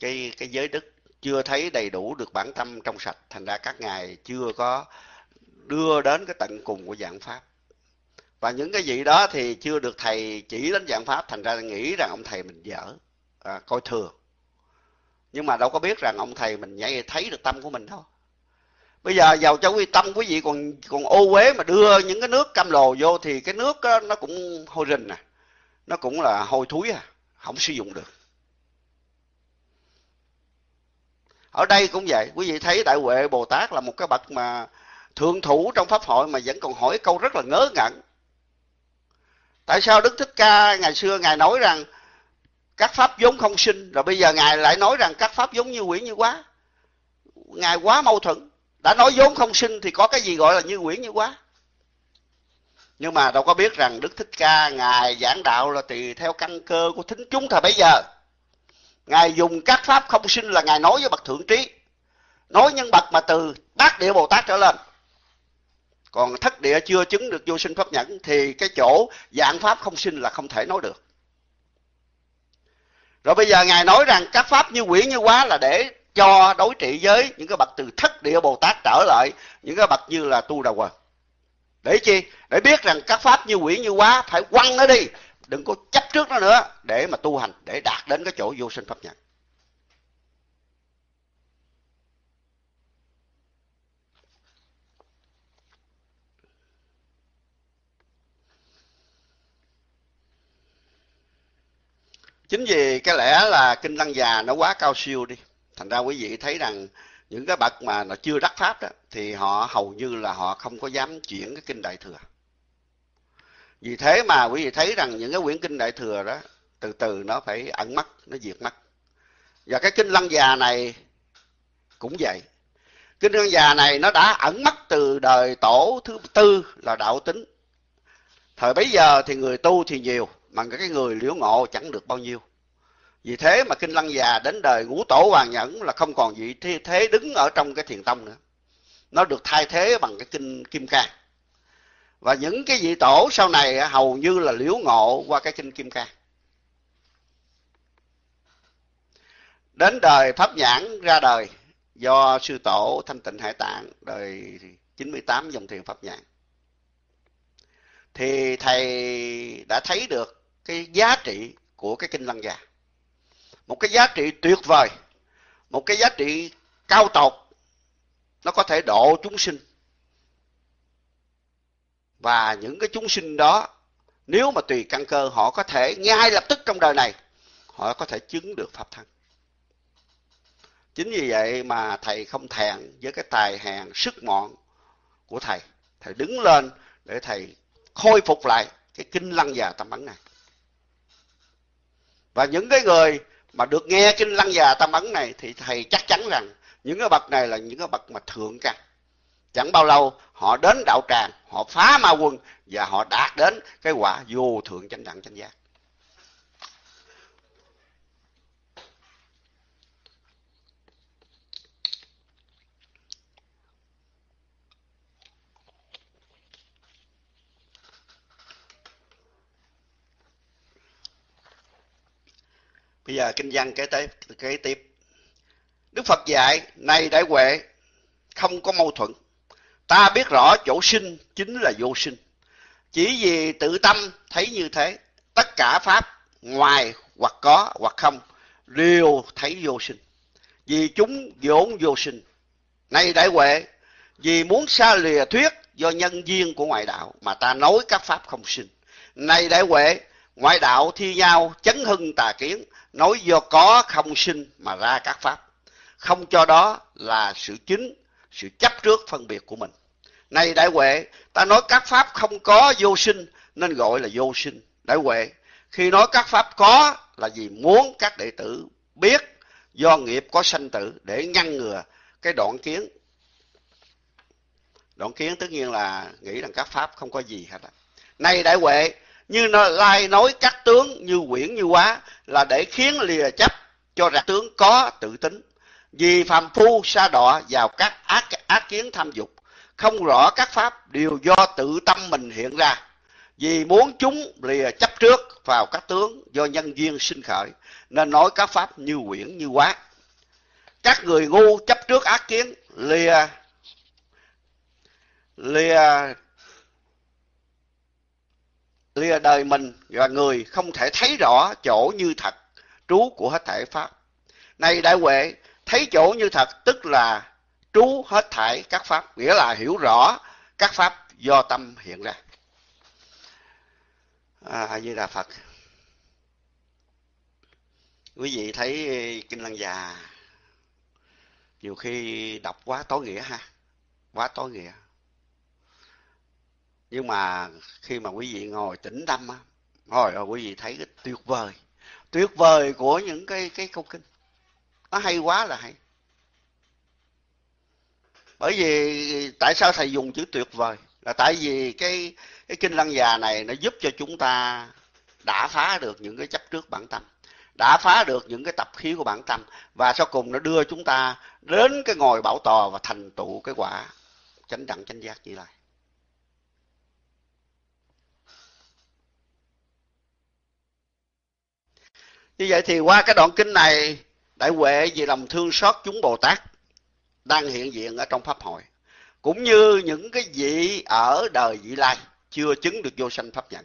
cái cái giới đức chưa thấy đầy đủ được bản tâm trong sạch thành ra các ngài chưa có đưa đến cái tận cùng của dạng pháp. Và những cái gì đó thì chưa được thầy chỉ đến dạng pháp thành ra nghĩ rằng ông thầy mình dở à, coi thường. Nhưng mà đâu có biết rằng ông thầy mình nhảy thấy được tâm của mình đâu. Bây giờ giàu cho quý tâm quý vị còn còn ô uế mà đưa những cái nước cam lồ vô thì cái nước đó, nó cũng hôi rình à. Nó cũng là hôi thúi à không sử dụng được. Ở đây cũng vậy. Quý vị thấy đại huệ bồ tát là một cái bậc mà thượng thủ trong pháp hội mà vẫn còn hỏi câu rất là ngớ ngẩn. Tại sao đức thích ca ngày xưa ngài nói rằng các pháp vốn không sinh, rồi bây giờ ngài lại nói rằng các pháp giống như quyển như quá? Ngài quá mâu thuẫn. Đã nói vốn không sinh thì có cái gì gọi là như quyển như quá? Nhưng mà đâu có biết rằng đức thích ca ngài giảng đạo là tùy theo căn cơ của thính chúng thời bấy giờ ngài dùng các pháp không sinh là ngài nói với bậc thượng trí. Nói nhân bậc mà từ bát địa bồ tát trở lên. Còn thất địa chưa chứng được vô sinh pháp nhẫn, thì cái chỗ dạng pháp không sinh là không thể nói được. Rồi bây giờ ngài nói rằng các pháp như quỷ như quá là để cho đối trị với những cái bậc từ thất địa bồ tát trở lại, những cái bậc như là tu đà quần. Để chi? Để biết rằng các pháp như quỷ như quá phải quăng nó đi đừng có chấp trước nó nữa để mà tu hành, để đạt đến cái chỗ vô sinh pháp nhận chính vì cái lẽ là kinh lăng già nó quá cao siêu đi, thành ra quý vị thấy rằng những cái bậc mà nó chưa đắc pháp đó, thì họ hầu như là họ không có dám chuyển cái kinh đại thừa vì thế mà quý vị thấy rằng những cái quyển kinh đại thừa đó, từ từ nó phải ẩn mất nó diệt mất và cái kinh lăng già này cũng vậy. Kinh lăng già này nó đã ẩn mất từ đời tổ thứ tư là đạo tính. Thời bấy giờ thì người tu thì nhiều, mà cái người liễu ngộ chẳng được bao nhiêu. Vì thế mà kinh lăng già đến đời ngũ tổ hoàng nhẫn là không còn vị thế đứng ở trong cái thiền tông nữa. Nó được thay thế bằng cái kinh kim cang và những cái vị tổ sau này hầu như là liễu ngộ qua cái kinh kim cang. Đến đời pháp nhãn ra đời do sư tổ thanh tịnh hải tạng, đời 98 dòng thiền pháp nhãn. Thì thầy đã thấy được cái giá trị của cái kinh lăng già một cái giá trị tuyệt vời, một cái giá trị cao tột. Nó có thể độ chúng sinh và những cái chúng sinh đó, nếu mà tùy căn cơ, họ có thể ngay lập tức trong đời này, họ có thể chứng được pháp thân chính vì vậy mà thầy không thèn với cái tài hèn, sức mọn của thầy. Thầy đứng lên để thầy khôi phục lại cái kinh lăng già tâm ấn này. Và những cái người mà được nghe kinh lăng già tâm ấn này thì thầy chắc chắn rằng những cái bậc này là những cái bậc mà thượng căn chẳng bao lâu họ đến đạo tràng họ phá ma quân và họ đạt đến cái quả vô thượng chánh đẳng chánh giác Bây giờ kinh văn kế tiếp, kế tiếp. Đức Phật dạy, này đại huệ, không có mâu thuẫn. Ta biết rõ chỗ sinh chính là vô sinh. Chỉ vì tự tâm thấy như thế, tất cả pháp ngoài hoặc có hoặc không đều thấy vô sinh. Vì chúng vốn vô sinh. Này đại huệ, vì muốn xa lìa thuyết do nhân duyên của ngoại đạo mà ta nói các pháp không sinh. Này đại huệ, ngoại đạo thi nhau chấn hưng tà kiến nói do có không sinh mà ra các pháp không cho đó là sự chính sự chấp trước phân biệt của mình. Này đại huệ, ta nói các pháp không có vô sinh nên gọi là vô sinh. Đại huệ, khi nói các pháp có là vì muốn các đệ tử biết do nghiệp có sanh tử để ngăn ngừa cái đoạn kiến. Đoạn kiến tất nhiên là nghĩ rằng các pháp không có gì hết á. Này đại huệ, như lai nói các tướng như quyển như quá là để khiến lìa chấp cho rằng tướng có tự tính vì phàm phu sa đọa vào các ác ác kiến tham dục, không rõ các pháp đều do tự tâm mình hiện ra. Vì muốn chúng lìa chấp trước vào các tướng do nhân duyên sinh khởi, nên nói các pháp như quyển như quá. Các người ngu chấp trước ác kiến, lìa lìa lìa đời mình và người không thể thấy rõ chỗ như thật, trú của hết thảy pháp. Này đại huệ thấy chỗ như thật, tức là trú hết thảy các pháp, nghĩa là hiểu rõ các pháp do tâm hiện ra. À di đà phật. Quý vị thấy kinh lăng già nhiều khi đọc quá tối nghĩa ha, quá tối nghĩa. Nhưng mà khi mà quý vị ngồi tĩnh tâm á ngồi rồi quý vị thấy cái tuyệt vời tuyệt vời của những cái cái câu kinh nó hay quá là hay. Bởi vì tại sao thầy dùng chữ tuyệt vời? Là tại vì cái cái kinh lăng già này nó giúp cho chúng ta đã phá được những cái chấp trước bản tâm đã phá được những cái tập khí của bản tâm và sau cùng nó đưa chúng ta đến cái ngồi bảo tòa và thành tựu cái quả chánh đẳng chánh giác như này Như vậy thì qua cái đoạn kinh này, Đại Huệ vì lòng thương xót chúng Bồ Tát đang hiện diện ở trong Pháp hội. Cũng như những cái vị ở đời vị lai chưa chứng được vô sanh pháp nhận.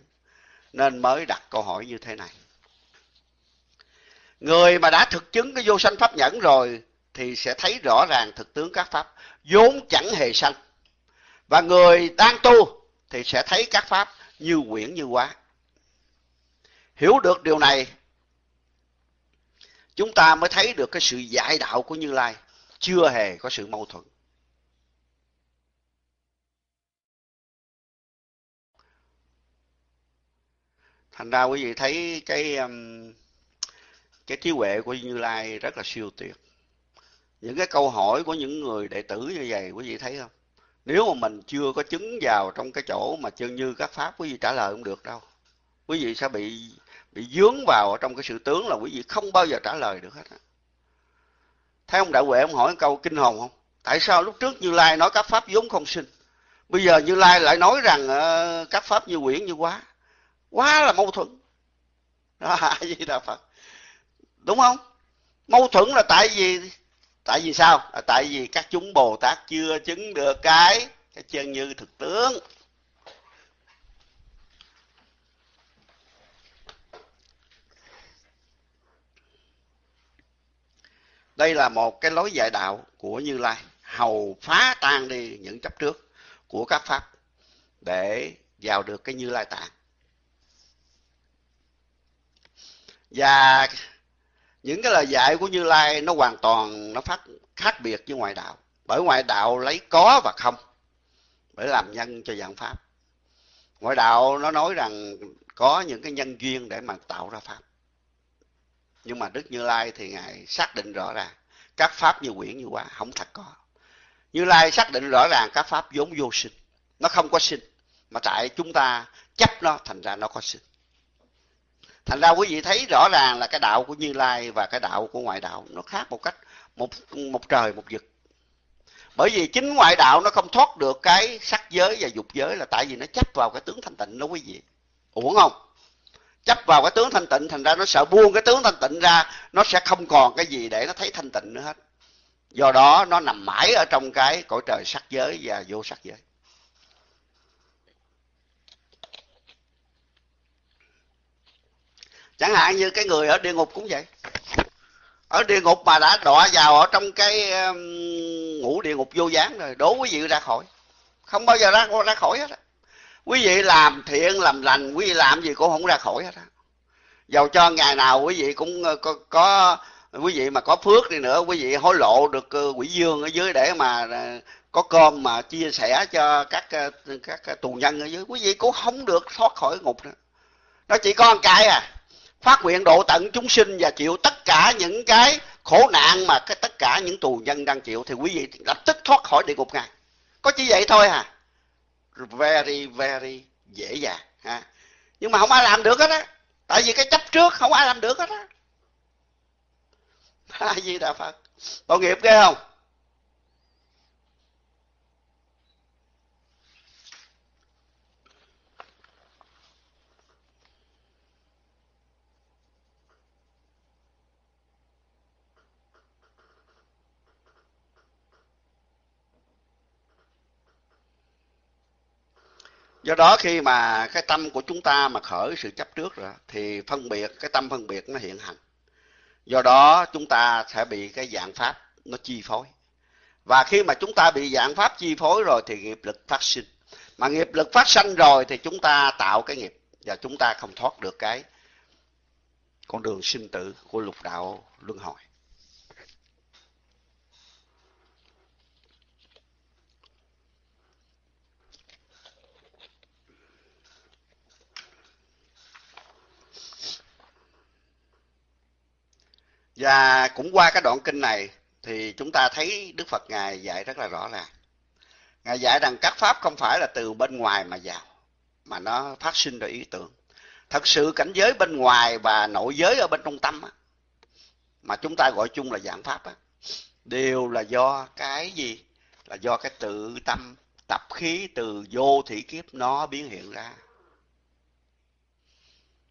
Nên mới đặt câu hỏi như thế này. Người mà đã thực chứng cái vô sanh pháp nhẫn rồi thì sẽ thấy rõ ràng thực tướng các pháp vốn chẳng hề sanh. Và người đang tu thì sẽ thấy các pháp như quyển như quá. Hiểu được điều này chúng ta mới thấy được cái sự dạy đạo của Như Lai chưa hề có sự mâu thuẫn. Thành ra quý vị thấy cái um, cái trí huệ của Như Lai rất là siêu tuyệt. Những cái câu hỏi của những người đệ tử như vậy, quý vị thấy không? Nếu mà mình chưa có chứng vào trong cái chỗ mà chân như các pháp, quý vị trả lời không được đâu. Quý vị sẽ bị bị dướng vào trong cái sự tướng là quý vị không bao giờ trả lời được hết. Thấy ông Đại Huệ ông hỏi câu kinh hồn không? Tại sao lúc trước Như Lai nói các pháp vốn không sinh? Bây giờ Như Lai lại nói rằng uh, các pháp như quyển như quá. Quá là mâu thuẫn. *laughs* Đó, gì đà Phật. Đúng không? Mâu thuẫn là tại vì tại vì sao? Tại vì các chúng Bồ Tát chưa chứng được cái cái chân như thực tướng. Đây là một cái lối dạy đạo của Như Lai, hầu phá tan đi những chấp trước của các pháp để vào được cái Như Lai tạng. Và những cái lời dạy của Như Lai nó hoàn toàn nó phát khác biệt với ngoại đạo. Bởi ngoại đạo lấy có và không để làm nhân cho dạng pháp. Ngoại đạo nó nói rằng có những cái nhân duyên để mà tạo ra pháp nhưng mà đức như lai thì ngài xác định rõ ràng, các pháp như quyển như quả không thật có. Như lai xác định rõ ràng các pháp vốn vô sinh, nó không có sinh, mà tại chúng ta chấp nó, thành ra nó có sinh. Thành ra quý vị thấy rõ ràng là cái đạo của như lai và cái đạo của ngoại đạo, nó khác một cách, một một trời, một vực. Bởi vì chính ngoại đạo nó không thoát được cái sắc giới và dục giới là tại vì nó chấp vào cái tướng thanh tịnh đó quý vị. Uổng không? Chấp vào cái tướng thanh tịnh, thành ra nó sợ buông cái tướng thanh tịnh ra, nó sẽ không còn cái gì để nó thấy thanh tịnh nữa hết. Do đó, nó nằm mãi ở trong cái cõi trời sắc giới và vô sắc giới. Chẳng hạn như cái người ở địa ngục cũng vậy. Ở địa ngục mà đã đọa vào ở trong cái ngủ ngũ địa ngục vô gián rồi, đố quý vị ra khỏi. Không bao giờ ra ra khỏi hết quý vị làm thiện làm lành quý vị làm gì cũng không ra khỏi hết á. Dầu cho ngày nào quý vị cũng ờ, có, có quý vị mà có phước đi nữa quý vị hối lộ được ờ, quỷ dương ở dưới để mà ờ, có cơm mà chia sẻ cho các các tù nhân ở dưới quý vị cũng không được thoát khỏi ngục nữa. Nó chỉ có một cái à phát nguyện độ tận chúng sinh và chịu tất cả những cái khổ nạn mà cái tất cả những tù nhân đang chịu thì quý vị lập tức thoát khỏi địa ngục ngài có chỉ vậy thôi à very very dễ dàng, ha. Nhưng mà không ai làm được hết á. Tại vì cái chấp trước không ai làm được hết á. *laughs* A di đà phật. Tội nghiệp ghê không? Do đó khi mà cái tâm của chúng ta mà khởi sự chấp trước rồi, thì phân biệt, cái tâm phân biệt nó hiện hành. Do đó chúng ta sẽ bị cái dạng pháp nó chi phối. Và khi mà chúng ta bị dạng pháp chi phối rồi thì nghiệp lực phát sinh. Mà nghiệp lực phát sinh rồi thì chúng ta tạo cái nghiệp và chúng ta không thoát được cái con đường sinh tử của lục đạo luân hồi. Và cũng qua cái đoạn kinh này thì chúng ta thấy Đức Phật Ngài dạy rất là rõ ràng. Ngài dạy rằng các pháp không phải là từ bên ngoài mà vào, mà nó phát sinh ra ý tưởng. Thật sự cảnh giới bên ngoài và nội giới ở bên trong tâm á, mà chúng ta gọi chung là dạng pháp á, đều là do cái gì? Là do cái tự tâm tập khí từ vô thủy kiếp nó biến hiện ra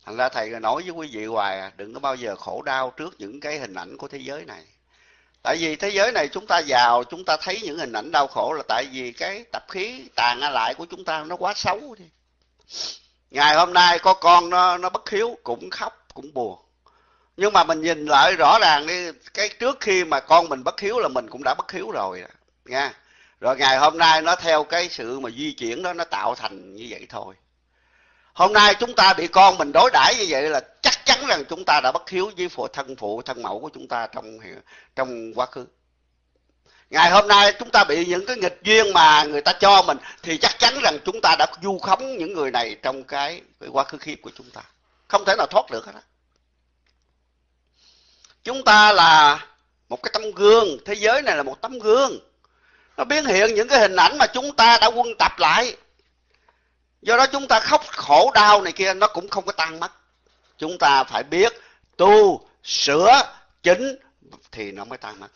thành ra thầy nói với quý vị hoài à, đừng có bao giờ khổ đau trước những cái hình ảnh của thế giới này. Tại vì thế giới này chúng ta giàu, chúng ta thấy những hình ảnh đau khổ là tại vì cái tập khí tàn lại của chúng ta nó quá xấu đi. Ngày hôm nay có con nó nó bất hiếu cũng khóc cũng buồn. Nhưng mà mình nhìn lại rõ ràng đi cái trước khi mà con mình bất hiếu là mình cũng đã bất hiếu rồi nha. Rồi ngày hôm nay nó theo cái sự mà di chuyển đó nó tạo thành như vậy thôi hôm nay chúng ta bị con mình đối đãi như vậy là chắc chắn rằng chúng ta đã bất hiếu với phụ thân phụ thân mẫu của chúng ta trong trong quá khứ. Ngày hôm nay chúng ta bị những cái nghịch duyên mà người ta cho mình thì chắc chắn rằng chúng ta đã du khống những người này trong cái, cái quá khứ khiếp của chúng ta. Không thể nào thoát được hết đó chúng ta là một cái tấm gương thế giới này là một tấm gương. Nó biến hiện những cái hình ảnh mà chúng ta đã quân tập lại do đó chúng ta khóc khổ đau này kia, nó cũng không có tan mất. Chúng ta phải biết tu, sửa chính thì nó mới tan mất.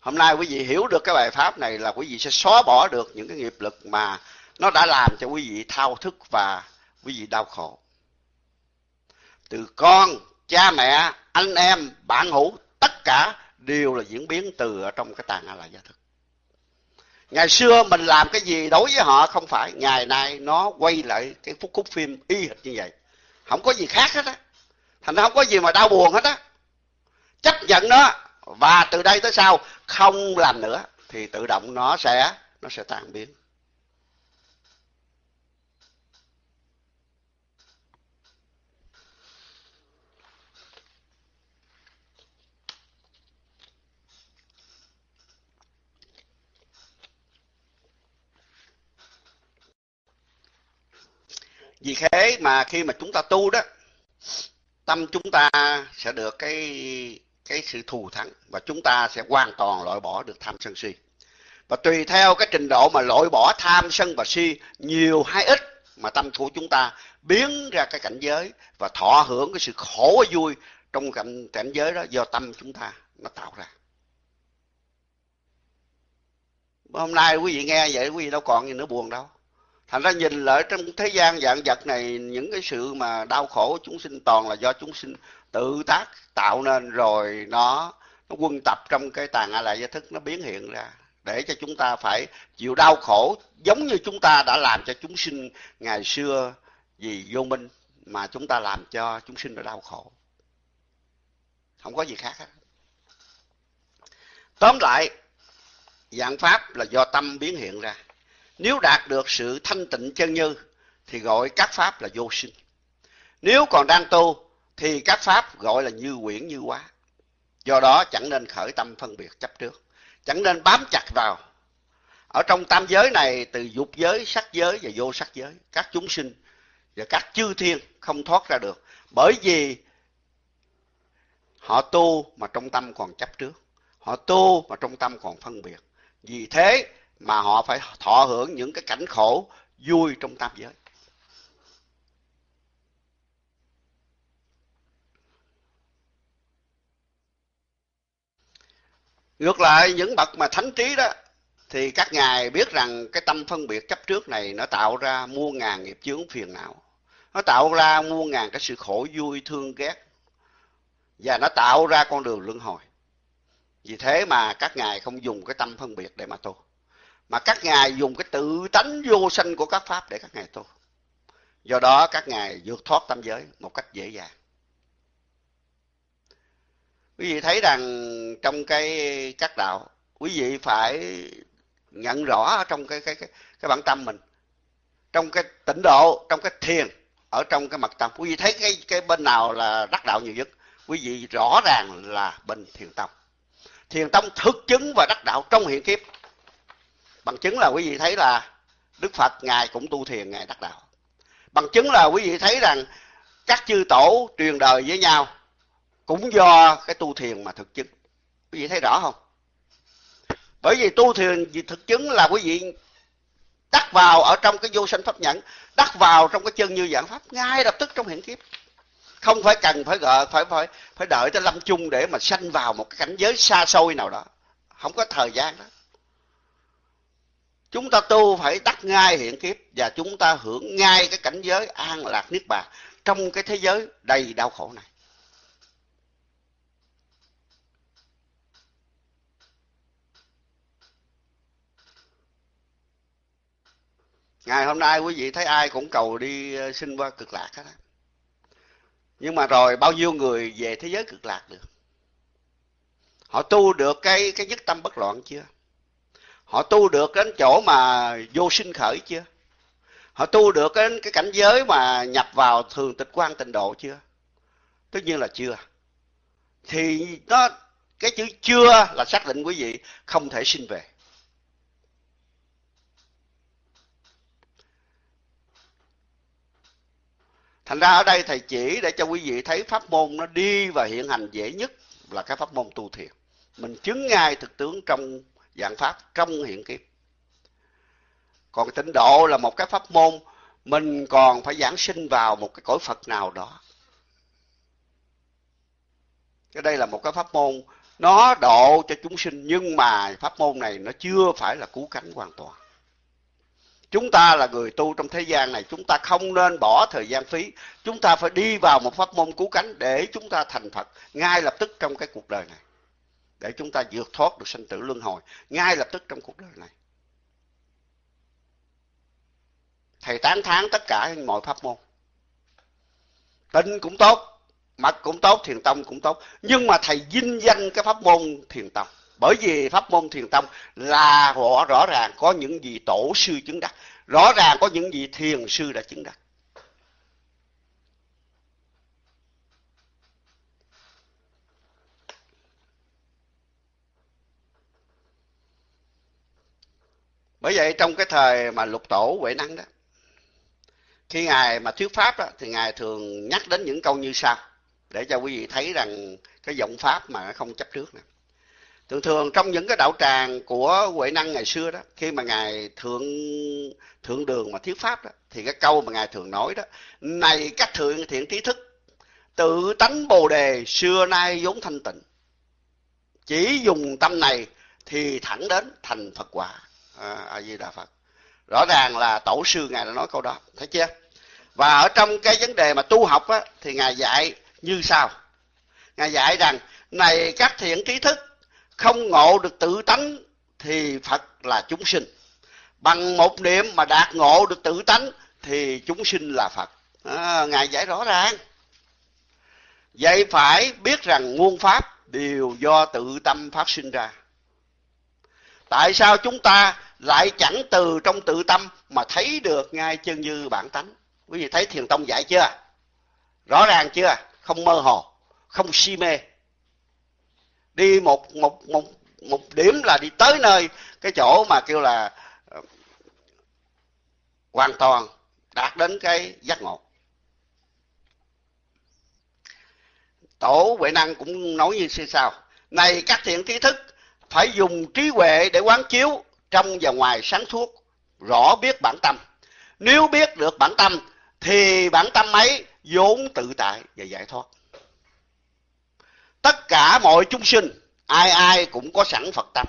Hôm nay quý vị hiểu được cái bài pháp này là quý vị sẽ xóa bỏ được những cái nghiệp lực mà nó đã làm cho quý vị thao thức và quý vị đau khổ. Từ con, cha mẹ, anh em, bạn hữu, tất cả đều là diễn biến từ ở trong cái tàn a la gia thức ngày xưa mình làm cái gì đối với họ không phải, ngày nay nó quay lại cái phút khúc phim y hệt như vậy. Không có gì khác hết á. Thành ra không có gì mà đau buồn hết á. Chấp nhận nó, và từ đây tới sau không làm nữa, thì tự động nó sẽ nó sẽ tan biến. Vì thế mà khi mà chúng ta tu đó tâm chúng ta sẽ được cái cái sự thù thắng và chúng ta sẽ hoàn toàn loại bỏ được tham sân si. Và tùy theo cái trình độ mà loại bỏ tham sân và si nhiều hay ít mà tâm của chúng ta biến ra cái cảnh giới và thọ hưởng cái sự khổ vui trong cảnh, cảnh giới đó do tâm chúng ta nó tạo ra. Hôm nay quý vị nghe vậy quý vị đâu còn gì nữa buồn đâu thành ra nhìn lại trong thế gian dạng vật này, những cái sự mà đau khổ của chúng sinh toàn là do chúng sinh tự tác tạo nên, rồi nó nó quân tập trong cái tàn a lại gia thức, nó biến hiện ra, để cho chúng ta phải chịu đau khổ giống như chúng ta đã làm cho chúng sinh ngày xưa vì vô minh, mà chúng ta làm cho chúng sinh nó đau khổ. Không có gì khác hết. Tóm lại dạng pháp là do tâm biến hiện ra nếu đạt được sự thanh tịnh chân như thì gọi các pháp là vô sinh. Nếu còn đang tu thì các pháp gọi là như quyển như quá. Do đó chẳng nên khởi tâm phân biệt chấp trước. Chẳng nên bám chặt vào. Ở trong tam giới này từ dục giới, sắc giới và vô sắc giới. Các chúng sinh và các chư thiên không thoát ra được. Bởi vì họ tu mà trong tâm còn chấp trước. Họ tu mà trong tâm còn phân biệt. Vì thế mà họ phải thọ hưởng những cái cảnh khổ vui trong tam giới. Ngược lại, những bậc mà thánh trí đó, thì các ngài biết rằng cái tâm phân biệt chấp trước này nó tạo ra muôn ngàn nghiệp chướng phiền não. Nó tạo ra muôn ngàn cái sự khổ vui, thương ghét và nó tạo ra con đường luân hồi. Vì thế mà các ngài không dùng cái tâm phân biệt để mà tu mà các ngài dùng cái tự tánh vô sanh của các pháp để các ngài tu. Do đó các ngài vượt thoát tam giới một cách dễ dàng. Quý vị thấy rằng trong cái, các đạo, quý vị phải nhận rõ trong cái cái cái cái bản tâm mình. Trong cái tịnh độ, trong cái thiền, ở trong cái mặt tâm. Quý vị thấy cái cái bên nào là đắc đạo nhiều nhất? Quý vị rõ ràng là bên thiền tông. Thiền tông thực chứng và đắc đạo trong hiện kiếp bằng chứng là quý vị thấy là đức phật ngài cũng tu thiền, ngài đắc đạo. Bằng chứng là quý vị thấy rằng các chư tổ truyền đời với nhau cũng do cái tu thiền mà thực chứng. Quý vị thấy rõ không? Bởi vì tu thiền vì thực chứng là quý vị đắc vào ở trong cái vô sanh pháp nhẫn, đắc vào trong cái chân như dạng pháp, ngay lập tức trong hiện kiếp. Không phải cần phải gợi, phải phải phải đợi tới lâm chung để mà sanh vào một cái cảnh giới xa xôi nào đó. Không có thời gian đó. Chúng ta tu phải đắc ngay hiện kiếp và chúng ta hưởng ngay cái cảnh giới an lạc niết bàn trong cái thế giới đầy đau khổ này. Ngày hôm nay quý vị thấy ai cũng cầu đi ờ, sinh qua cực lạc hết á. Nhưng mà rồi bao nhiêu người về thế giới cực lạc được? Họ tu được cái cái nhất tâm bất loạn chưa? Họ tu được đến chỗ mà vô sinh khởi chưa? Họ tu được đến cái cảnh giới mà nhập vào thường tịch quan tịnh độ chưa? Tất nhiên là chưa. Thì nó, cái chữ chưa là xác định quý vị không thể sinh về. Thành ra ở đây thầy chỉ để cho quý vị thấy pháp môn nó đi và hiện hành dễ nhất là cái pháp môn tu thiền. Mình chứng ngay thực tướng trong dạng pháp trong hiện kiếp. Còn tịnh độ là một cái pháp môn, mình còn phải giảng sinh vào một cái cõi phật nào đó. Cái đây là một cái pháp môn, nó độ cho chúng sinh, nhưng mà pháp môn này nó chưa phải là cứu cánh hoàn toàn. Chúng ta là người tu trong thế gian này, chúng ta không nên bỏ thời gian phí. Chúng ta phải đi vào một pháp môn cứu cánh để chúng ta thành phật, ngay lập tức trong cái cuộc đời này để chúng ta vượt thoát được sanh tử luân hồi ngay lập tức trong cuộc đời này. Thầy tán thán tất cả mọi pháp môn. Tin cũng tốt mật cũng tốt thiền tông cũng tốt. Nhưng mà thầy vinh danh cái pháp môn thiền tông bởi vì pháp môn thiền tông là rõ, rõ ràng có những gì tổ sư chứng đắc. Rõ ràng có những gì thiền sư đã chứng đắc. Bởi vậy trong cái thời mà lục tổ huệ năng đó khi ngài mà thuyết pháp đó, thì ngài thường nhắc đến những câu như sau để cho quý vị thấy rằng cái giọng pháp mà không chấp trước nè. Thường thường trong những cái đạo tràng của huệ năng ngày xưa đó khi mà ngài thượng thượng đường mà thuyết pháp đó thì cái câu mà ngài thường nói đó này các thượng thiện trí thức tự tánh bồ đề xưa nay vốn thanh tịnh. Chỉ dùng tâm này thì thẳng đến thành phật quả. À, a di đà phật. Rõ ràng là tổ sư ngài đã nói câu đó. Thấy chưa? Và ở trong cái vấn đề mà tu học á, thì ngài dạy như sau. Ngài dạy rằng này các thiện trí thức không ngộ được tự tánh thì phật là chúng sinh. Bằng một niệm mà đạt ngộ được tự tánh thì chúng sinh là phật. À, ngài giải rõ ràng. Vậy phải biết rằng muôn pháp đều do tự tâm phát sinh ra. Tại sao chúng ta lại chẳng từ trong tự tâm mà thấy được ngay chân như bản tánh. Quý vị thấy thiền tông dạy chưa? Rõ ràng chưa? Không mơ hồ, không si mê. Đi một một một một điểm là đi tới nơi cái chỗ mà kêu là ờ, hoàn toàn đạt đến cái giác ngộ. Tổ huệ năng cũng nói như sau này các thiện trí thức, phải dùng trí huệ để quán chiếu trong và ngoài sáng suốt rõ biết bản tâm. Nếu biết được bản tâm thì bản tâm ấy vốn tự tại và giải thoát. Tất cả mọi chúng sinh ai ai cũng có sẵn phật tâm.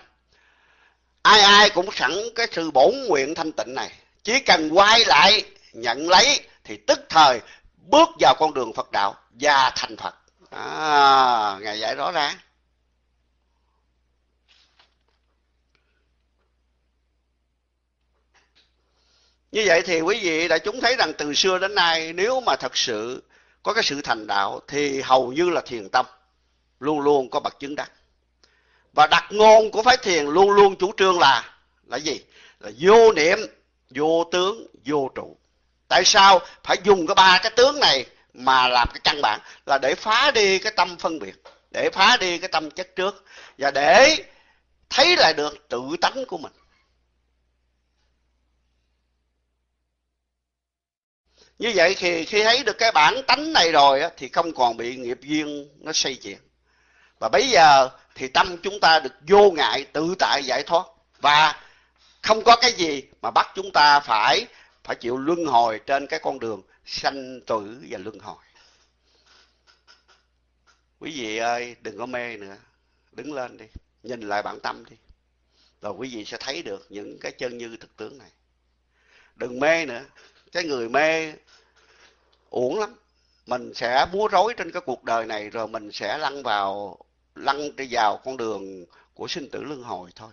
Ai ai cũng sẵn cái sự bổn nguyện thanh tịnh này. Chỉ cần quay lại nhận lấy thì tức thời bước vào con đường phật đạo và thành phật. À, ngày giải rõ ràng. Như vậy thì quý vị đã chúng thấy rằng từ xưa đến nay nếu mà thật sự có cái sự thành đạo thì hầu như là thiền tâm luôn luôn có bậc chứng đắc. Và đặc ngôn của phái thiền luôn luôn chủ trương là là gì? Là vô niệm, vô tướng, vô trụ. Tại sao phải dùng cái ba cái tướng này mà làm cái căn bản là để phá đi cái tâm phân biệt, để phá đi cái tâm chất trước và để thấy lại được tự tánh của mình. Như vậy thì khi thấy được cái bản tánh này rồi á, thì không còn bị nghiệp duyên nó xây chuyện và bây giờ thì tâm chúng ta được vô ngại tự tại giải thoát. Và không có cái gì mà bắt chúng ta phải phải chịu luân hồi trên cái con đường sanh tử và luân hồi. Quý vị ơi đừng có mê nữa. Đứng lên đi nhìn lại bản tâm đi. Rồi quý vị sẽ thấy được những cái chân như thực tướng này. Đừng mê nữa. Cái người mê uổng lắm. Mình sẽ múa rối trên cái cuộc đời này, rồi mình sẽ lăn vào, lăn đi vào con đường của sinh tử luân hồi thôi.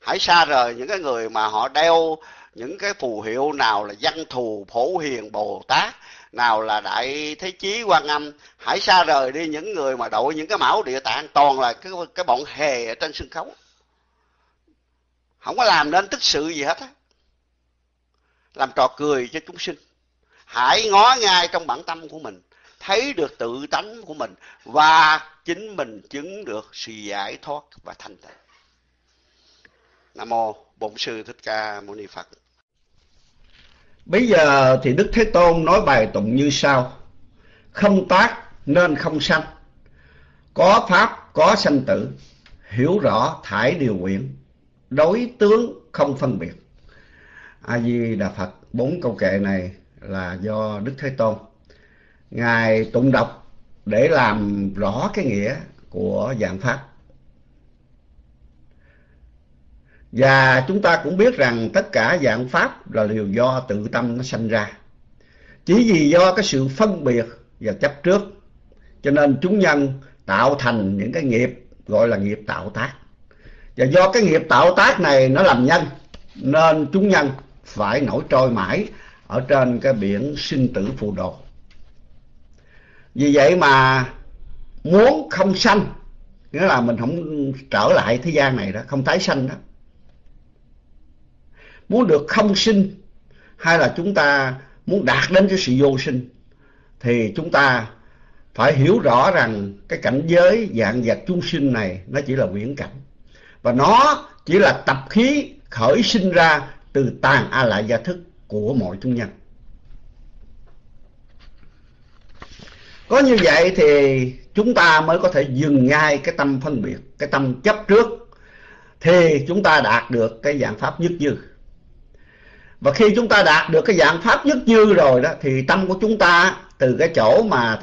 Hãy xa rời những cái người mà họ đeo những cái phù hiệu nào là văn thù, phổ hiền, bồ tát, nào là đại thế chí, quan âm. Hãy xa rời đi những người mà đội những cái mão địa tạng, toàn là cái cái bọn hề ở trên sân khấu. Không có làm nên tích sự gì hết á. Làm trò cười cho chúng sinh hãy ngó ngay trong bản tâm của mình, thấy được tự tánh của mình, và chính mình chứng được sự giải thoát và thanh tịnh. Nam mô bổn sư thích ca mâu ni phật. Bây giờ thì đức thế tôn nói bài tụng như sau. Không tác nên không sanh. Có pháp, có sanh tử. Hiểu rõ, thải điều nguyện. Đối tướng không phân biệt. A di đà phật, bốn câu kệ này là do đức thế tôn. Ngài tụng đọc để làm rõ cái nghĩa của dạng pháp. Và chúng ta cũng biết rằng tất cả dạng pháp là đều do tự tâm nó sanh ra. Chỉ vì do cái sự phân biệt và chấp trước, cho nên chúng nhân tạo thành những cái nghiệp gọi là nghiệp tạo tác. Và do cái nghiệp tạo tác này nó làm nhân, nên chúng nhân phải nổi trôi mãi ở trên cái biển sinh tử phù đồ. Vì vậy mà muốn không sanh, nghĩa là mình không trở lại thế gian này đó, không tái sanh đó. Muốn được không sinh, hay là chúng ta muốn đạt đến cái sự vô sinh, thì chúng ta phải hiểu rõ rằng cái cảnh giới dạng vật chúng sinh này, nó chỉ là viễn cảnh. Và nó chỉ là tập khí khởi sinh ra từ tàn a lại gia thức của mọi chúng nhân. Có như vậy thì chúng ta mới có thể dừng ngay cái tâm phân biệt, cái tâm chấp trước, thì chúng ta đạt được cái dạng pháp nhất dư. Và khi chúng ta đạt được cái dạng pháp nhất dư rồi đó, thì tâm của chúng ta từ cái chỗ mà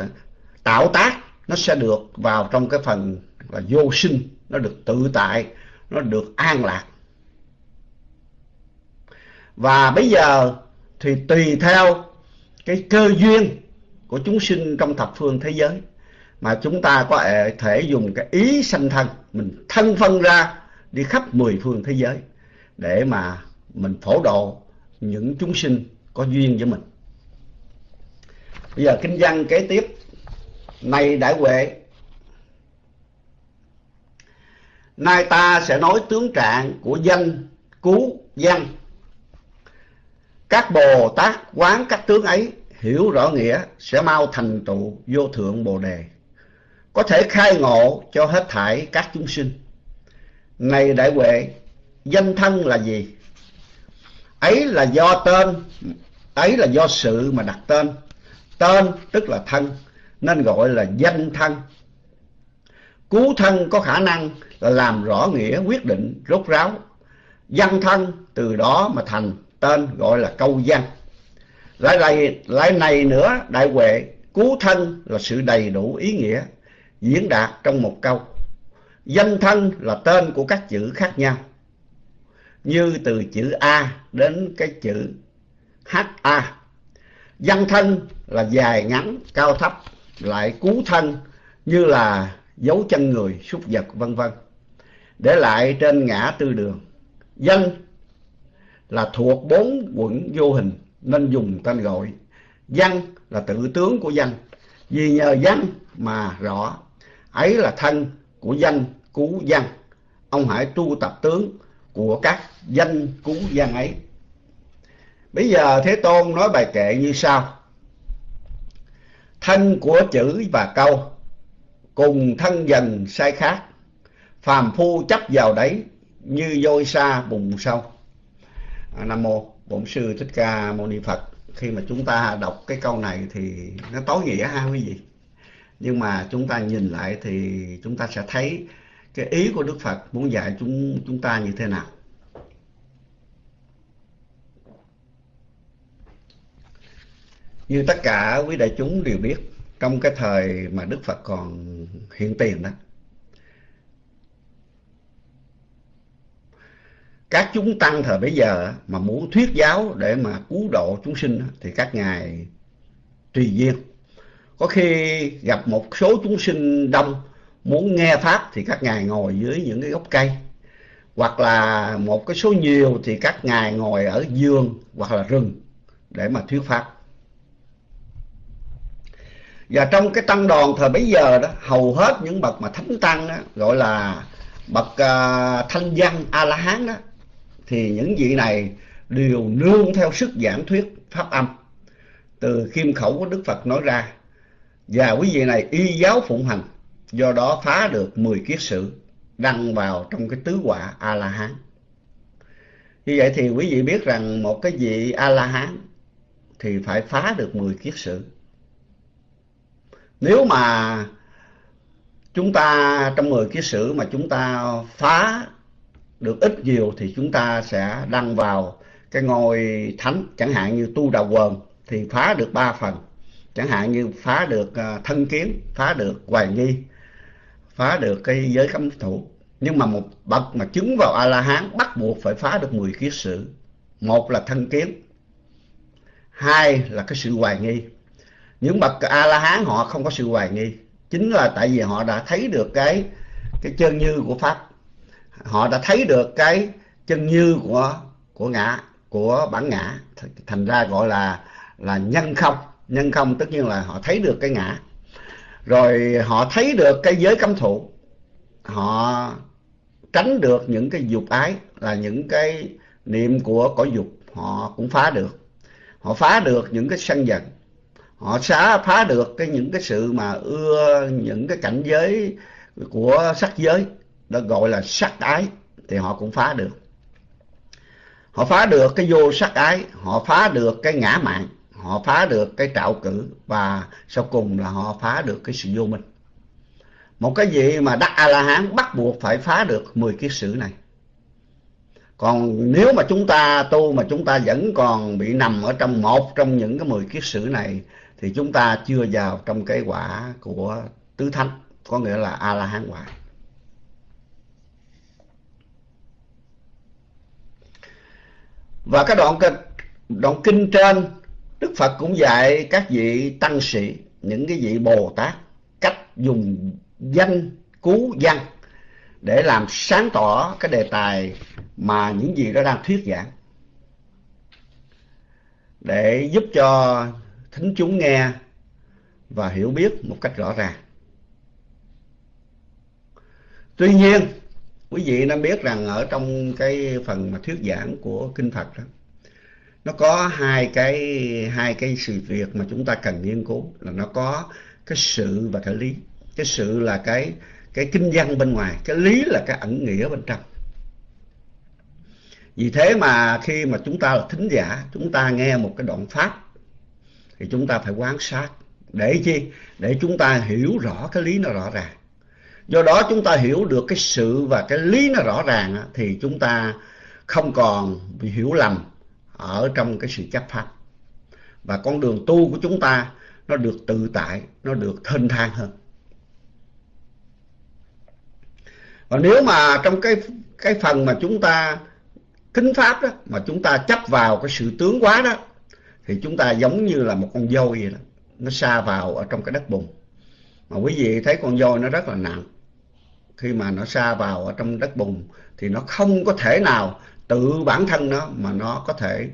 tạo tác, nó sẽ được vào trong cái phần là vô sinh, nó được tự tại, nó được an lạc và bây giờ thì tùy theo cái cơ duyên của chúng sinh trong thập phương thế giới mà chúng ta có thể dùng cái ý sanh thân, mình thân phân ra đi khắp mười phương thế giới để mà mình phổ độ những chúng sinh có duyên với mình. Bây giờ kinh văn kế tiếp. Này đại huệ, nay ta sẽ nói tướng trạng của danh cứu văn các bồ tát quán các tướng ấy hiểu rõ nghĩa sẽ mau thành tựu vô thượng bồ đề, có thể khai ngộ cho hết thảy các chúng sinh. Này đại huệ, danh thân là gì? Ấy là do tên, ấy là do sự mà đặt tên. Tên tức là thân, nên gọi là danh thân. Cứu thân có khả năng là làm rõ nghĩa quyết định rốt ráo. Danh thân từ đó mà thành tên gọi là câu danh lại này, lại này nữa đại huệ cứu thân là sự đầy đủ ý nghĩa diễn đạt trong một câu danh thân là tên của các chữ khác nhau như từ chữ A đến cái chữ HA. danh thân là dài ngắn, cao thấp, lại cú thân như là dấu chân người, súc vật vân vân. Để lại trên ngã tư đường. Danh là thuộc bốn quận vô hình nên dùng tên gọi. Văn là tự tướng của văn Vì nhờ văn mà rõ, ấy là thân của danh cú văn. Ông hãy tu tập tướng của các danh cú văn ấy. Bây giờ Thế Tôn nói bài kệ như sau. Thân của chữ và câu cùng thân dần sai khác, phàm phu chấp vào đấy như voi xa bùng sâu. À, Nam Mô Bổn Sư Thích Ca Mâu Ni Phật. Khi mà chúng ta đọc cái câu này thì nó tối nghĩa ha quý vị. Nhưng mà chúng ta nhìn lại thì chúng ta sẽ thấy cái ý của Đức Phật muốn dạy chúng chúng ta như thế nào. Như tất cả quý đại chúng đều biết, trong cái thời mà Đức Phật còn hiện tiền đó, các chúng tăng thời bấy giờ mà muốn thuyết giáo để mà cứu độ chúng sinh thì các ngài tùy duyên. Có khi gặp một số chúng sinh đông muốn nghe Pháp thì các ngài ngồi dưới những cái gốc cây. Hoặc là một cái số nhiều thì các ngài ngồi ở giường hoặc là rừng để mà thuyết Pháp. Và trong cái tăng đoàn thời bấy giờ đó, hầu hết những bậc mà thánh tăng đó, gọi là bậc uh, thanh văn A-la-hán đó, thì những vị này đều nương theo sức giảng thuyết pháp âm. Từ kim khẩu của Đức Phật nói ra, và quý vị này y giáo phụng hành, do đó phá được 10 kiết sử đăng vào trong cái tứ quả a la hán như vậy thì quý vị biết rằng một cái vị a la hán thì phải phá được 10 kiết sử. Nếu mà chúng ta, trong 10 kiết sử mà chúng ta phá được ít nhiều thì chúng ta sẽ đăng vào cái ngôi thánh, chẳng hạn như tu đà quần thì phá được ba phần. Chẳng hạn như phá được à, thân kiến, phá được hoài nghi, phá được cái giới cấm thủ nhưng mà một bậc mà chứng vào a la hán bắt buộc phải phá được 10 kiết sử một là thân kiến, hai là cái sự hoài nghi. Những bậc a la hán họ không có sự hoài nghi. Chính là tại vì họ đã thấy được cái cái chân như của pháp họ đã thấy được cái chân như của của ngã, của bản ngã. Thành ra gọi là là nhân không. Nhân không tất nhiên là họ thấy được cái ngã. Rồi họ thấy được cái giới cấm thụ họ tránh được những cái dục ái, là những cái niệm của cõi dục họ cũng phá được. Họ phá được những cái sân giận. Họ xá phá được cái những cái sự mà ưa những cái cảnh giới của sắc giới đó gọi là sắc ái, thì họ cũng phá được. Họ phá được cái vô sắc ái, họ phá được cái ngã mạng, họ phá được cái trạo cử, và sau cùng là họ phá được cái sự vô minh. Một cái gì mà đắc a la hán bắt buộc phải phá được 10 kiết sử này. Còn nếu mà chúng ta tu mà chúng ta vẫn còn bị nằm ở trong một trong những cái 10 kiết sử này, thì chúng ta chưa vào trong cái quả của tứ thánh, có nghĩa là a la hán quả và cái đoạn đoạn kinh trên Đức Phật cũng dạy các vị tăng sĩ những cái vị Bồ Tát cách dùng danh cú văn để làm sáng tỏ cái đề tài mà những gì đó đang thuyết giảng để giúp cho thính chúng nghe và hiểu biết một cách rõ ràng. Tuy nhiên, quý vị nên biết rằng ở trong cái phần mà thuyết giảng của Kinh Phật đó, nó có hai cái hai cái sự việc mà chúng ta cần nghiên cứu là nó có cái sự và cái lý. Cái sự là cái cái kinh văn bên ngoài cái lý là cái ẩn nghĩa bên trong. Vì thế mà khi mà chúng ta là thính giả chúng ta nghe một cái đoạn pháp thì chúng ta phải quan sát. Để chi? Để chúng ta hiểu rõ cái lý nó rõ ràng do đó chúng ta hiểu được cái sự và cái lý nó rõ ràng thì chúng ta không còn bị hiểu lầm ở trong cái sự chấp pháp. Và con đường tu của chúng ta nó được tự tại, nó được thênh thang hơn. Và nếu mà trong cái cái phần mà chúng ta kính pháp đó, mà chúng ta chấp vào cái sự tướng quá đó, thì chúng ta giống như là một con voi vậy đó. Nó xa vào ở trong cái đất bùn. Mà quý vị thấy con voi nó rất là nặng khi mà nó xa vào ở trong đất bùn thì nó không có thể nào tự bản thân nó, mà nó có thể,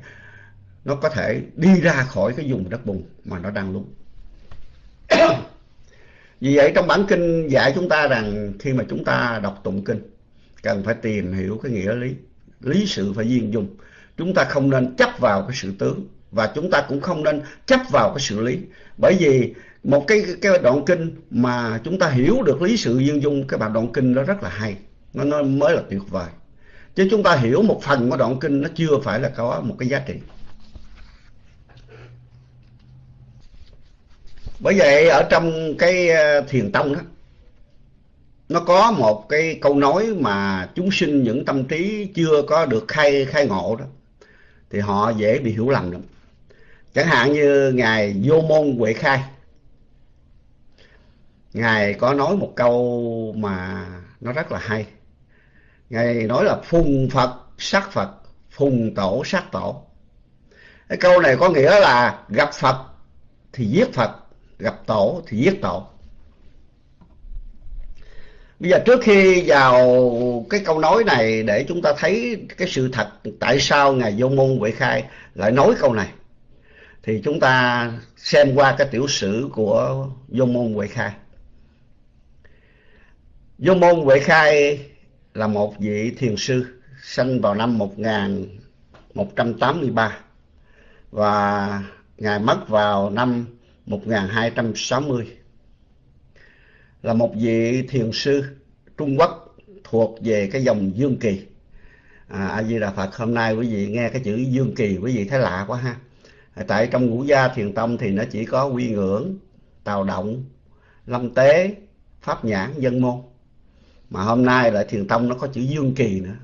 nó có thể đi ra khỏi cái vùng đất bùn mà nó đang lún. *coughs* Vì vậy trong bản kinh dạy chúng ta rằng khi mà chúng ta đọc tụng kinh, cần phải tìm hiểu cái nghĩa lý lý sự phải viên dung. Chúng ta không nên chấp vào cái sự tướng và chúng ta cũng không nên chấp vào cái sự lý bởi vì một cái cái đoạn kinh mà chúng ta hiểu được lý sự duyên dung cái bài đoạn kinh đó rất là hay. Nó, nó mới là tuyệt vời. Chứ chúng ta hiểu một phần của đoạn kinh nó chưa phải là có một cái giá trị. Bởi vậy ở trong cái ờ, thiền tông đó nó có một cái câu nói mà chúng sinh những tâm trí chưa có được khai khai ngộ đó thì họ dễ bị hiểu lầm lắm chẳng hạn như ngài vô môn huệ khai. Ngài có nói một câu mà nó rất là hay. Ngài nói là phùng phật sát phật, phùng tổ sát tổ. Cái câu này có nghĩa là gặp phật thì giết phật, gặp tổ thì giết tổ. Bây giờ trước khi vào cái câu nói này để chúng ta thấy cái sự thật tại sao ngài vô môn huệ khai lại nói câu này thì chúng ta xem qua cái tiểu sử của vô môn huệ khai vô môn huệ khai là một vị thiền sư sinh vào năm 1183 và Ngài mất vào năm 1260. Là một vị thiền sư Trung Quốc thuộc về cái dòng Dương Kỳ. À, A Di Đà Phật hôm nay quý vị nghe cái chữ Dương Kỳ quý vị thấy lạ quá ha. Tại trong ngũ gia thiền tông thì nó chỉ có quy ngưỡng, tào động, lâm tế, pháp nhãn, dân môn. Mà hôm nay lại thiền tông nó có chữ Dương Kỳ nữa.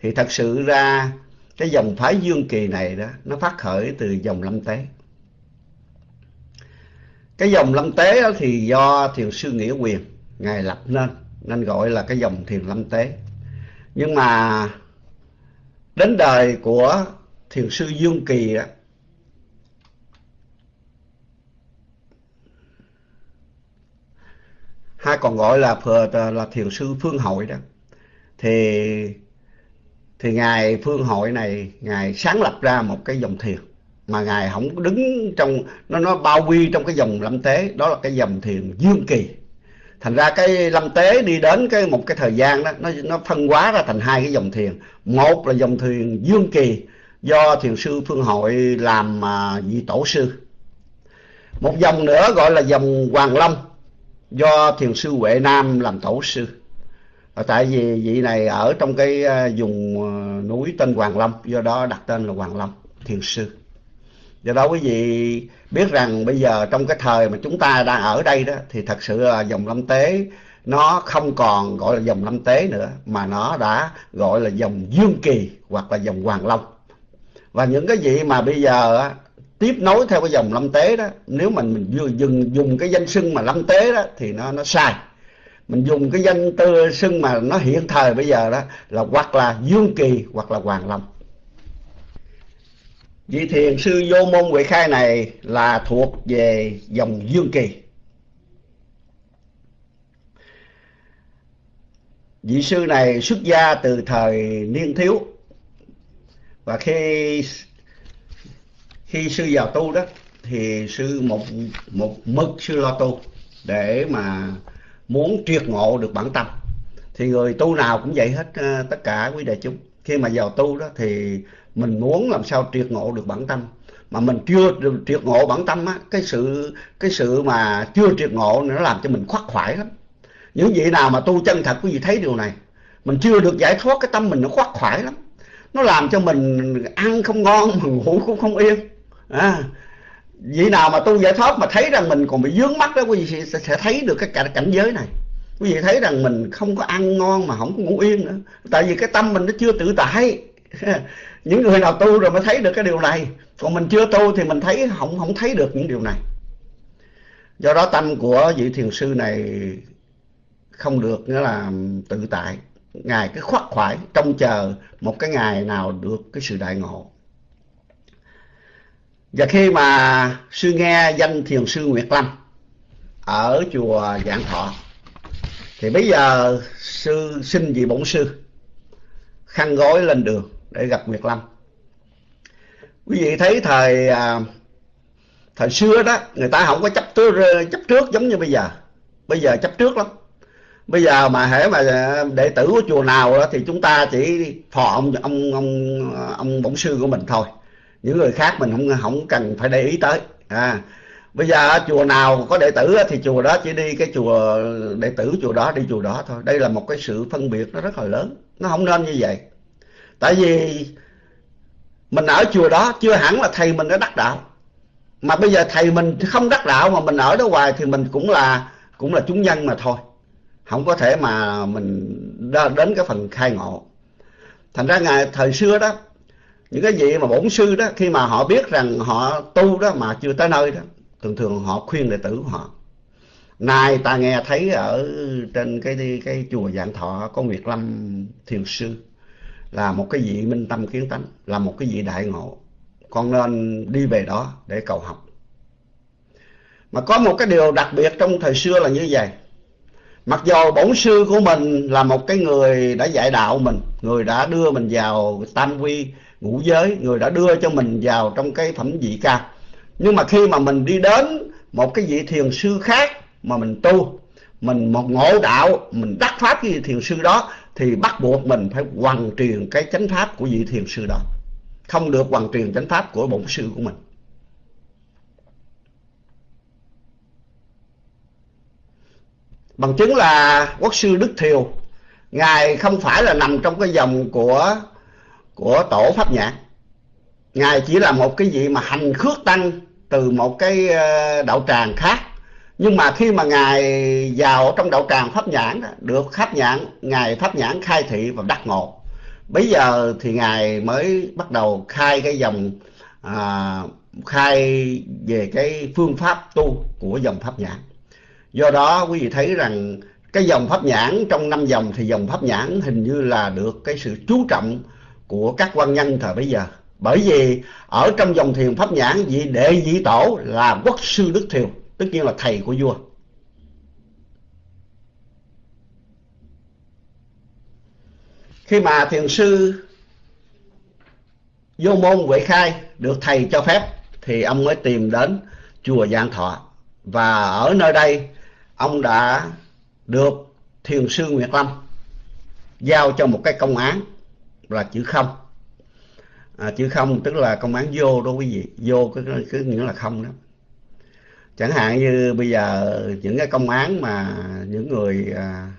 Thì thật sự ra cái dòng phái Dương Kỳ này đó nó phát khởi từ dòng lâm tế. Cái dòng lâm tế đó thì do thiền sư Nghĩa Quyền Ngài lập nên Nên gọi là cái dòng thiền lâm tế Nhưng mà Đến đời của thiền sư Dương Kỳ đó hay còn gọi là ờ, là thiền sư phương hội đó. Thì thì ngài phương hội này, ngài sáng lập ra một cái dòng thiền, mà ngài không đứng trong, nó nó bao quy trong cái dòng lâm tế, đó là cái dòng thiền dương kỳ. Thành ra cái lâm tế đi đến cái một cái thời gian đó, nó nó phân hóa ra thành hai cái dòng thiền. Một là dòng thiền dương kỳ, do thiền sư phương hội làm mà vị tổ sư. Một dòng nữa gọi là dòng hoàng long do thiền sư huệ nam làm tổ sư. Tại vì vị này ở trong cái ờ, vùng ờ, núi tên hoàng long, do đó đặt tên là hoàng long, thiền sư. Do đó quý vị biết rằng bây giờ trong cái thời mà chúng ta đang ở đây đó, thì thật sự là dòng lâm tế nó không còn gọi là dòng lâm tế nữa, mà nó đã gọi là dòng dương kỳ hoặc là dòng hoàng long. Và những cái vị mà bây giờ tiếp nối theo cái dòng lâm tế đó, nếu mình mình vừa dùng dùng cái danh xưng mà lâm tế đó thì nó nó sai. Mình dùng cái danh tư xưng mà nó hiện thời bây giờ đó là hoặc là dương kỳ hoặc là hoàng long vị thiền sư vô môn huệ khai này là thuộc về dòng dương kỳ. Vị sư này xuất gia từ thời niên thiếu. Và khi khi sư vào tu đó, thì sư một một mực sư lo tu để mà muốn triệt ngộ được bản tâm. Thì người tu nào cũng vậy hết ờ, tất cả quý đại chúng. Khi mà vào tu đó thì mình muốn làm sao triệt ngộ được bản tâm. Mà mình chưa triệt ngộ bản tâm á, cái sự cái sự mà chưa triệt ngộ nó làm cho mình khoác khoải lắm. Những vị nào mà tu chân thật, quý vị thấy điều này. Mình chưa được giải thoát cái tâm mình nó khoác khoải lắm. Nó làm cho mình ăn không ngon, mà ngủ cũng không yên à, vị nào mà tu giải thoát mà thấy rằng mình còn bị dướng mắt đó quý vị sẽ, sẽ thấy được cái cảnh, cảnh giới này. Quý vị thấy rằng mình không có ăn ngon mà không có ngủ yên nữa. Tại vì cái tâm mình nó chưa tự tại. *laughs* Những người nào tu rồi mới thấy được cái điều này. Còn mình chưa tu thì mình thấy không không thấy được những điều này. Do đó tâm của vị thiền sư này không được nghĩa là tự tại. Ngài cứ khoác khoải trông chờ một cái ngày nào được cái sự đại ngộ và khi mà sư nghe danh thiền sư Nguyệt Lâm ở chùa Dạng Thọ, thì bây giờ sư xin vị bổn sư khăn gói lên đường để gặp Nguyệt Lâm. Quý vị thấy thời à, thời xưa đó, người ta không có chấp trước chấp trước giống như bây giờ. Bây giờ chấp trước lắm. Bây giờ mà hễ mà đệ tử của chùa nào đó thì chúng ta chỉ phò ông ông ông ông bổn sư của mình thôi những người khác mình không không cần phải để ý tới. À bây giờ chùa nào có đệ tử thì chùa đó chỉ đi cái chùa, đệ tử chùa đó, đi chùa đó thôi. Đây là một cái sự phân biệt nó rất là lớn. Nó không nên như vậy. Tại vì mình ở chùa đó chưa hẳn là thầy mình đã đắc đạo. Mà bây giờ thầy mình không đắc đạo mà mình ở đó hoài thì mình cũng là cũng là chúng nhân mà thôi. Không có thể mà mình đến cái phần khai ngộ. Thành ra ngày, thời xưa đó những cái gì mà bổn sư đó, khi mà họ biết rằng họ tu đó mà chưa tới nơi đó, thường thường họ khuyên đệ tử của họ. Nay ta nghe thấy ở trên cái cái chùa dạng thọ có nguyệt lâm thiền sư, là một cái vị minh tâm kiến tánh, là một cái vị đại ngộ. Con nên đi về đó để cầu học. Mà có một cái điều đặc biệt trong thời xưa là như vậy. Mặc dù bổn sư của mình là một cái người đã dạy đạo mình, người đã đưa mình vào tam quy ngũ giới, người đã đưa cho mình vào trong cái phẩm vị cao. Nhưng mà khi mà mình đi đến một cái vị thiền sư khác mà mình tu, mình một ngộ đạo, mình đắc pháp với thiền sư đó, thì bắt buộc mình phải hoàn truyền cái chánh pháp của vị thiền sư đó. Không được hoàn truyền chánh pháp của bổn sư của mình. Bằng chứng là quốc sư đức thiều, ngài không phải là nằm trong cái dòng của của tổ pháp nhãn ngài chỉ là một cái vị mà hành khước tăng từ một cái ờ, đạo tràng khác. Nhưng mà khi mà ngài vào trong đạo tràng pháp nhãn được pháp nhãn ngài pháp nhãn khai thị và đắc ngộ. Bây giờ thì ngài mới bắt đầu khai cái dòng à, khai về cái phương pháp tu của dòng pháp nhãn. Do đó quý vị thấy rằng cái dòng pháp nhãn trong năm dòng thì dòng pháp nhãn hình như là được cái sự chú trọng của các quan nhân thời bấy giờ. Bởi vì ở trong dòng thiền pháp nhãn, vị đệ vị tổ là quốc sư đức thiều tất nhiên là thầy của vua. Khi mà thiền sư vô môn huệ khai được thầy cho phép, thì ông mới tìm đến chùa Giang Thọ. Và ở nơi đây, ông đã được thiền sư Nguyệt Lâm giao cho một cái công án là chữ không. À, chữ không tức là công án vô đó quý vị. Vô cái cái nghĩa là không đó. Chẳng hạn như bây giờ những cái công án mà những người à,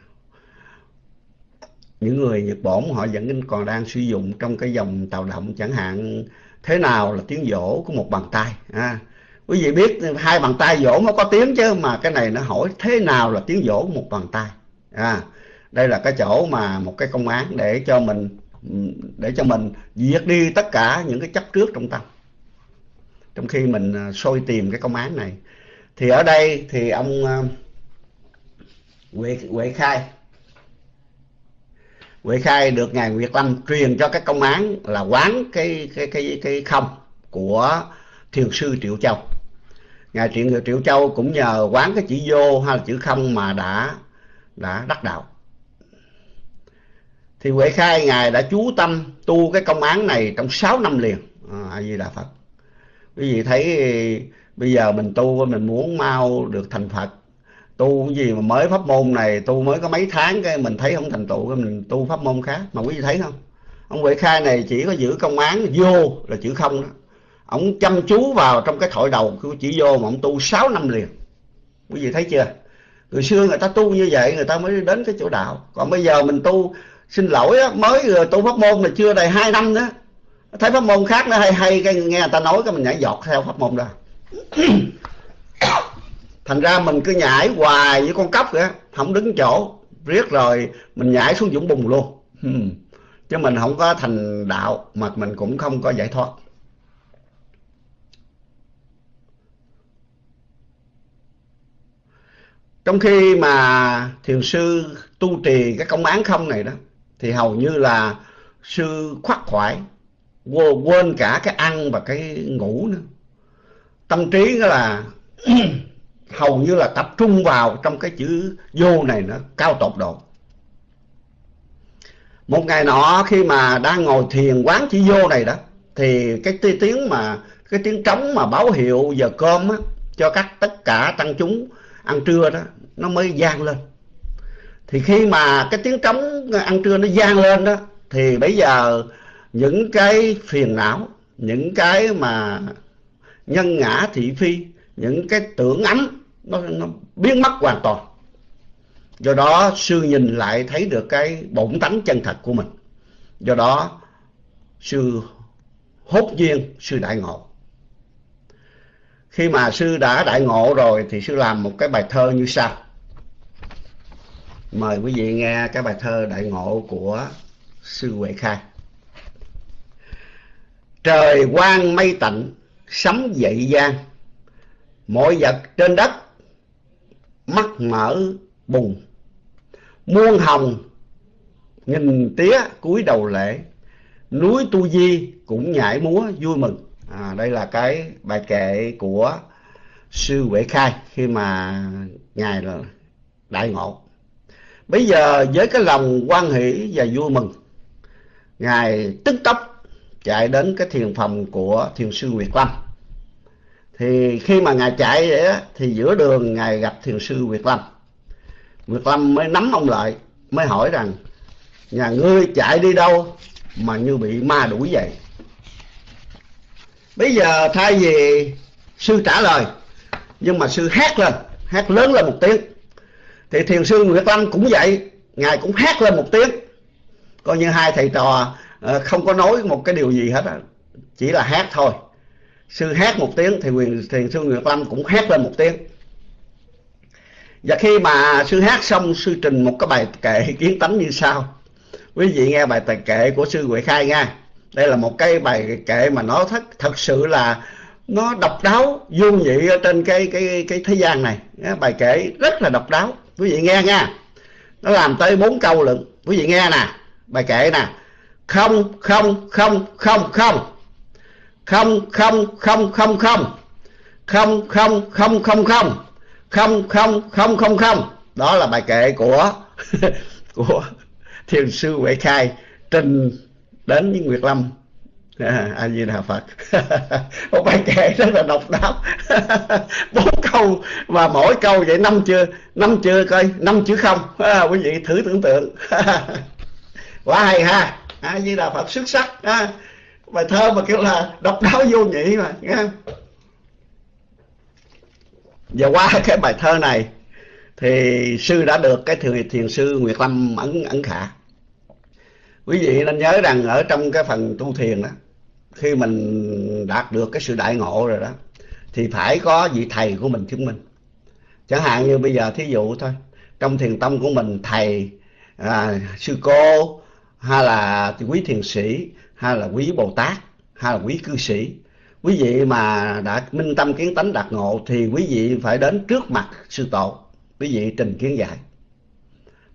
những người Nhật Bản họ vẫn còn đang sử dụng trong cái dòng tàu động chẳng hạn thế nào là tiếng vỗ của một bàn tay à, quý vị biết hai bàn tay vỗ nó có tiếng chứ mà cái này nó hỏi thế nào là tiếng vỗ của một bàn tay à, đây là cái chỗ mà một cái công án để cho mình để cho mình diệt đi tất cả những cái chấp trước trong tâm. Trong khi mình à, sôi tìm cái công án này. Thì ở đây thì ông à, Huệ, Huệ Khai Huệ Khai được ngài Nguyệt Lâm truyền cho cái công án là quán cái cái cái cái không của thiền sư Triệu Châu. Ngài Triệu Triệu Châu cũng nhờ quán cái chữ vô hay là chữ không mà đã đã đắc đạo thì Huệ Khai ngài đã chú tâm tu cái công án này trong 6 năm liền. À, A di đà Phật. Quý vị thấy, bây giờ mình tu, mình muốn mau được thành Phật. Tu cái gì mà mới pháp môn này, tu mới có mấy tháng cái mình thấy không thành tựu, cái mình tu pháp môn khác. Mà quý vị thấy không? Ông Huệ Khai này chỉ có giữ công án vô là chữ không đó. Ông chăm chú vào trong cái thổi đầu của chỉ vô mà ông tu 6 năm liền. Quý vị thấy chưa? Người xưa người ta tu như vậy, người ta mới đến cái chỗ đạo. Còn bây giờ mình tu xin lỗi á, mới ờ, tu pháp môn là chưa đầy hai năm nữa thấy pháp môn khác nó hay hay cái nghe người ta nói cái mình nhảy giọt theo pháp môn đó *coughs* thành ra mình cứ nhảy hoài với con cóc vậy không đứng chỗ riết rồi mình nhảy xuống dũng bùn luôn. Hmm. Chứ mình không có thành đạo mà mình cũng không có giải thoát. Trong khi mà thiền sư tu trì cái công án không này đó thì hầu như là sư khoác khoải quên cả cái ăn và cái ngủ nữa. Tâm trí đó là *clears throat* hầu như là tập trung vào trong cái chữ vô này nó cao tột độ. Một ngày nọ khi mà đang ngồi thiền quán chữ vô này đó thì cái tiếng mà cái tiếng trống mà báo hiệu giờ cơm á, cho các tất cả tăng chúng ăn trưa đó nó mới vang lên thì khi mà cái tiếng trống ăn trưa nó vang lên đó thì bây giờ những cái phiền não những cái mà nhân ngã thị phi những cái tưởng ấm nó, nó biến mất hoàn toàn. Do đó sư nhìn lại thấy được cái bổn tánh chân thật của mình. Do đó sư hốt nhiên sư đại ngộ. Khi mà sư đã đại ngộ rồi thì sư làm một cái bài thơ như sau mời quý vị nghe cái bài thơ đại ngộ của sư huệ khai. Trời quang mây tạnh sấm dậy gian mọi vật trên đất mắt mở bùng. Muôn hồng nghìn tía cúi đầu lễ. Núi tu di cũng nhảy múa vui mừng. À, đây là cái bài kệ của sư huệ khai khi mà ngài là đại ngộ bây giờ với cái lòng quan hỷ và vui mừng, ngài tức tốc chạy đến cái thiền phòng của thiền sư nguyệt lâm. Thì khi mà ngài chạy vậy á, thì giữa đường ngài gặp thiền sư nguyệt lâm. Nguyệt lâm mới nắm ông lại, mới hỏi rằng, nhà ngươi chạy đi đâu mà như bị ma đuổi vậy? Bây giờ thay vì sư trả lời, nhưng mà sư hét lên, hét lớn lên một tiếng thì thiền sư Nguyệt Lâm cũng vậy, ngài cũng hét lên một tiếng. Coi như hai thầy trò ờ, không có nói một cái điều gì hết chỉ là hét thôi. Sư hét một tiếng thì quyền, thiền sư Nguyệt Lâm cũng hét lên một tiếng. Và khi mà sư hát xong, sư trình một cái bài kệ *laughs* kiến tánh như sau. Quý vị nghe bài tài kệ của sư Huệ Khai nha. Đây là một cái bài kệ mà nó thật thật sự là nó độc đáo, vô nhị ở trên cái cái cái thế gian này. Bài kệ rất là độc đáo quý vị nghe nha. Nó làm tới bốn câu lận. Quý vị nghe nè. Bài kệ nè. Không không không không không. Không không không không không. Không không không không không. Không không không không không. Đó là bài kệ của *laughs* của thiền sư huệ khai trình đến với nguyệt lâm à, a di đà phật. *laughs* Một bài kệ rất là độc đáo. *laughs* Bốn câu và mỗi câu vậy năm chưa năm chưa coi năm chữ không. À, quý vị thử tưởng tượng. *laughs* Quá hay ha. A di đà phật xuất sắc. Ha bài thơ mà kêu là độc đáo vô nhị mà nghe và qua cái bài thơ này thì sư đã được cái thiền, thiền sư Nguyệt Lâm ấn ấn khả. Quý vị nên nhớ rằng ở trong cái phần tu thiền đó khi mình đạt được cái sự đại ngộ rồi đó thì phải có vị thầy của mình chứng minh. Chẳng hạn như bây giờ thí dụ thôi trong thiền tông của mình thầy à, sư cô hay là quý thiền sĩ hay là quý bồ tát hay là quý cư sĩ quý vị mà đã minh tâm kiến tánh đạt ngộ thì quý vị phải đến trước mặt sư tổ quý vị trình kiến giải.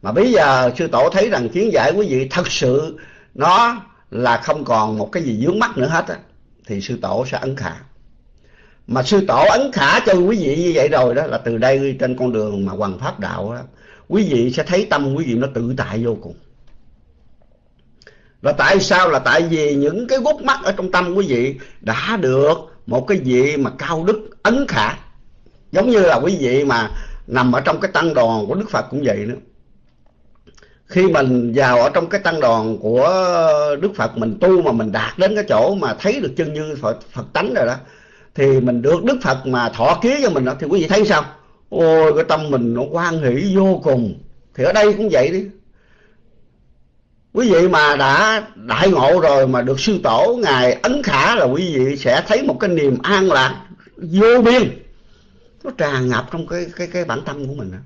Mà bây giờ sư tổ thấy rằng kiến giải quý vị thật sự nó là không còn một cái gì dướng mắt nữa hết á, thì sư tổ sẽ ấn khả. Mà sư tổ ấn khả cho quý vị như vậy rồi đó, là từ đây trên con đường mà hoàng pháp đạo đó, quý vị sẽ thấy tâm quý vị nó tự tại vô cùng. Là tại sao là tại vì những cái gút mắt ở trong tâm quý vị đã được một cái vị mà cao đức ấn khả, giống như là quý vị mà nằm ở trong cái tăng đoàn của đức phật cũng vậy nữa khi mình vào ở trong cái tăng đoàn của đức phật mình tu mà mình đạt đến cái chỗ mà thấy được chân như phật, phật tánh rồi đó thì mình được đức phật mà thọ ký cho mình đó thì quý vị thấy sao? Ôi cái tâm mình nó quan hỷ vô cùng. Thì ở đây cũng vậy đi. Quý vị mà đã đại ngộ rồi mà được sư tổ ngài ấn khả là quý vị sẽ thấy một cái niềm an lạc vô biên. Nó tràn ngập trong cái cái cái bản tâm của mình đó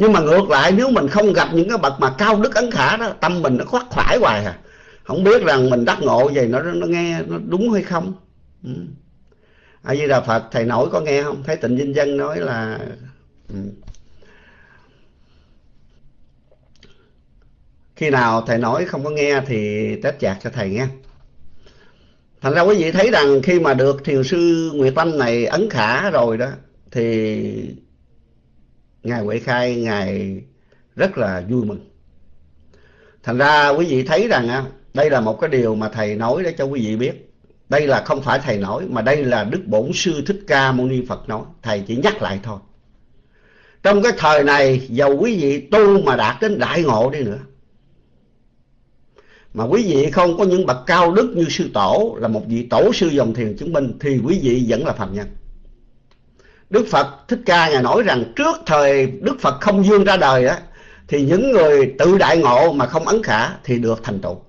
nhưng mà ngược lại, nếu mình không gặp những cái bậc mà cao đức ấn khả đó, tâm mình nó khoát khoải hoài à không biết rằng mình đắc ngộ vậy, nó nó nghe, nó đúng hay không ừ. a di đà phật, thầy nổi có nghe không thấy tịnh dinh dân nói là ừ. khi nào thầy nói không có nghe thì tết chạc cho thầy nghe thành ra quý vị thấy rằng khi mà được thiền sư nguyệt tâm này ấn khả rồi đó, thì ngài huệ khai, ngài rất là vui mừng. Thành ra quý vị thấy rằng đây là một cái điều mà thầy nói để cho quý vị biết. Đây là không phải thầy nói, mà đây là đức bổn sư thích ca mâu ni phật nói. Thầy chỉ nhắc lại thôi. Trong cái thời này, dầu quý vị tu mà đạt đến đại ngộ đi nữa, mà quý vị không có những bậc cao đức như sư tổ, là một vị tổ sư dòng thiền chứng minh, thì quý vị vẫn là phạm nhân. Đức Phật Thích Ca Ngài nói rằng trước thời Đức Phật không dương ra đời á thì những người tự đại ngộ mà không ấn khả thì được thành tựu.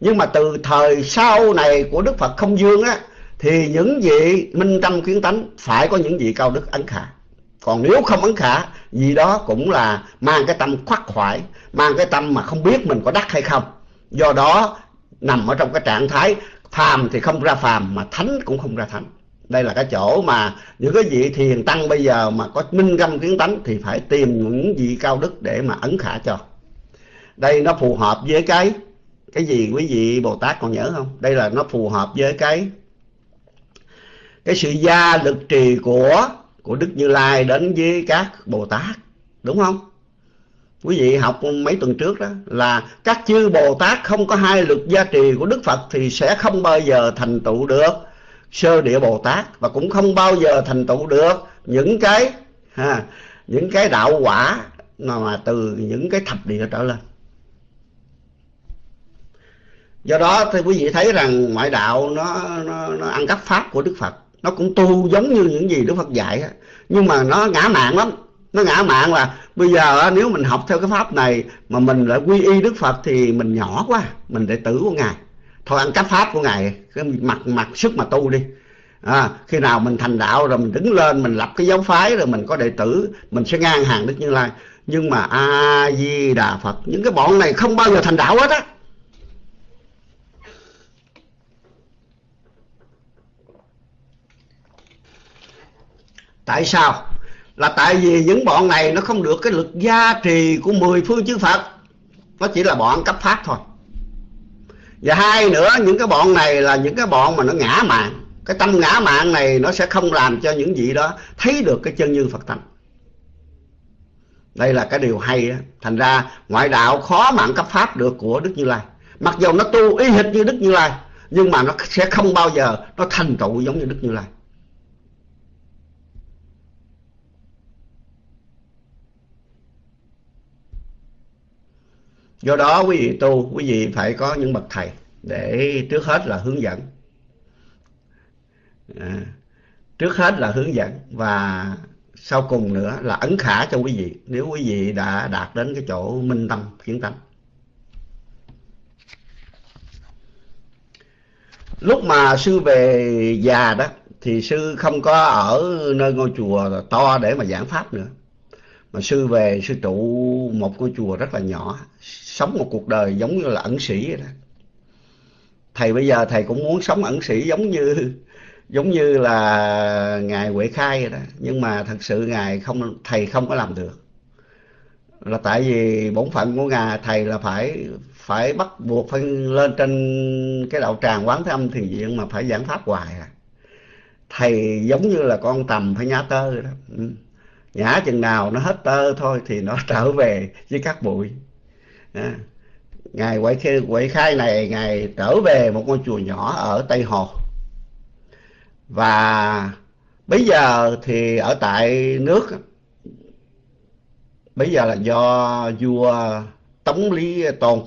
Nhưng mà từ thời sau này của Đức Phật không dương á thì những vị minh tâm kiến tánh phải có những vị cao đức ấn khả. Còn nếu không ấn khả, gì đó cũng là mang cái tâm khoác khoải, mang cái tâm mà không biết mình có đắc hay không do đó nằm ở trong cái trạng thái phàm thì không ra phàm mà thánh cũng không ra thánh đây là cái chỗ mà những cái vị thiền tăng bây giờ mà có minh tâm kiến tánh thì phải tìm những vị cao đức để mà ấn khả cho. Đây nó phù hợp với cái cái gì quý vị bồ tát còn nhớ không? Đây là nó phù hợp với cái cái sự gia lực trì của của đức như lai đến với các bồ tát, đúng không? Quý vị học mấy tuần trước đó là các chư Bồ Tát không có hai lực gia trì của Đức Phật thì sẽ không bao giờ thành tựu được sơ địa Bồ Tát và cũng không bao giờ thành tựu được. Những cái ha, những cái đạo quả mà từ những cái thập địa trở lên. Do đó thì quý vị thấy rằng ngoại đạo nó nó, nó ăn cắp pháp của đức phật. Nó cũng tu giống như những gì đức phật dạy nhưng mà nó ngã mạng lắm. Nó ngã mạng là bây giờ nếu mình học theo cái pháp này mà mình lại quy y đức phật thì mình nhỏ quá mình đệ tử của ngài thôi ăn cắp pháp của ngài cái mặt mặt sức mà tu đi. À, khi nào mình thành đạo rồi mình đứng lên mình lập cái giáo phái rồi mình có đệ tử mình sẽ ngang hàng đức như lai. Nhưng mà a di đà phật những cái bọn này không bao giờ thành đạo hết á. Tại sao? Là tại vì những bọn này nó không được cái lực gia trì của mười phương chư phật. Nó chỉ là bọn cấp pháp thôi và hai nữa, những cái bọn này là những cái bọn mà nó ngã mạng. Cái tâm ngã mạng này nó sẽ không làm cho những vị đó thấy được cái chân như phật tánh. Đây là cái điều hay á. Thành ra, ngoại đạo khó mạng cấp pháp được của đức như lai. Mặc dù nó tu y hệt như đức như lai, nhưng mà nó sẽ không bao giờ nó thành tựu giống như đức như lai. Do đó quý vị tu quý vị phải có những bậc thầy để trước hết là hướng dẫn. À, trước hết là hướng dẫn và sau cùng nữa là ấn khả cho quý vị nếu quý vị đã đạt đến cái chỗ minh tâm kiến tánh. Lúc mà sư về già đó thì sư không có ở nơi ngôi chùa to để mà giảng pháp nữa. Mà sư về sư trụ một ngôi chùa rất là nhỏ sống một cuộc đời giống như là ẩn sĩ vậy đó. Thầy bây giờ thầy cũng muốn sống ẩn sĩ giống như giống như là ngài huệ khai vậy đó. Nhưng mà thật sự ngài không, thầy không có làm được. Là tại vì bổn phận của ngài, thầy là phải phải bắt buộc phải lên trên cái đạo tràng quán thế âm thiền viện mà phải giảng pháp hoài à. Thầy giống như là con tầm phải nhá tơ vậy đó. Ừ. Nhả chừng nào nó hết tơ thôi thì nó *laughs* trở về với các bụi à. ngài quậy khai, khai này ngài trở về một ngôi chùa nhỏ ở tây hồ. Và bây giờ thì ở tại nước bây giờ là do vua tống lý tôn.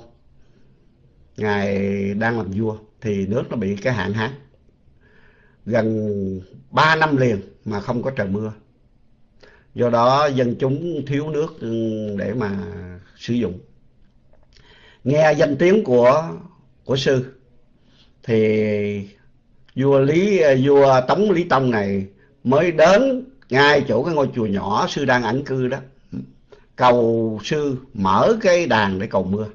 Ngài đang làm vua thì nước nó bị cái hạn hán. Gần ba năm liền mà không có trời mưa. Do đó dân chúng thiếu nước để mà sử dụng nghe danh tiếng của của sư thì vua lý à, vua tống lý tông này mới đến ngay chỗ cái ngôi chùa nhỏ sư đang ẩn cư đó cầu sư mở cái đàn để cầu mưa.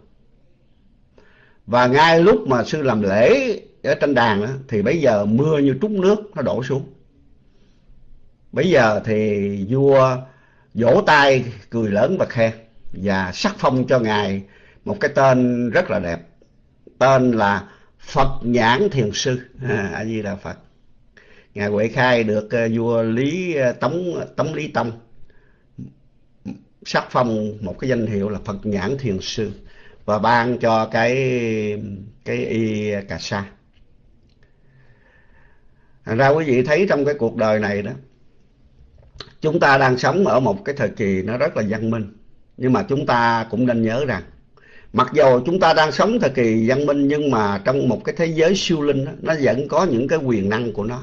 Và ngay lúc mà sư làm lễ ở trên đàn đó, thì bây giờ mưa như trút nước nó đổ xuống. Bây giờ thì vua vỗ tay cười lớn và khen và sắc phong cho ngài một cái tên rất là đẹp. Tên là Phật nhãn thiền sư. À, a di đà Phật. Ngài Huệ Khai được ờ, vua Lý ờ, Tống Tống Lý Tông sắc phong một cái danh hiệu là Phật nhãn thiền sư và ban cho cái cái y cà sa. Thành ra quý vị thấy trong cái cuộc đời này đó chúng ta đang sống ở một cái thời kỳ nó rất là văn minh nhưng mà chúng ta cũng nên nhớ rằng mặc dù chúng ta đang sống thời kỳ văn minh nhưng mà trong một cái thế giới siêu linh đó, nó vẫn có những cái quyền năng của nó.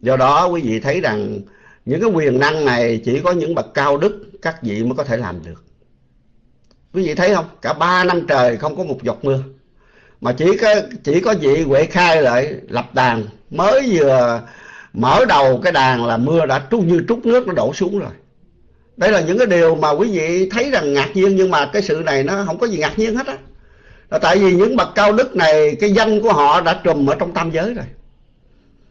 Do đó quý vị thấy rằng những cái quyền năng này chỉ có những bậc cao đức các vị mới có thể làm được. Quý vị thấy không? Cả ba năm trời không có một giọt mưa. Mà chỉ có chỉ có vị huệ khai lại lập đàn mới vừa mở đầu cái đàn là mưa đã trút như trút nước nó đổ xuống rồi đây là những cái điều mà quý vị thấy rằng ngạc nhiên, nhưng mà cái sự này nó không có gì ngạc nhiên hết á. Là tại vì những bậc cao đức này, cái danh của họ đã trùm ở trong tam giới rồi.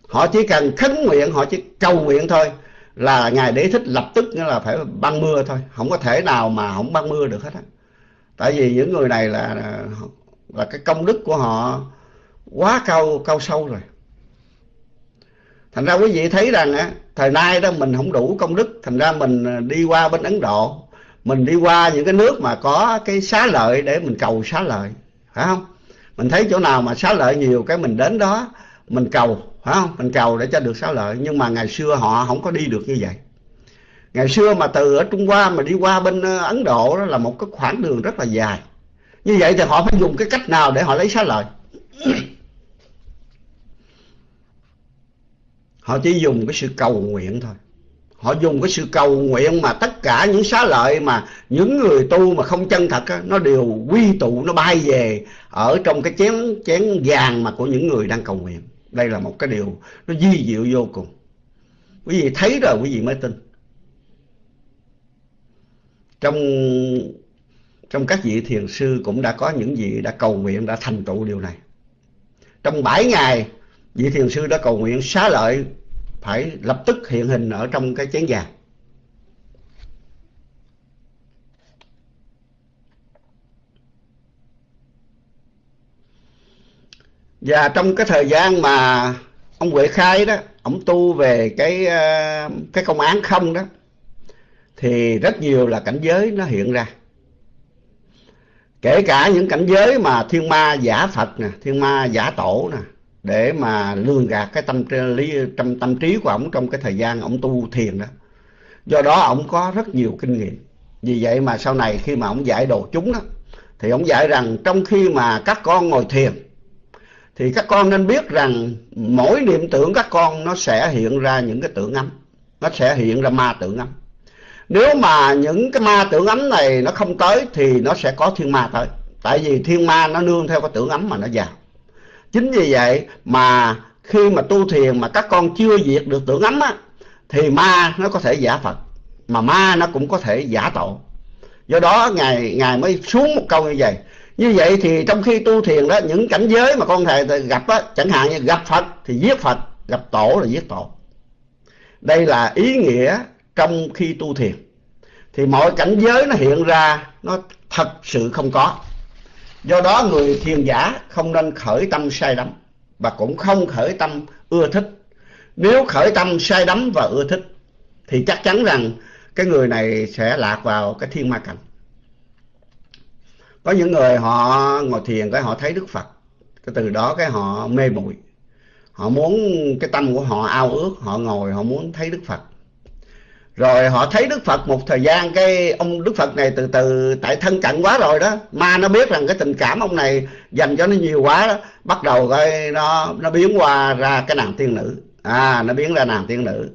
Họ chỉ cần khấn nguyện, họ chỉ cầu nguyện thôi, là ngài đế thích lập tức nghĩa là phải ban mưa thôi. Không có thể nào mà không ban mưa được hết á. Tại vì những người này là là cái công đức của họ quá cao cao sâu rồi. Thành ra quý vị thấy rằng á thời nay đó mình không đủ công đức, thành ra mình à, đi qua bên ấn độ. Mình đi qua những cái nước mà có cái xá lợi để mình cầu xá lợi, phải không? Mình thấy chỗ nào mà xá lợi nhiều cái mình đến đó, mình cầu, phải không? Mình cầu để cho được xá lợi. Nhưng mà ngày xưa họ không có đi được như vậy. Ngày xưa mà từ ở trung hoa mà đi qua bên à, ấn độ đó là một cái khoảng đường rất là dài. Như vậy thì họ phải dùng cái cách nào để họ lấy xá lợi? Họ chỉ dùng cái sự cầu nguyện thôi. Họ dùng cái sự cầu nguyện mà tất cả những xá lợi mà những người tu mà không chân thật á, nó đều quy tụ nó bay về ở trong cái chén chén vàng mà của những người đang cầu nguyện. Đây là một cái điều nó di diệu vô cùng. Quý vị thấy rồi quý vị mới tin. Trong trong các vị thiền sư cũng đã có những vị đã cầu nguyện đã thành tựu điều này. Trong bảy ngày vị thiền sư đã cầu nguyện xá lợi, phải lập tức hiện hình ở trong cái chén vàng. Và trong cái thời gian mà ông Huệ Khai đó, ông tu về cái ờ, cái công án không đó, thì rất nhiều là cảnh giới nó hiện ra. Kể cả những cảnh giới mà thiên ma giả Phật nè, thiên ma giả tổ nè để mà lường gạt cái tâm lý trong tâm trí của ông trong cái thời gian ông tu thiền đó. Do đó ông có rất nhiều kinh nghiệm. Vì vậy mà sau này khi mà ông dạy đồ chúng đó, thì ông dạy rằng trong khi mà các con ngồi thiền, thì các con nên biết rằng mỗi niệm tưởng các con nó sẽ hiện ra những cái tưởng ấm nó sẽ hiện ra ma tưởng ấm nếu mà những cái ma tưởng ấm này nó không tới, thì nó sẽ có thiên ma tới. Tại vì thiên ma nó nương theo cái tưởng ấm mà nó vào chính vì vậy mà khi mà tu thiền mà các con chưa diệt được tưởng ấm á, thì ma nó có thể giả phật, mà ma nó cũng có thể giả tổ do đó ngài ngài mới xuống một câu như vậy. Như vậy thì trong khi tu thiền đó, những cảnh giới mà con thầy gặp á, chẳng hạn như gặp phật thì giết phật, gặp tổ là giết tổ. Đây là ý nghĩa trong khi tu thiền. Thì mọi cảnh giới nó hiện ra, nó thật sự không có do đó người thiền giả không nên khởi tâm sai đắm và cũng không khởi tâm ưa thích. Nếu khởi tâm sai đắm và ưa thích, thì chắc chắn rằng cái người này sẽ lạc vào cái thiên ma cảnh. Có những người họ ngồi thiền cái họ thấy đức phật, cái từ đó cái họ mê muội. Họ muốn cái tâm của họ ao ước, họ ngồi họ muốn thấy đức phật rồi họ thấy đức phật một thời gian cái ông đức phật này từ từ tại thân cận quá rồi đó. Ma nó biết rằng cái tình cảm ông này dành cho nó nhiều quá đó bắt đầu coi nó nó biến qua ra cái nàng tiên nữ. À nó biến ra nàng tiên nữ.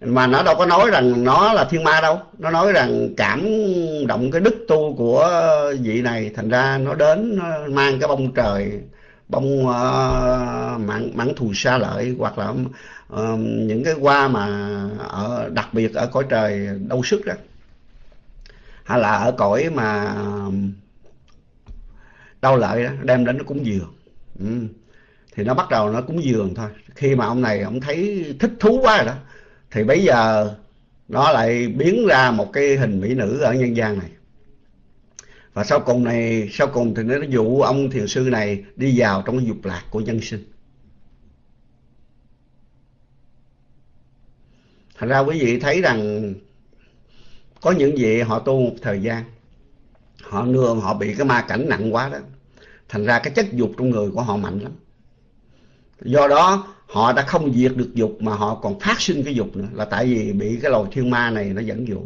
Mà nó đâu có nói rằng nó là thiên ma đâu. Nó nói rằng cảm động cái đức tu của vị này thành ra nó đến nó mang cái bông trời bông uh, mặn mặn thù xa lợi hoặc là uh, những cái hoa mà ở đặc biệt ở cõi trời đâu sức đó hay là ở cõi mà đau lợi đó đem đến nó cúng dường. Ừ. thì nó bắt đầu nó cúng dường thôi. Khi mà ông này ông thấy thích thú quá rồi đó thì bây giờ nó lại biến ra một cái hình mỹ nữ ở nhân gian này. Và sau cùng này sau cùng thì nó dụ ông thiền sư này đi vào trong dục lạc của nhân sinh. Thành ra quý vị thấy rằng có những vị họ tu một thời gian, họ nương, họ bị cái ma cảnh nặng quá đó. Thành ra cái chất dục trong người của họ mạnh lắm. Do đó, họ đã không diệt được dục mà họ còn phát sinh cái dục nữa. Là tại vì bị cái loài thiên ma này nó dẫn dụ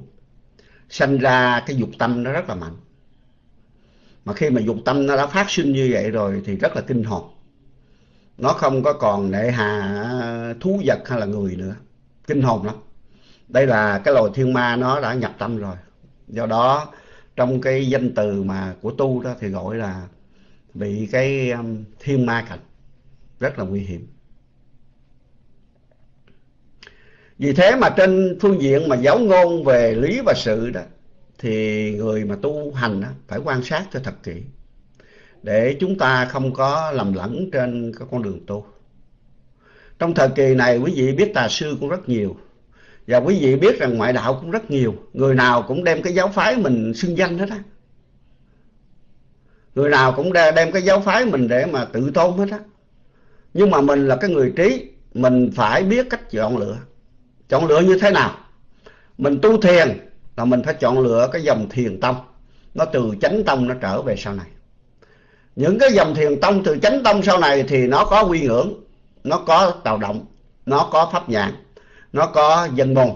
sanh ra cái dục tâm nó rất là mạnh. Mà khi mà dục tâm nó đã phát sinh như vậy rồi thì rất là kinh hồn. Nó không có còn nệ hà, thú vật hay là người nữa kinh hồn lắm. Đây là cái loài thiên ma nó đã nhập tâm rồi. Do đó trong cái danh từ mà của tu đó thì gọi là bị cái um, thiên ma cảnh. Rất là nguy hiểm. Vì thế mà trên phương diện mà giáo ngôn về lý và sự đó thì người mà tu hành đó, phải quan sát cho thật kỹ để chúng ta không có lầm lẫn trên cái con đường tu trong thời kỳ này, quý vị biết tà sư cũng rất nhiều. Và quý vị biết rằng ngoại đạo cũng rất nhiều. Người nào cũng đem cái giáo phái mình xưng danh hết á. Người nào cũng đem cái giáo phái mình để mà tự tôn hết á. Nhưng mà mình là cái người trí, mình phải biết cách chọn lựa. Chọn lựa như thế nào? Mình tu thiền là mình phải chọn lựa cái dòng thiền tông. Nó từ chánh tông nó trở về sau này. Những cái dòng thiền tông từ chánh tông sau này thì nó có quy ngưỡng nó có tàu động, nó có pháp nhãn, nó có dân môn.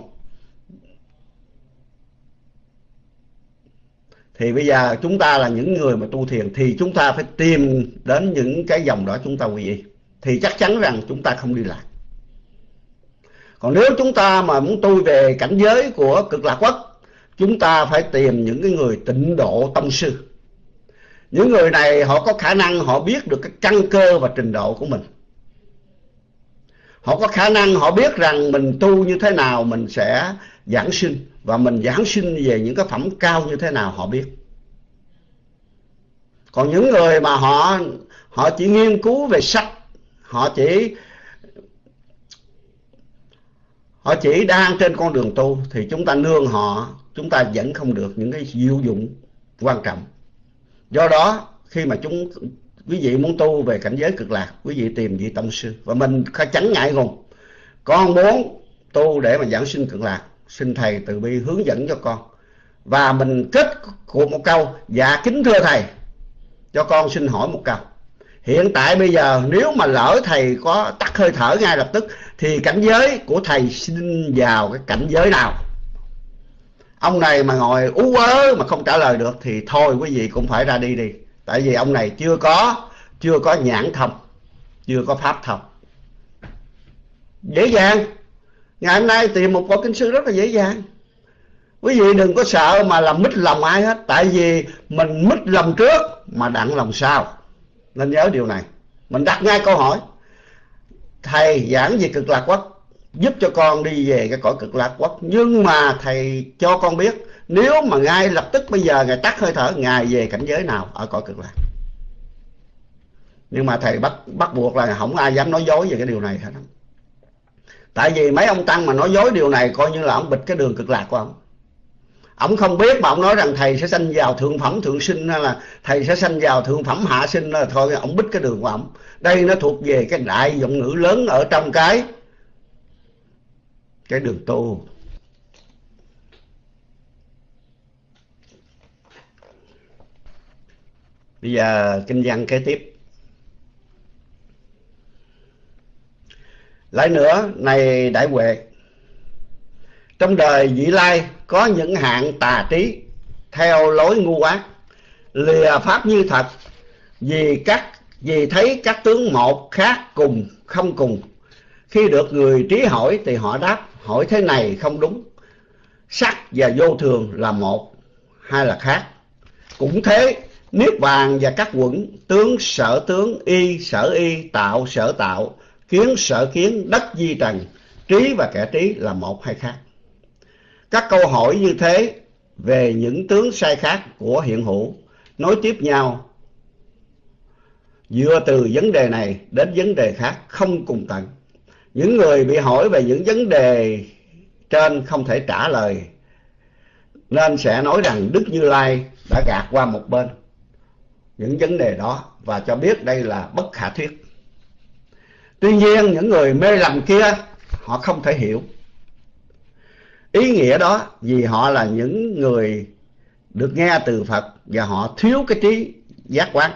Thì bây giờ chúng ta là những người mà tu thiền thì chúng ta phải tìm đến những cái dòng đó chúng ta quý vị thì chắc chắn rằng chúng ta không đi lạc. Còn nếu chúng ta mà muốn tu về cảnh giới của cực lạc quốc, chúng ta phải tìm những cái người tịnh độ tâm sư. Những người này họ có khả năng họ biết được cái căn cơ và trình độ của mình họ có khả năng họ biết rằng mình tu như thế nào mình sẽ giảng sinh. Và mình giảng sinh về những cái phẩm cao như thế nào họ biết. Còn những người mà họ họ chỉ nghiên cứu về sách, họ chỉ họ chỉ đang trên con đường tu, thì chúng ta nương họ, chúng ta vẫn không được những cái diệu dụng, quan trọng. Do đó, khi mà chúng quý vị muốn tu về cảnh giới cực lạc, quý vị tìm vị tông sư. Và mình tránh ngại ngùng. Con muốn tu để mà giảng sinh cực lạc, xin thầy từ bi hướng dẫn cho con. Và mình kết cuộc một câu dạ kính thưa thầy, cho con xin hỏi một câu. Hiện tại bây giờ, nếu mà lỡ thầy có tắt hơi thở ngay lập tức, thì cảnh giới của thầy xin vào cái cảnh giới nào? Ông này mà ngồi ú ớ mà không trả lời được, thì thôi, quý vị cũng phải ra đi đi tại vì ông này chưa có chưa có nhãn thông, chưa có pháp thông. Dễ dàng. Ngày hôm nay tìm một bộ kinh sư rất là dễ dàng. Quý vị đừng có sợ mà làm mít lòng ai hết. Tại vì mình mít lòng trước mà đặng lòng sau. Nên nhớ điều này. Mình đặt ngay câu hỏi. Thầy giảng về cực lạc quốc, giúp cho con đi về cái cõi cực lạc quốc. Nhưng mà thầy cho con biết nếu mà ngay lập tức bây giờ ngài tắt hơi thở, ngài về cảnh giới nào ở cõi cực lạc. Nhưng mà thầy bắt bắt buộc là không ai dám nói dối về cái điều này hết. Tại vì mấy ông tăng mà nói dối điều này coi như là ông bịt cái đường cực lạc của ông. Ông không biết mà ông nói rằng thầy sẽ sanh vào thượng phẩm thượng sinh hay là thầy sẽ sanh vào thượng phẩm hạ sinh là thôi, ông bích cái đường của ông. Đây nó thuộc về cái đại giọng ngữ lớn ở trong cái cái đường tu. Bây giờ kinh văn kế tiếp. Lại nữa, này đại huệ, trong đời vị lai có những hạng tà trí theo lối ngu ác lìa pháp như thật, vì các, vì thấy các tướng một khác cùng không cùng. Khi được người trí hỏi thì họ đáp, hỏi thế này không đúng. Sắc và vô thường là một hay là khác. Cũng thế niết bàn và các quẩn tướng, sở tướng, y, sở y, tạo, sở tạo, kiến, sở kiến, đất, di trần, trí và kẻ trí là một hay khác. Các câu hỏi như thế về những tướng sai khác của hiện hữu nối tiếp nhau. Dựa từ vấn đề này đến vấn đề khác không cùng tận. Những người bị hỏi về những vấn đề trên không thể trả lời, nên sẽ nói rằng đức như lai đã gạt qua một bên những vấn đề đó và cho biết đây là bất khả thuyết. Tuy nhiên, những người mê lầm kia, họ không thể hiểu. Ý nghĩa đó vì họ là những người được nghe từ phật và họ thiếu cái trí giác quán.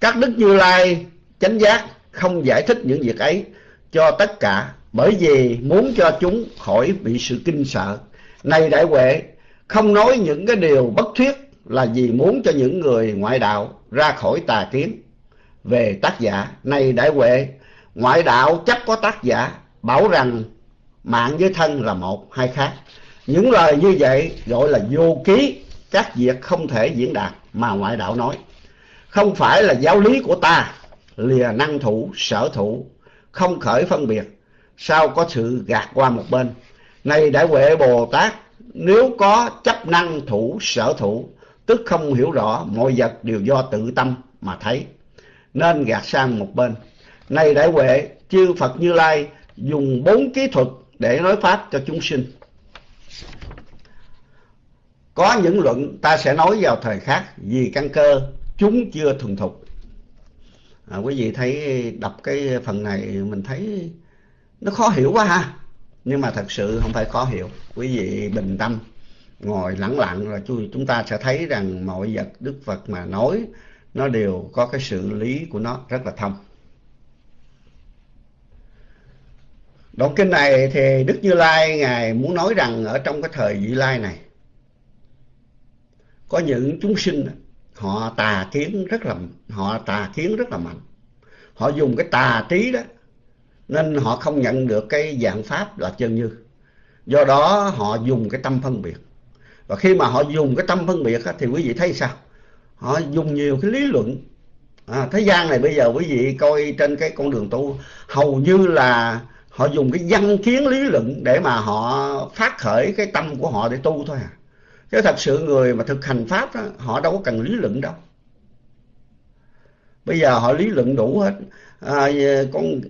Các đức như lai chánh giác không giải thích những việc ấy cho tất cả bởi vì muốn cho chúng khỏi bị sự kinh sợ này đại huệ, không nói những cái điều bất thuyết là vì muốn cho những người ngoại đạo ra khỏi tà kiến. Về tác giả này đại huệ, ngoại đạo chắc có tác giả bảo rằng mạng với thân là một hay khác. Những lời như vậy gọi là vô ký các việc không thể diễn đạt mà ngoại đạo nói. Không phải là giáo lý của ta, lìa năng thủ, sở thủ, không khởi phân biệt, sao có sự gạt qua một bên. Này đại huệ bồ tát, nếu có chấp năng thủ, sở thủ tức không hiểu rõ mọi vật đều do tự tâm mà thấy. Nên gạt sang một bên. Nay đại huệ chư phật như lai dùng bốn kỹ thuật để nói pháp cho chúng sinh. Có những luận ta sẽ nói vào thời khác vì căn cơ chúng chưa thuần thục. À, quý vị thấy đọc cái phần này mình thấy nó khó hiểu quá ha. Nhưng mà thật sự không phải khó hiểu. Quý vị bình tâm ngồi lặng lặng rồi chúng ta sẽ thấy rằng mọi vật đức phật mà nói, nó đều có cái sự lý của nó rất là thông. Đoạn kinh này thì đức như lai ngài muốn nói rằng ở trong cái thời vị lai này, có những chúng sinh, họ tà kiến rất là họ tà kiến rất là mạnh. Họ dùng cái tà trí đó, nên họ không nhận được cái dạng pháp là chân như. Do đó họ dùng cái tâm phân biệt và khi mà họ dùng cái tâm phân biệt thì quý vị thấy sao? Họ dùng nhiều cái lý luận. À, thế gian này bây giờ quý vị coi trên cái con đường tu hầu như là họ dùng cái văn kiến lý luận để mà họ phát khởi cái tâm của họ để tu thôi à. Chứ thật sự người mà thực hành pháp đó, họ đâu có cần lý luận đâu. Bây giờ họ lý luận đủ hết. À, con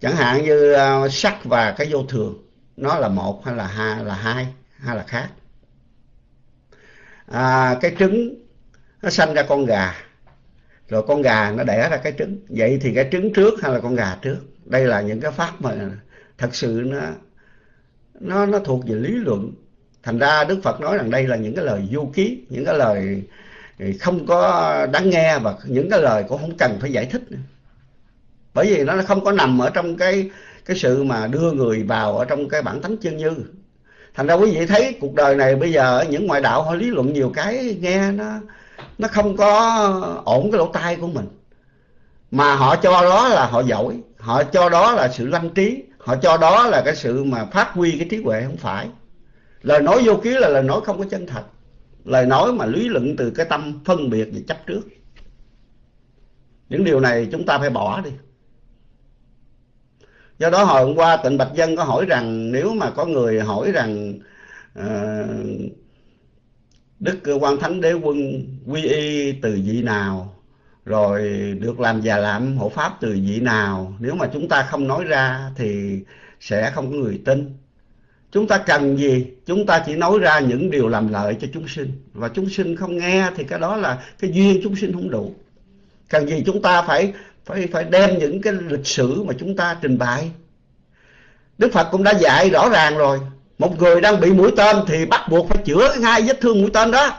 chẳng hạn như uh, sắc và cái vô thường nó là một hay là hai là hai hay là khác? À, cái trứng nó sanh ra con gà. Rồi con gà nó đẻ ra cái trứng. Vậy thì cái trứng trước hay là con gà trước? Đây là những cái pháp mà thật sự nó nó nó thuộc về lý luận. Thành ra đức phật nói rằng đây là những cái lời vô ký những cái lời không có đáng nghe và những cái lời cũng không cần phải giải thích nữa. bởi vì nó không có nằm ở trong cái cái sự mà đưa người vào ở trong cái bản tánh chân như thành ra quý vị thấy cuộc đời này bây giờ những ngoại đạo họ lý luận nhiều cái nghe nó nó không có ổn cái lỗ tai của mình. Mà họ cho đó là họ giỏi, họ cho đó là sự lanh trí, họ cho đó là cái sự mà phát huy cái trí huệ không phải. Lời nói vô ký là lời nói không có chân thật. Lời nói mà lý luận từ cái tâm phân biệt và chấp trước. Những điều này chúng ta phải bỏ đi do đó hồi hôm qua tịnh bạch dân có hỏi rằng nếu mà có người hỏi rằng uh, đức quan thánh đế quân quy y từ vị nào rồi được làm già làm hộ pháp từ vị nào nếu mà chúng ta không nói ra thì sẽ không có người tin. Chúng ta cần gì? Chúng ta chỉ nói ra những điều làm lợi cho chúng sinh. Và chúng sinh không nghe thì cái đó là cái duyên chúng sinh không đủ. Cần gì chúng ta phải phải phải đem những cái lịch sử mà chúng ta trình bày. Đức phật cũng đã dạy rõ ràng rồi. Một người đang bị mũi tên thì bắt buộc phải chữa ngay vết thương mũi tên đó.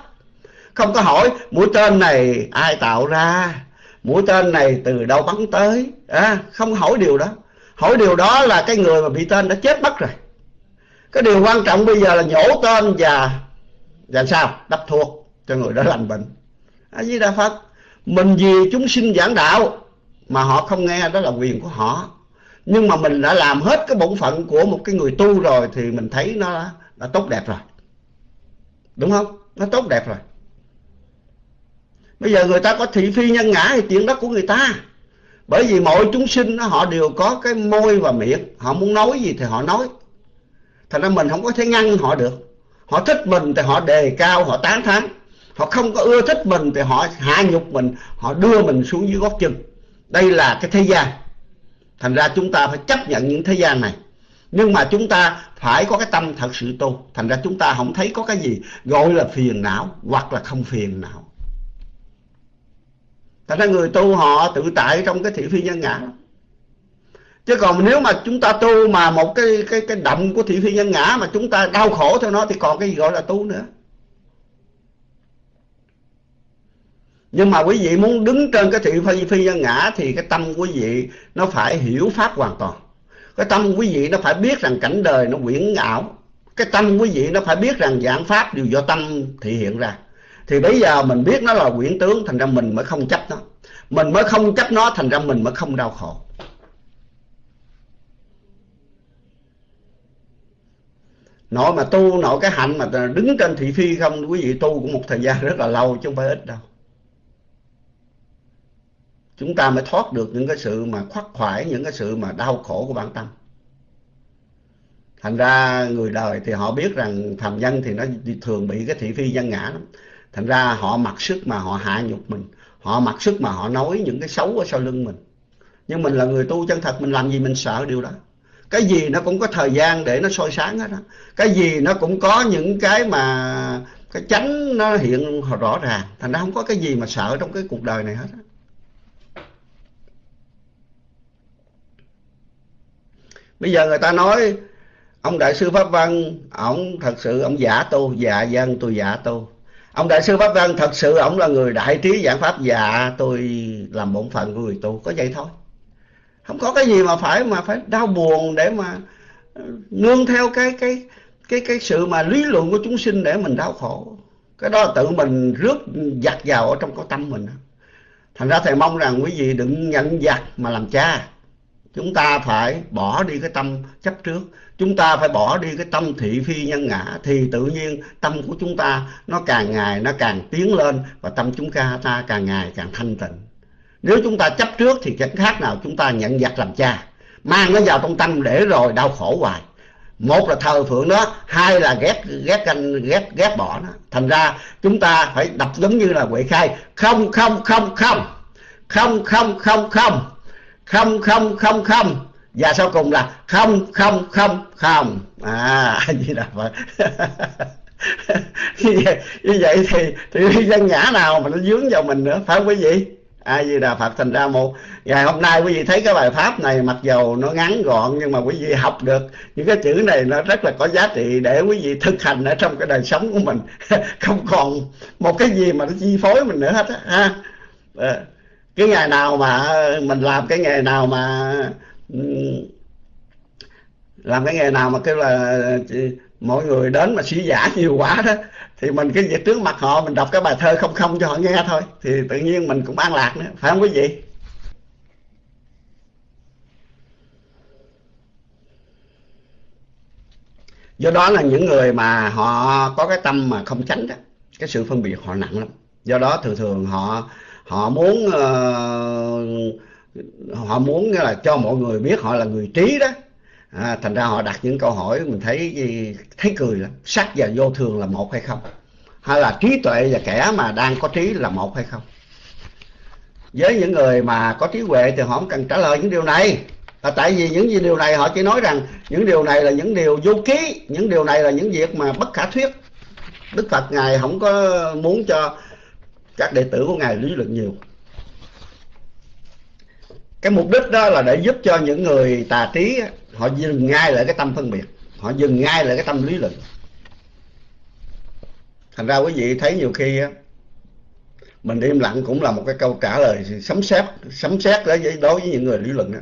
Không có hỏi mũi tên này ai tạo ra? Mũi tên này từ đâu bắn tới? À, không hỏi điều đó. Hỏi điều đó là cái người mà bị tên đã chết mất rồi. Cái điều quan trọng bây giờ là nhổ tên và làm sao? Đắp thuốc cho người đó lành bệnh. A di đà phật mình vì chúng sinh giảng đạo mà họ không nghe đó là quyền của họ. Nhưng mà mình đã làm hết cái bổn phận của một cái người tu rồi thì mình thấy nó đã, đã tốt đẹp rồi. Đúng không? Nó tốt đẹp rồi. Bây giờ người ta có thị phi nhân ngã thì chuyện đó của người ta. Bởi vì mọi chúng sinh họ đều có cái môi và miệng. Họ muốn nói gì thì họ nói. Thành ra mình không có thể ngăn họ được. Họ thích mình thì họ đề cao họ tán thán. Họ không có ưa thích mình thì họ hạ nhục mình họ đưa mình xuống dưới gót chân đây là cái thế gian. Thành ra chúng ta phải chấp nhận những thế gian này. Nhưng mà chúng ta phải có cái tâm thật sự tu. Thành ra chúng ta không thấy có cái gì gọi là phiền não hoặc là không phiền não. Thành ra người tu họ tự tại trong cái thị phi nhân ngã. Chứ còn nếu mà chúng ta tu mà một cái cái cái động của thị phi nhân ngã mà chúng ta đau khổ theo nó thì còn cái gì gọi là tu nữa? Nhưng mà quý vị muốn đứng trên cái thị phi phi nhân ngã thì cái tâm quý vị nó phải hiểu pháp hoàn toàn. Cái tâm quý vị nó phải biết rằng cảnh đời nó quyển ảo cái tâm quý vị nó phải biết rằng dạng pháp đều do tâm thể hiện ra. Thì bây giờ mình biết nó là quyển tướng, thành ra mình mới không chấp nó. Mình mới không chấp nó, thành ra mình mới không đau khổ. Nội mà tu, nội cái hạnh mà đứng trên thị phi không, quý vị tu cũng một thời gian rất là lâu chứ không phải ít đâu chúng ta mới thoát được những cái sự mà khoắc khoải, những cái sự mà đau khổ của bản tâm. Thành ra người đời thì họ biết rằng phàm nhân thì nó thường bị cái thị phi dân ngã lắm. Thành ra họ mặc sức mà họ hạ nhục mình. Họ mặc sức mà họ nói những cái xấu ở sau lưng mình. Nhưng mình là người tu chân thật, mình làm gì mình sợ điều đó. Cái gì nó cũng có thời gian để nó soi sáng hết á. Cái gì nó cũng có những cái mà cái chánh nó hiện rõ ràng. Thành ra không có cái gì mà sợ trong cái cuộc đời này hết á. Bây giờ người ta nói, ông đại sư pháp văn ông thật sự ông giả tu dạ dân tôi giả tu. Ông đại sư pháp văn thật sự ông là người đại trí giảng pháp dạ tôi làm bổn phận của người tu. Có vậy thôi. Không có cái gì mà phải mà phải đau buồn để mà ờ, nương theo cái cái cái cái sự mà lý luận của chúng sinh để mình đau khổ. Cái đó là tự mình rước giặt vào ở trong cái tâm mình thành ra thầy mong rằng quý vị đừng nhận giặt mà làm cha chúng ta phải bỏ đi cái tâm chấp trước. Chúng ta phải bỏ đi cái tâm thị phi nhân ngã. Thì tự nhiên tâm của chúng ta nó càng ngày nó càng tiến lên và tâm chúng ta, ta càng ngày càng thanh tịnh. Nếu chúng ta chấp trước thì chẳng khác nào chúng ta nhận giặc làm cha. Mang nó vào trong tâm để rồi đau khổ hoài. Một là thờ phượng nó hai là ghét ghét canh ghét ghét bỏ nó. Thành ra chúng ta phải đập giống như là quệ khai. Không không không không không. Không không không không không không không không. Và sau cùng là không không không không. À *laughs* như là *laughs* như vậy như vậy thì thì dân ngã nào mà nó dướng vào mình nữa, phải không quý vị? A di đà phật, thành ra một ngày hôm nay quý vị thấy cái bài pháp này, mặc dầu nó ngắn gọn nhưng mà quý vị học được những cái chữ này nó rất là có giá trị để quý vị thực hành ở trong cái đời sống của mình. *laughs* Không còn một cái gì mà nó chi phối mình nữa hết á, ha. Ờ cái nghề nào mà, mình làm cái nghề nào mà, làm cái nghề nào mà kêu là mọi người đến mà sĩ giả nhiều quá đó, thì mình cái việc trước mặt họ, mình đọc cái bài thơ không không cho họ nghe thôi. Thì tự nhiên mình cũng an lạc nữa, phải không quý vị? Do đó là những người mà họ có cái tâm mà không tránh đó, cái sự phân biệt họ nặng lắm. Do đó thường thường họ họ muốn uh, họ muốn là cho mọi người biết họ là người trí đó. À, thành ra họ đặt những câu hỏi mình thấy thấy cười lắm. Sắc và vô thường là một hay không? Hay là trí tuệ và kẻ mà đang có trí là một hay không? Với những người mà có trí huệ thì họ không cần trả lời những điều này. Là tại vì những điều này họ chỉ nói rằng những điều này là những điều vô ký những điều này là những việc mà bất khả thuyết. Đức phật ngài không có muốn cho các đệ tử của ngài lý luận nhiều. Cái mục đích đó là để giúp cho những người tà trí họ dừng ngay lại cái tâm phân biệt. Họ dừng ngay lại cái tâm lý luận. Thành ra quý vị thấy nhiều khi mình im lặng cũng là một cái câu trả lời sấm sét sấm sét đối với đối với những người lý luận đó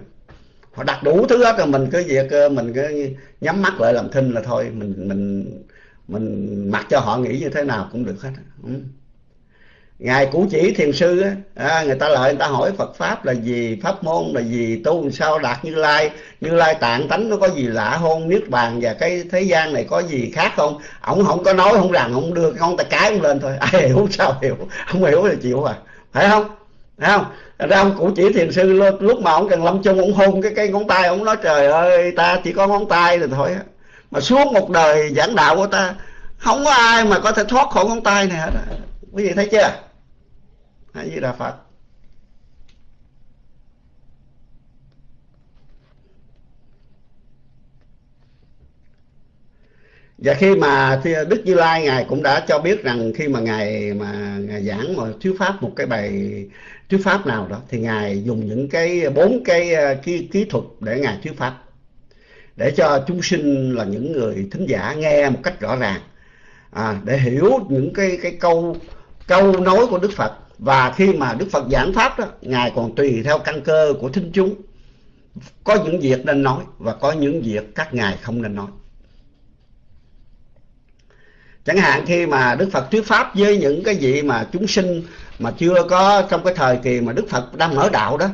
họ đặt đủ thứ hết rồi mình cứ việc ờ, mình cứ nhắm mắt lại làm thinh là thôi. Mình mình mình mặc cho họ nghĩ như thế nào cũng được hết ừ ngài cũ chỉ thiền sư á. À, người ta lại người ta hỏi phật pháp là gì pháp môn là gì tu làm sao đạt như lai. Như lai tạng tánh nó có gì lạ không, niết bàn và cái thế gian này có gì khác không? Ổng không có nói không rằng không đưa con ta tay cái ông lên thôi. *laughs* Ai hiểu sao hiểu? Không hiểu thì chịu à. Phải không? Phải không? Ra ông cũ chỉ thiền sư lúc mà ông cần lâm chung ông hôn cái cái ngón tay ông nói trời ơi ta chỉ có ngón tay rồi thôi mà suốt một đời giảng đạo của ta không có ai mà có thể thoát khỏi ngón tay này hết quý vị thấy chưa? A di đà phật. Và khi mà đức như lai ngài cũng đã cho biết rằng khi mà ngài mà ngài giảng mà thuyết pháp một cái bài thuyết pháp nào đó thì ngài dùng những cái bốn cái ờ, kỹ, kỹ thuật để ngài thuyết pháp. Để cho chúng sinh là những người thính giả nghe một cách rõ ràng. À, để hiểu những cái cái câu câu nói của đức phật và khi mà Đức Phật giảng pháp đó, ngài còn tùy theo căn cơ của thính chúng. Có những việc nên nói và có những việc các ngài không nên nói. Chẳng hạn khi mà Đức Phật thuyết pháp với những cái gì mà chúng sinh mà chưa có trong cái thời kỳ mà Đức Phật đang mở đạo đó,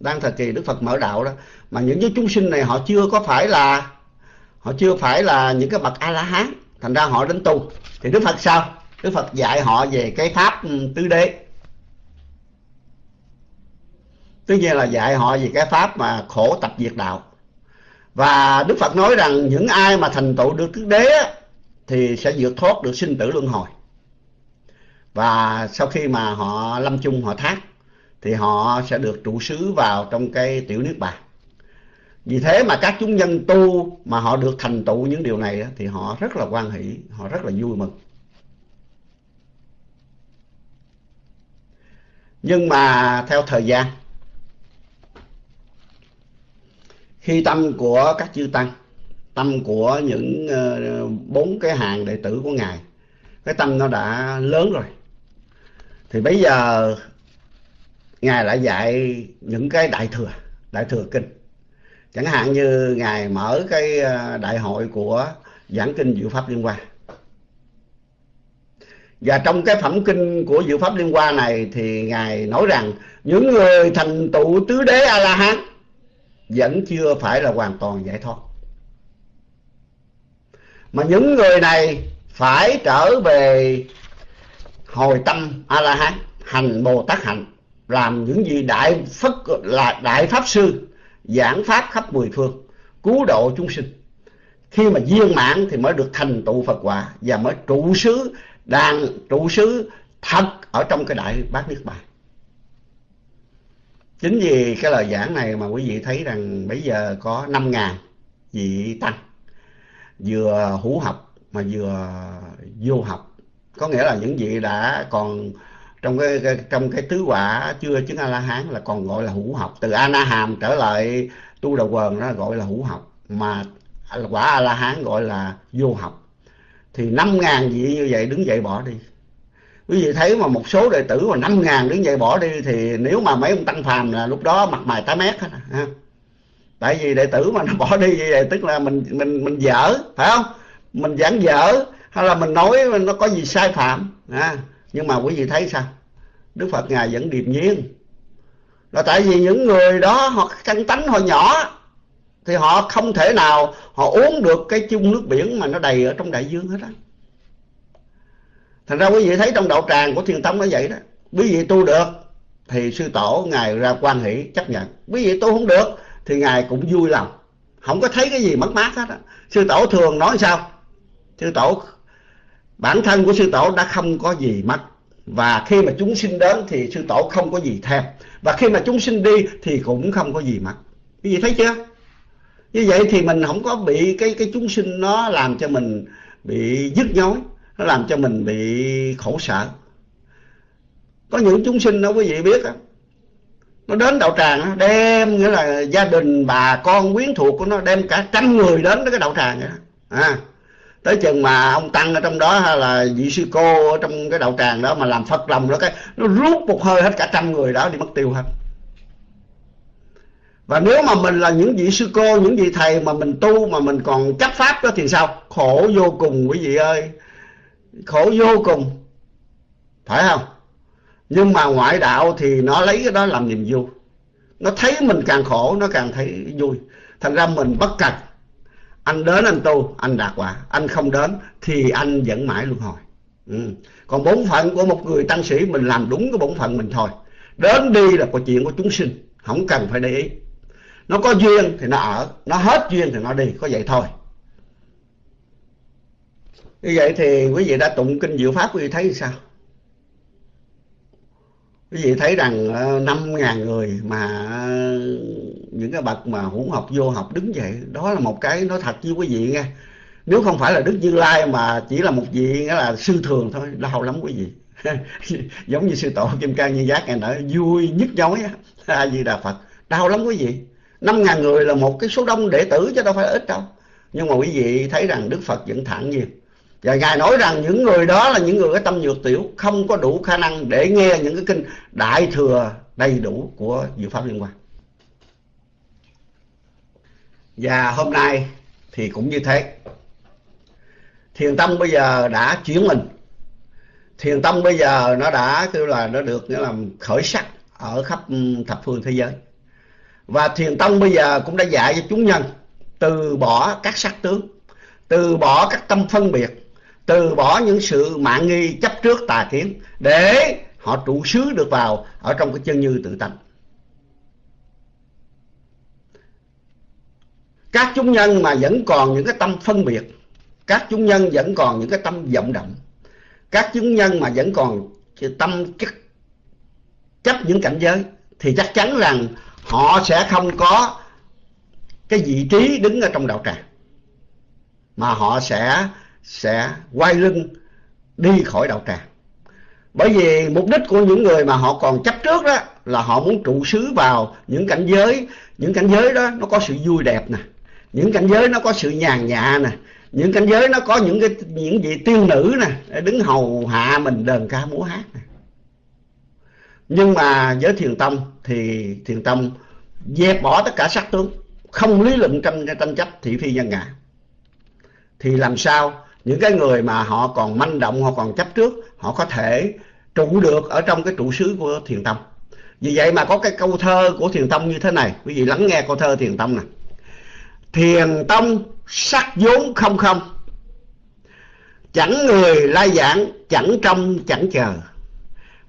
đang thời kỳ Đức Phật mở đạo đó, mà những cái chúng sinh này họ chưa có phải là, họ chưa phải là những cái bậc a la hán thành ra họ đến tu thì Đức Phật sao? Đức Phật dạy họ về cái pháp ừ, tứ đế. Tức nhiên là dạy họ về cái pháp mà khổ tập diệt đạo. Và đức phật nói rằng những ai mà thành tựu được tứ đế thì sẽ vượt thoát được sinh tử luân hồi. Và sau khi mà họ lâm chung, họ thác, thì họ sẽ được trụ xứ vào trong cái tiểu niết bàn. Vì thế mà các chúng nhân tu mà họ được thành tựu những điều này thì họ rất là quan hỷ, họ rất là vui mừng. Nhưng mà theo thời gian khi tâm của các chư tăng, tâm của những ờ, bốn cái hàng đệ tử của ngài, cái tâm nó đã lớn rồi. Thì bây giờ ngài lại dạy những cái đại thừa đại thừa kinh. Chẳng hạn như ngài mở cái ờ, đại hội của giảng kinh diệu pháp liên quan và trong cái phẩm kinh của Diệu Pháp Liên Hoa này thì Ngài nói rằng, những người thành tựu tứ đế A-la-hán vẫn chưa phải là hoàn toàn giải thoát. Mà những người này phải trở về hồi tâm A-la-hán, hành Bồ Tát hạnh, làm những gì đại phất là đại pháp sư giảng pháp khắp mười phương, cứu độ chúng sinh. Khi mà viên mãn thì mới được thành tựu Phật quả và mới trụ xứ đang trụ xứ thật ở trong cái đại bát niết bàn chính vì cái lời giảng này mà quý vị thấy rằng bây giờ có năm ngàn vị tăng vừa hữu học mà vừa vô học. Có nghĩa là những vị đã còn trong cái, cái trong cái tứ quả chưa chứng a la hán là còn gọi là hữu học. Từ a na hàm trở lại tu đầu quần đó gọi là hữu học mà quả a la hán gọi là vô học. Thì năm ngàn vị như vậy đứng dậy bỏ đi quý vị thấy mà một số đệ tử mà năm ngàn đứng dậy bỏ đi thì nếu mà mấy ông tăng phàm là lúc đó mặt mày tái mét hết à, ha. Tại vì đệ tử mà nó bỏ đi như vậy tức là mình mình mình dở phải không? Mình giảng dở hay là mình nói nó có gì sai phạm à, nhưng mà quý vị thấy sao? Đức phật ngài vẫn điềm nhiên. Là tại vì những người đó họ căn tánh họ nhỏ thì họ không thể nào họ uống được cái chung nước biển mà nó đầy ở trong đại dương hết á thành ra quý vị thấy trong đạo tràng của thiền tông nó vậy đó. Quý vị tu được thì sư tổ ngài ra quan hỷ chấp nhận. Quý vị tu không được thì ngài cũng vui lòng. Không có thấy cái gì mất mát hết á. Sư tổ thường nói sao? Sư tổ, bản thân của sư tổ đã không có gì mất. Và khi mà chúng sinh đến thì sư tổ không có gì thêm. Và khi mà chúng sinh đi thì cũng không có gì mất. Quý vị thấy chưa? Như vậy thì mình không có bị cái cái chúng sinh nó làm cho mình bị dứt nhối nó làm cho mình bị khổ sở. Có những chúng sinh đó quý vị biết á. Nó đến đạo tràng đem, nghĩa là gia đình, bà con, quyến thuộc của nó, đem cả trăm người đến cái đạo tràng vậy à tới chừng mà ông tăng ở trong đó hay là vị sư cô ở trong cái đạo tràng đó mà làm phật lòng đó, cái nó rút một hơi hết cả trăm người đó đi mất tiêu hết. Và nếu mà mình là những vị sư cô, những vị thầy mà mình tu mà mình còn chấp pháp đó thì sao? Khổ vô cùng, quý vị ơi khổ vô cùng. Phải không? Nhưng mà ngoại đạo thì nó lấy cái đó làm niềm vui. Nó thấy mình càng khổ, nó càng thấy vui. Thành ra mình bất cần. Anh đến anh tu, anh đạt quả. Anh không đến thì anh vẫn mãi luân hồi. Ừ. còn bổn phận của một người tăng sĩ, mình làm đúng cái bổn phận mình thôi. Đến đi là có chuyện của chúng sinh. Không cần phải để ý. Nó có duyên thì nó ở. Nó hết duyên thì nó đi. Có vậy thôi như vậy thì quý vị đã tụng kinh diệu pháp quý vị thấy sao? Quý vị thấy rằng ờ, năm ngàn người mà ờ, những cái bậc mà hữu học vô học đứng dậy đó là một cái nói thật với quý vị nghe. Nếu không phải là đức như lai mà chỉ là một vị nghĩa là sư thường thôi đau lắm quý vị. *laughs* Giống như sư tổ kim cang như giác này nói vui nhức nhối a *laughs* di đà phật đau lắm quý vị. Năm ngàn người là một cái số đông đệ tử chứ đâu phải ít đâu. Nhưng mà quý vị thấy rằng đức phật vẫn thản nhiên và ngài nói rằng những người đó là những người có tâm nhược tiểu, không có đủ khả năng để nghe những cái kinh đại thừa đầy đủ của diệu pháp liên quan. Và hôm nay thì cũng như thế. Thiền tâm bây giờ đã chuyển mình. Thiền tâm bây giờ nó đã kêu là nó được nghĩa là khởi sắc ở khắp ừ, thập phương thế giới. Và thiền tông bây giờ cũng đã dạy cho chúng nhân từ bỏ các sắc tướng, từ bỏ các tâm phân biệt từ bỏ những sự mạng nghi chấp trước tà kiến để họ trụ xứ được vào ở trong cái chân như tự tánh. Các chúng nhân mà vẫn còn những cái tâm phân biệt các chúng nhân vẫn còn những cái tâm vọng động các chúng nhân mà vẫn còn tâm chấp, chấp những cảnh giới thì chắc chắn rằng họ sẽ không có cái vị trí đứng ở trong đạo tràng mà họ sẽ sẽ quay lưng đi khỏi đạo tràng. Bởi vì mục đích của những người mà họ còn chấp trước đó là họ muốn trụ xứ vào những cảnh giới, những cảnh giới đó nó có sự vui đẹp nè, những cảnh giới nó có sự nhàn nhã nè, những cảnh giới nó có những cái, những vị tiên nữ nè đứng hầu hạ mình đờn ca múa hát nè. Nhưng mà với thiền tông thì thiền tông dẹp bỏ tất cả sắc tướng, không lý luận tranh tranh chấp thị phi nhân ngã. Thì làm sao những cái người mà họ còn manh động, họ còn chấp trước, họ có thể trụ được ở trong cái trụ xứ của thiền tông. Vì vậy mà có cái câu thơ của thiền tông như thế này. Quý vị lắng nghe câu thơ thiền tông này thiền tông sắc vốn không không. Chẳng người lai giảng, chẳng trông, chẳng chờ.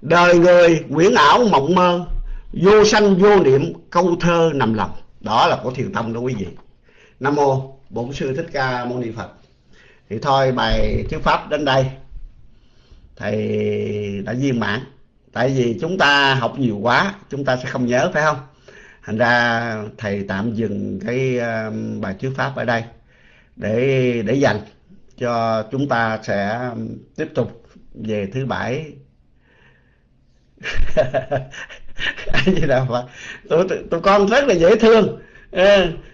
Đời người quyển ảo mộng mơ, vô sanh, vô niệm, câu thơ nằm lòng. Đó là của thiền tông đó quý vị. Nam mô bổn sư thích ca mâu ni phật thì thôi bài thuyết pháp đến đây. Thầy đã viên mãn. Tại vì chúng ta học nhiều quá chúng ta sẽ không nhớ phải không? Thành ra thầy tạm dừng cái um, bài thuyết pháp ở đây để để dành cho chúng ta sẽ um, tiếp tục về thứ bảy. *laughs* Ai gì đâu mà tụi, tụi con rất là dễ thương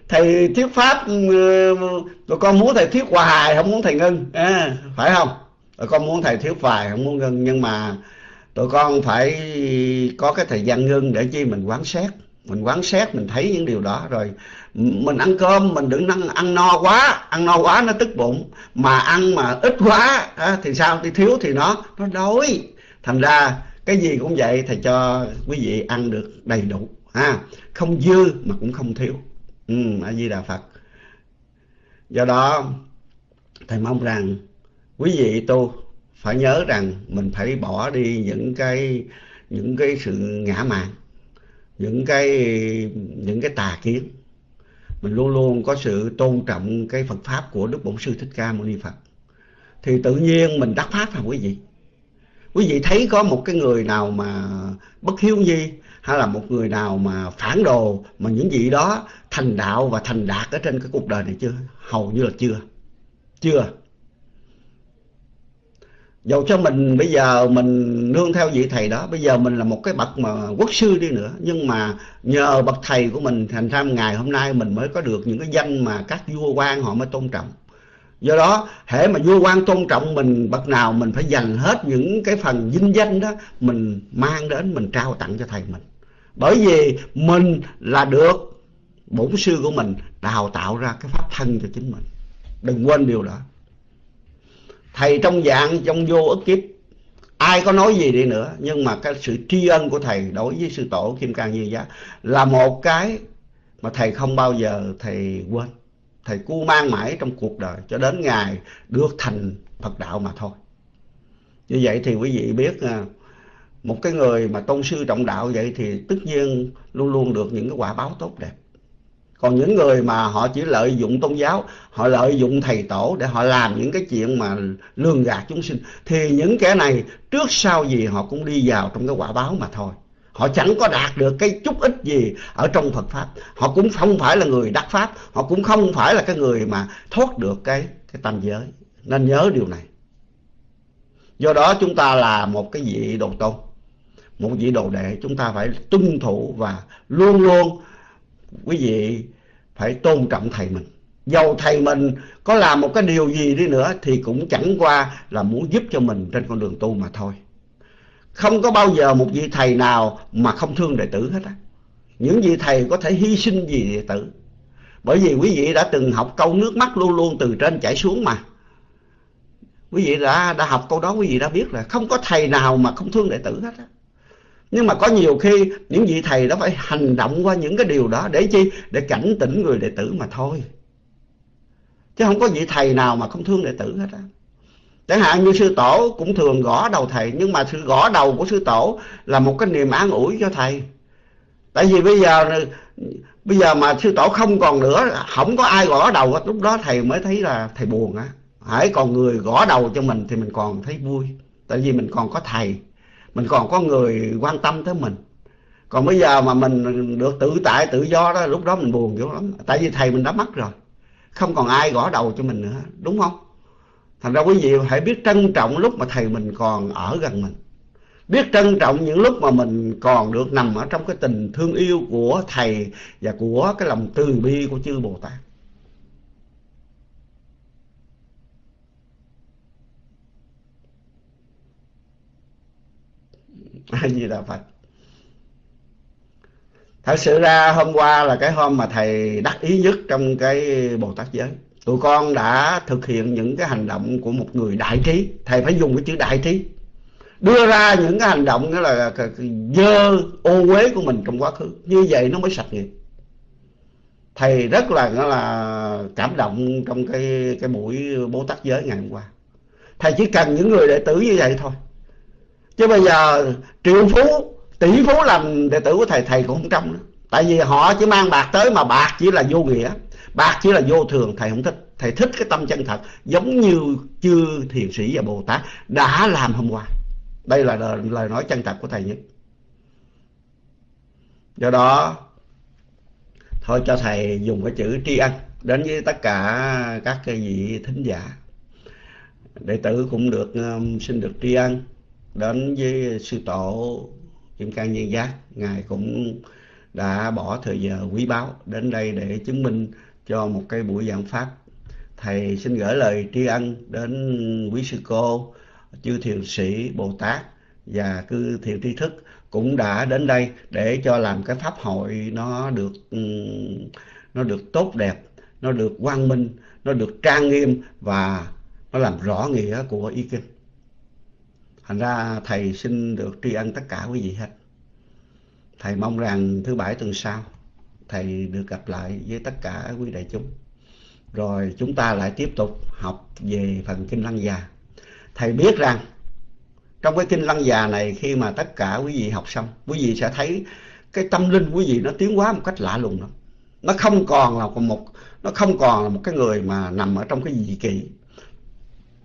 thầy thuyết pháp ừ, tụi con muốn thầy thuyết hoài không muốn thầy ngưng. Phải không? Tụi con muốn thầy thuyết hoài không muốn ngưng, nhưng mà tụi con phải có cái thời gian ngưng để chi mình quán xét. Mình quán xét, mình thấy những điều đó rồi. Mình ăn cơm, mình đừng ăn ăn no quá. Ăn no quá nó tức bụng. Mà ăn mà ít quá thì sao? Thì thiếu thì nó nó đói. Thành ra cái gì cũng vậy, thầy cho quý vị ăn được đầy đủ, ha. Không dư mà cũng không thiếu ừ a di đà phật. Do đó, thầy mong rằng quý vị tu phải nhớ rằng mình phải bỏ đi những cái những cái sự ngã mạn, những cái những cái tà kiến. Mình luôn luôn có sự tôn trọng cái Phật pháp của Đức Bổn Sư Thích Ca Mâu Ni Phật. Thì tự nhiên mình đắc pháp hả quý vị? Quý vị thấy có một cái người nào mà bất hiếu gì? Hay là một người nào mà phản đồ mà những gì đó thành đạo và thành đạt ở trên cái cuộc đời này chưa? Hầu như là chưa. Chưa. Dầu cho mình bây giờ mình nương theo vị thầy đó, bây giờ mình là một cái bậc mà quốc sư đi nữa, nhưng mà nhờ bậc thầy của mình, thành ra ngày hôm nay mình mới có được những cái danh mà các vua quan họ mới tôn trọng. Do đó, hễ mà vua quan tôn trọng mình, bậc nào mình phải dành hết những cái phần vinh danh đó, mình mang đến, mình trao tặng cho thầy mình bởi vì mình là được bổn sư của mình đào tạo ra cái pháp thân cho chính mình. Đừng quên điều đó. Thầy trong dạng, trong vô ức kiếp, ai có nói gì đi nữa, nhưng mà cái sự tri ân của thầy đối với sư tổ kim cang như giá là một cái mà thầy không bao giờ thầy quên. Thầy cu mang mãi trong cuộc đời cho đến ngày được thành phật đạo mà thôi. Như vậy thì quý vị biết à, một cái người mà tôn sư trọng đạo vậy thì tất nhiên luôn luôn được những cái quả báo tốt đẹp. Còn những người mà họ chỉ lợi dụng tôn giáo, họ lợi dụng thầy tổ để họ làm những cái chuyện mà lường gạt chúng sinh, thì những kẻ này trước sau gì họ cũng đi vào trong cái quả báo mà thôi. Họ chẳng có đạt được cái chút ít gì ở trong Phật pháp. Họ cũng không phải là người đắc pháp, họ cũng không phải là cái người mà thoát được cái cái tam giới. Nên nhớ điều này. Do đó chúng ta là một cái vị đồ tôn một vị đồ đệ chúng ta phải tuân thủ và luôn luôn quý vị phải tôn trọng thầy mình. Dầu thầy mình có làm một cái điều gì đi nữa thì cũng chẳng qua là muốn giúp cho mình trên con đường tu mà thôi. Không có bao giờ một vị thầy nào mà không thương đệ tử hết á. Những vị thầy có thể hy sinh vì đệ tử. Bởi vì quý vị đã từng học câu nước mắt luôn luôn từ trên chảy xuống mà. Quý vị đã đã học câu đó, quý vị đã biết là không có thầy nào mà không thương đệ tử hết á nhưng mà có nhiều khi những vị thầy đó phải hành động qua những cái điều đó để chi? Để cảnh tỉnh người đệ tử mà thôi. Chứ không có vị thầy nào mà không thương đệ tử hết á. Chẳng hạn như sư tổ cũng thường gõ đầu thầy, nhưng mà sự gõ đầu của sư tổ là một cái niềm an ủi cho thầy. Tại vì bây giờ bây giờ mà sư tổ không còn nữa, không có ai gõ đầu lúc đó thầy mới thấy là thầy buồn á. Hãy còn người gõ đầu cho mình thì mình còn thấy vui. Tại vì mình còn có thầy mình còn có người quan tâm tới mình. Còn bây giờ mà mình được tự tại, tự do đó, lúc đó mình buồn dữ lắm. Tại vì thầy mình đã mất rồi. Không còn ai gõ đầu cho mình nữa. Đúng không? Thành ra quý vị hãy biết trân trọng lúc mà thầy mình còn ở gần mình. Biết trân trọng những lúc mà mình còn được nằm ở trong cái tình thương yêu của thầy và của cái lòng từ bi của chư bồ tát. A di đà phật. Thật sự ra hôm qua là cái hôm mà thầy đắc ý nhất trong cái bồ tát giới. Tụi con đã thực hiện những cái hành động của một người đại trí. Thầy phải dùng cái chữ đại trí. Đưa ra những cái hành động đó là dơ, ô uế của mình trong quá khứ. Như vậy nó mới sạch nghiệp. Thầy rất là là cảm động trong cái cái buổi bố tát giới ngày hôm qua. Thầy chỉ cần những người đệ tử như vậy thôi chứ bây giờ triệu phú tỷ phú làm đệ tử của thầy thầy cũng không trong nữa. Tại vì họ chỉ mang bạc tới mà bạc chỉ là vô nghĩa bạc chỉ là vô thường. Thầy không thích thầy thích cái tâm chân thật giống như chư thiền sĩ và bồ tát đã làm hôm qua. Đây là lời, lời nói chân thật của thầy nhất. Do đó thôi cho thầy dùng cái chữ tri ân đến với tất cả các cái vị thính giả. Đệ tử cũng được um, xin được tri ân đến với sư tổ kim cang viên giác, ngài cũng đã bỏ thời giờ quý báu đến đây để chứng minh cho một cái buổi giảng pháp. Thầy xin gửi lời tri ân đến quý sư cô, chư thiền sĩ bồ tát và cư thiền tri thức cũng đã đến đây để cho làm cái pháp hội nó được nó được tốt đẹp, nó được quang minh, nó được trang nghiêm và nó làm rõ nghĩa của ý kinh thành ra thầy xin được tri ân tất cả quý vị hết. Thầy mong rằng thứ bảy tuần sau, thầy được gặp lại với tất cả quý đại chúng. Rồi chúng ta lại tiếp tục học về phần kinh lăng già. Thầy biết rằng trong cái kinh lăng già này khi mà tất cả quý vị học xong, quý vị sẽ thấy cái tâm linh quý vị nó tiến hóa một cách lạ lùng lắm. Nó không còn là một, nó không còn là một cái người mà nằm ở trong cái dị kỷ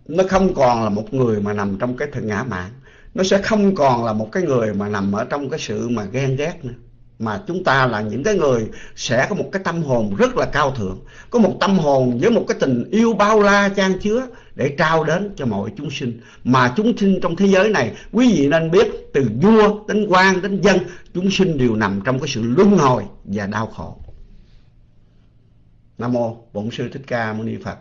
nó không còn là một người mà nằm trong cái thượng ngã mạng. Nó sẽ không còn là một cái người mà nằm ở trong cái sự mà ghen ghét nữa. Mà chúng ta là những cái người sẽ có một cái tâm hồn rất là cao thượng. Có một tâm hồn với một cái tình yêu bao la chan chứa để trao đến cho mọi chúng sinh. Mà chúng sinh trong thế giới này, quý vị nên biết, từ vua đến quan đến dân, chúng sinh đều nằm trong cái sự luân hồi và đau khổ. Nam mô bổn sư thích ca mâu ni phật.